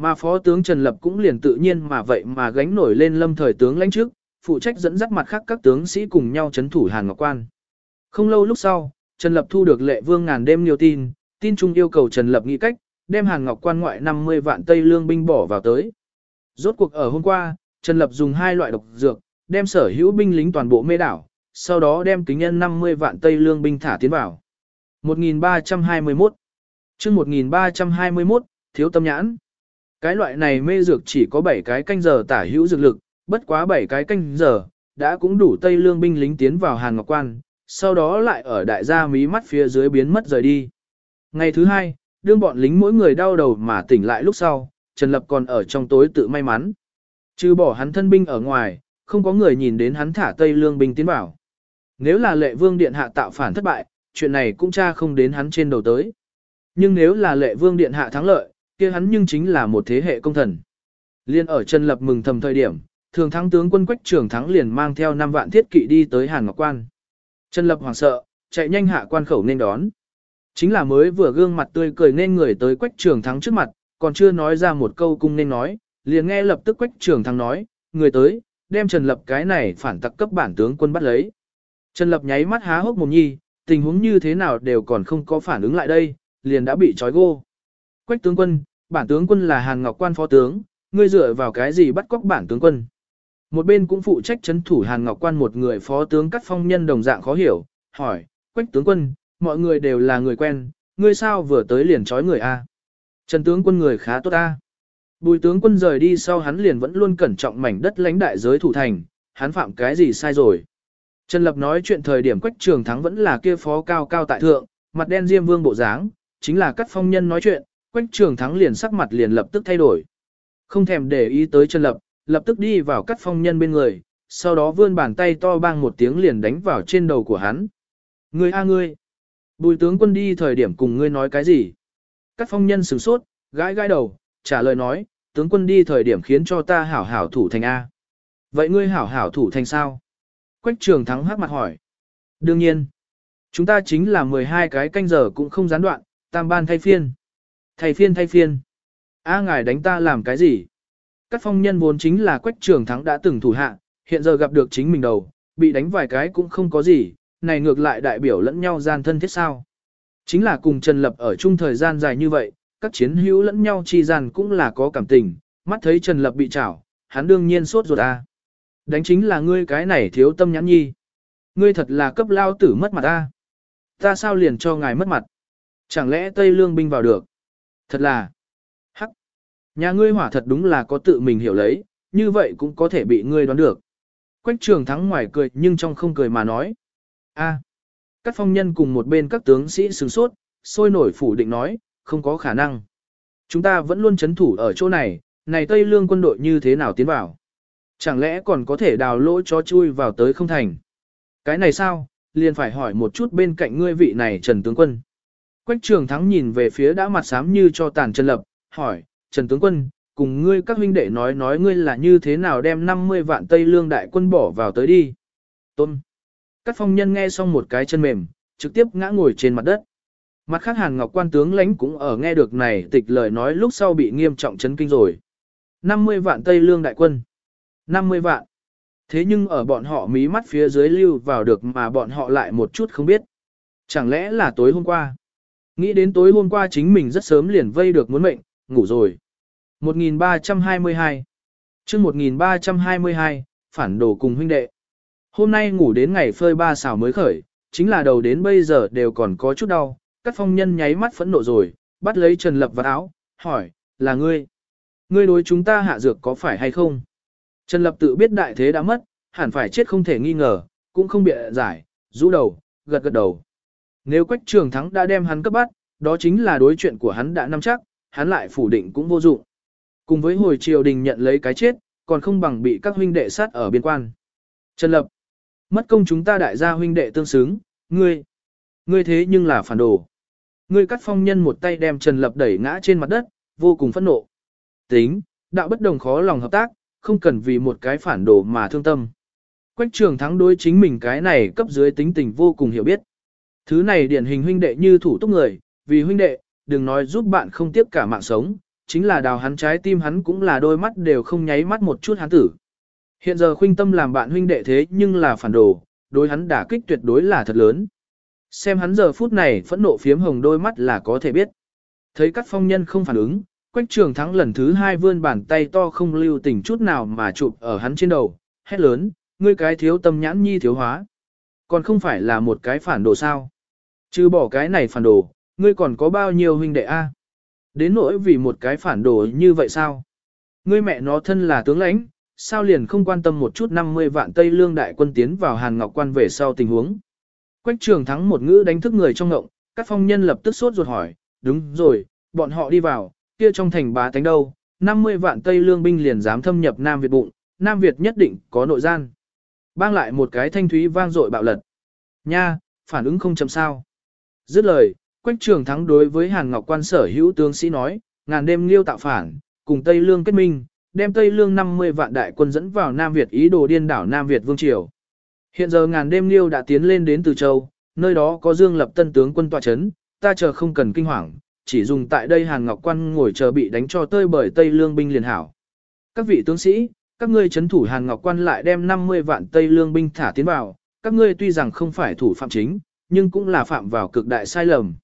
Mà phó tướng Trần Lập cũng liền tự nhiên mà vậy mà gánh nổi lên lâm thời tướng lãnh trước, phụ trách dẫn dắt mặt khác các tướng sĩ cùng nhau chấn thủ Hàn Ngọc quan. Không lâu lúc sau, Trần Lập thu được lệ vương ngàn đêm nhiều tin, tin trung yêu cầu Trần Lập nghĩ cách, đem Hàn Ngọc quan ngoại 50 vạn Tây Lương binh bỏ vào tới. Rốt cuộc ở hôm qua, Trần Lập dùng hai loại độc dược, đem sở hữu binh lính toàn bộ mê đảo, sau đó đem kính nhân 50 vạn Tây Lương binh thả tiến vào. 1321 chương 1321, thiếu tâm nhãn. Cái loại này mê dược chỉ có 7 cái canh giờ tả hữu dược lực, bất quá 7 cái canh giờ, đã cũng đủ Tây Lương binh lính tiến vào Hàn Ngọc Quan, sau đó lại ở đại gia mí mắt phía dưới biến mất rời đi. Ngày thứ hai, đương bọn lính mỗi người đau đầu mà tỉnh lại lúc sau, Trần Lập còn ở trong tối tự may mắn. Trừ bỏ hắn thân binh ở ngoài, không có người nhìn đến hắn thả Tây Lương binh tiến vào. Nếu là lệ vương điện hạ tạo phản thất bại, chuyện này cũng tra không đến hắn trên đầu tới. Nhưng nếu là lệ vương điện hạ thắng lợi, kia hắn nhưng chính là một thế hệ công thần. Liên ở Trần Lập mừng thầm thời điểm, thường thắng tướng quân quách trường thắng liền mang theo 5 vạn thiết kỵ đi tới Hàn Ngọc Quan. Trần Lập hoảng sợ, chạy nhanh hạ quan khẩu nên đón. Chính là mới vừa gương mặt tươi cười nên người tới quách trường thắng trước mặt, còn chưa nói ra một câu cung nên nói, liền nghe lập tức quách trường thắng nói, người tới, đem Trần Lập cái này phản tặc cấp bản tướng quân bắt lấy. Trần Lập nháy mắt há hốc mồm nhi, tình huống như thế nào đều còn không có phản ứng lại đây, liền đã bị trói gô. Quách tướng quân, bản tướng quân là Hàn Ngọc Quan phó tướng, ngươi dựa vào cái gì bắt cóc bản tướng quân. Một bên cũng phụ trách chấn thủ Hàn Ngọc Quan một người phó tướng cắt phong nhân đồng dạng khó hiểu, hỏi, Quách tướng quân, mọi người đều là người quen, ngươi sao vừa tới liền trói người a? Trần tướng quân người khá tốt a. Bùi tướng quân rời đi sau hắn liền vẫn luôn cẩn trọng mảnh đất lãnh đại giới thủ thành, hắn phạm cái gì sai rồi. Trần Lập nói chuyện thời điểm Quách Trường Thắng vẫn là kia phó cao cao tại thượng, mặt đen diêm vương bộ dáng, chính là cắt phong nhân nói chuyện, Quách Trường Thắng liền sắc mặt liền lập tức thay đổi. Không thèm để ý tới Trần Lập, lập tức đi vào cắt phong nhân bên người, sau đó vươn bàn tay to bang một tiếng liền đánh vào trên đầu của hắn. Ngươi a ngươi! Bùi tướng quân đi thời điểm cùng ngươi nói cái gì? Cắt phong nhân sửng sốt, gãi gãi đầu, trả lời nói, tướng quân đi thời điểm khiến cho ta hảo hảo thủ thành A. Vậy ngươi hảo hảo thủ thành sao? Quách trường thắng hát mặt hỏi. Đương nhiên, chúng ta chính là 12 cái canh giờ cũng không gián đoạn, tam ban thay phiên. Thay phiên thay phiên. A ngài đánh ta làm cái gì? Các phong nhân vốn chính là quách trường thắng đã từng thủ hạ, hiện giờ gặp được chính mình đầu, bị đánh vài cái cũng không có gì, này ngược lại đại biểu lẫn nhau gian thân thiết sao. Chính là cùng Trần Lập ở chung thời gian dài như vậy, các chiến hữu lẫn nhau chi gian cũng là có cảm tình, mắt thấy Trần Lập bị chảo, hắn đương nhiên sốt ruột a. Đánh chính là ngươi cái này thiếu tâm nhãn nhi. Ngươi thật là cấp lao tử mất mặt ta. Ta sao liền cho ngài mất mặt? Chẳng lẽ Tây Lương binh vào được? Thật là... Hắc! Nhà ngươi hỏa thật đúng là có tự mình hiểu lấy, như vậy cũng có thể bị ngươi đoán được. Quách trường thắng ngoài cười nhưng trong không cười mà nói. A. Các phong nhân cùng một bên các tướng sĩ sửng sốt, sôi nổi phủ định nói, không có khả năng. Chúng ta vẫn luôn chấn thủ ở chỗ này, này Tây Lương quân đội như thế nào tiến vào? Chẳng lẽ còn có thể đào lỗ cho chui vào tới không thành? Cái này sao, liền phải hỏi một chút bên cạnh ngươi vị này Trần Tướng Quân. Quách trường thắng nhìn về phía đã mặt xám như cho tàn Trần Lập, hỏi, Trần Tướng Quân, cùng ngươi các huynh đệ nói nói ngươi là như thế nào đem 50 vạn Tây Lương đại quân bỏ vào tới đi. Tôn. Các phong nhân nghe xong một cái chân mềm, trực tiếp ngã ngồi trên mặt đất. Mặt khác Hàn Ngọc quan tướng lãnh cũng ở nghe được này tịch lời nói lúc sau bị nghiêm trọng chấn kinh rồi. 50 vạn Tây Lương đại quân. 50 vạn. Thế nhưng ở bọn họ mí mắt phía dưới lưu vào được mà bọn họ lại một chút không biết. Chẳng lẽ là tối hôm qua? Nghĩ đến tối hôm qua chính mình rất sớm liền vây được muốn mệnh, ngủ rồi. 1322 chương 1322, phản đồ cùng huynh đệ. Hôm nay ngủ đến ngày phơi ba xào mới khởi, chính là đầu đến bây giờ đều còn có chút đau, các phong nhân nháy mắt phẫn nộ rồi, bắt lấy Trần Lập vào áo, hỏi, là ngươi? Ngươi đối chúng ta hạ dược có phải hay không? Trần Lập tự biết đại thế đã mất, hẳn phải chết không thể nghi ngờ, cũng không bịa giải, rũ đầu, gật gật đầu. Nếu Quách Trường Thắng đã đem hắn cấp bắt, đó chính là đối chuyện của hắn đã nắm chắc, hắn lại phủ định cũng vô dụng. Cùng với hồi triều đình nhận lấy cái chết, còn không bằng bị các huynh đệ sát ở biên quan. Trần Lập, mất công chúng ta đại gia huynh đệ tương xứng, ngươi, ngươi thế nhưng là phản đồ. Ngươi cắt phong nhân một tay đem Trần Lập đẩy ngã trên mặt đất, vô cùng phẫn nộ. Tính, đạo bất đồng khó lòng hợp tác, không cần vì một cái phản đồ mà thương tâm. Quách trường thắng đối chính mình cái này cấp dưới tính tình vô cùng hiểu biết. Thứ này điển hình huynh đệ như thủ túc người, vì huynh đệ, đừng nói giúp bạn không tiếp cả mạng sống, chính là đào hắn trái tim hắn cũng là đôi mắt đều không nháy mắt một chút hắn tử. Hiện giờ khuynh tâm làm bạn huynh đệ thế nhưng là phản đồ, đối hắn đả kích tuyệt đối là thật lớn. Xem hắn giờ phút này phẫn nộ phiếm hồng đôi mắt là có thể biết. Thấy các phong nhân không phản ứng, quách trường thắng lần thứ hai vươn bàn tay to không lưu tình chút nào mà chụp ở hắn trên đầu, hét lớn, ngươi cái thiếu tâm nhãn nhi thiếu hóa. Còn không phải là một cái phản đồ sao. Chứ bỏ cái này phản đồ, ngươi còn có bao nhiêu huynh đệ a? Đến nỗi vì một cái phản đồ như vậy sao? Ngươi mẹ nó thân là tướng lãnh, sao liền không quan tâm một chút 50 vạn Tây Lương đại quân tiến vào Hàn Ngọc Quan về sau tình huống. Quách trường thắng một ngữ đánh thức người trong ngộng, các phong nhân lập tức sốt ruột hỏi, đúng rồi, bọn họ đi vào, kia trong thành bá tánh đâu, 50 vạn Tây Lương binh liền dám thâm nhập Nam Việt bụng, Nam Việt nhất định có nội gian. Bang lại một cái thanh thúy vang dội bạo lật. Nha, phản ứng không chậm sao. Dứt lời, Quách trường thắng đối với Hàn Ngọc Quan sở hữu tướng sĩ nói, ngàn đêm liêu tạo phản, cùng Tây Lương kết minh, đem Tây Lương 50 vạn đại quân dẫn vào Nam Việt ý đồ điên đảo Nam Việt Vương Triều. Hiện giờ ngàn đêm liêu đã tiến lên đến Từ Châu, nơi đó có Dương Lập tân tướng quân tọa chấn, ta chờ không cần kinh hoàng, chỉ dùng tại đây Hàn Ngọc Quan ngồi chờ bị đánh cho tơi bởi Tây Lương binh liền hảo. Các vị tướng sĩ, các ngươi chấn thủ Hàn Ngọc Quan lại đem 50 vạn Tây Lương binh thả tiến vào, các ngươi tuy rằng không phải thủ phạm chính, nhưng cũng là phạm vào cực đại sai lầm.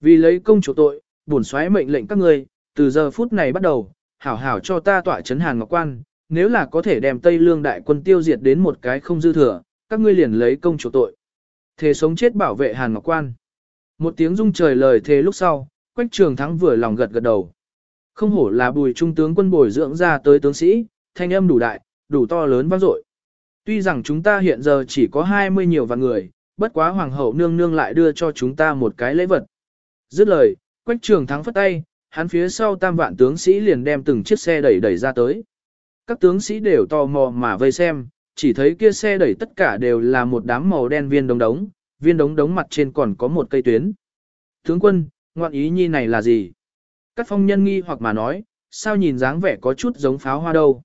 Vì lấy công chủ tội, bổn xoáy mệnh lệnh các ngươi, từ giờ phút này bắt đầu, hảo hảo cho ta tỏa chấn Hàn Ngọc Quan, nếu là có thể đem Tây Lương đại quân tiêu diệt đến một cái không dư thừa, các ngươi liền lấy công chủ tội. Thề sống chết bảo vệ Hàn Ngọc Quan. Một tiếng rung trời lời thề lúc sau, Quách Trường Thắng vừa lòng gật gật đầu. Không hổ là bùi trung tướng quân bồi dưỡng ra tới tướng sĩ, thanh âm đủ đại, đủ to lớn vang dội. Tuy rằng chúng ta hiện giờ chỉ có 20 nhiều vạn người, bất quá hoàng hậu nương nương lại đưa cho chúng ta một cái lễ vật. Dứt lời, Quách Trường Thắng phất tay, hắn phía sau tam vạn tướng sĩ liền đem từng chiếc xe đẩy đẩy ra tới. Các tướng sĩ đều tò mò mà vây xem, chỉ thấy kia xe đẩy tất cả đều là một đám màu đen viên đống đống, viên đống đống mặt trên còn có một cây tuyến. Tướng quân, ngoạn ý nhi này là gì? Các phong nhân nghi hoặc mà nói, sao nhìn dáng vẻ có chút giống pháo hoa đâu.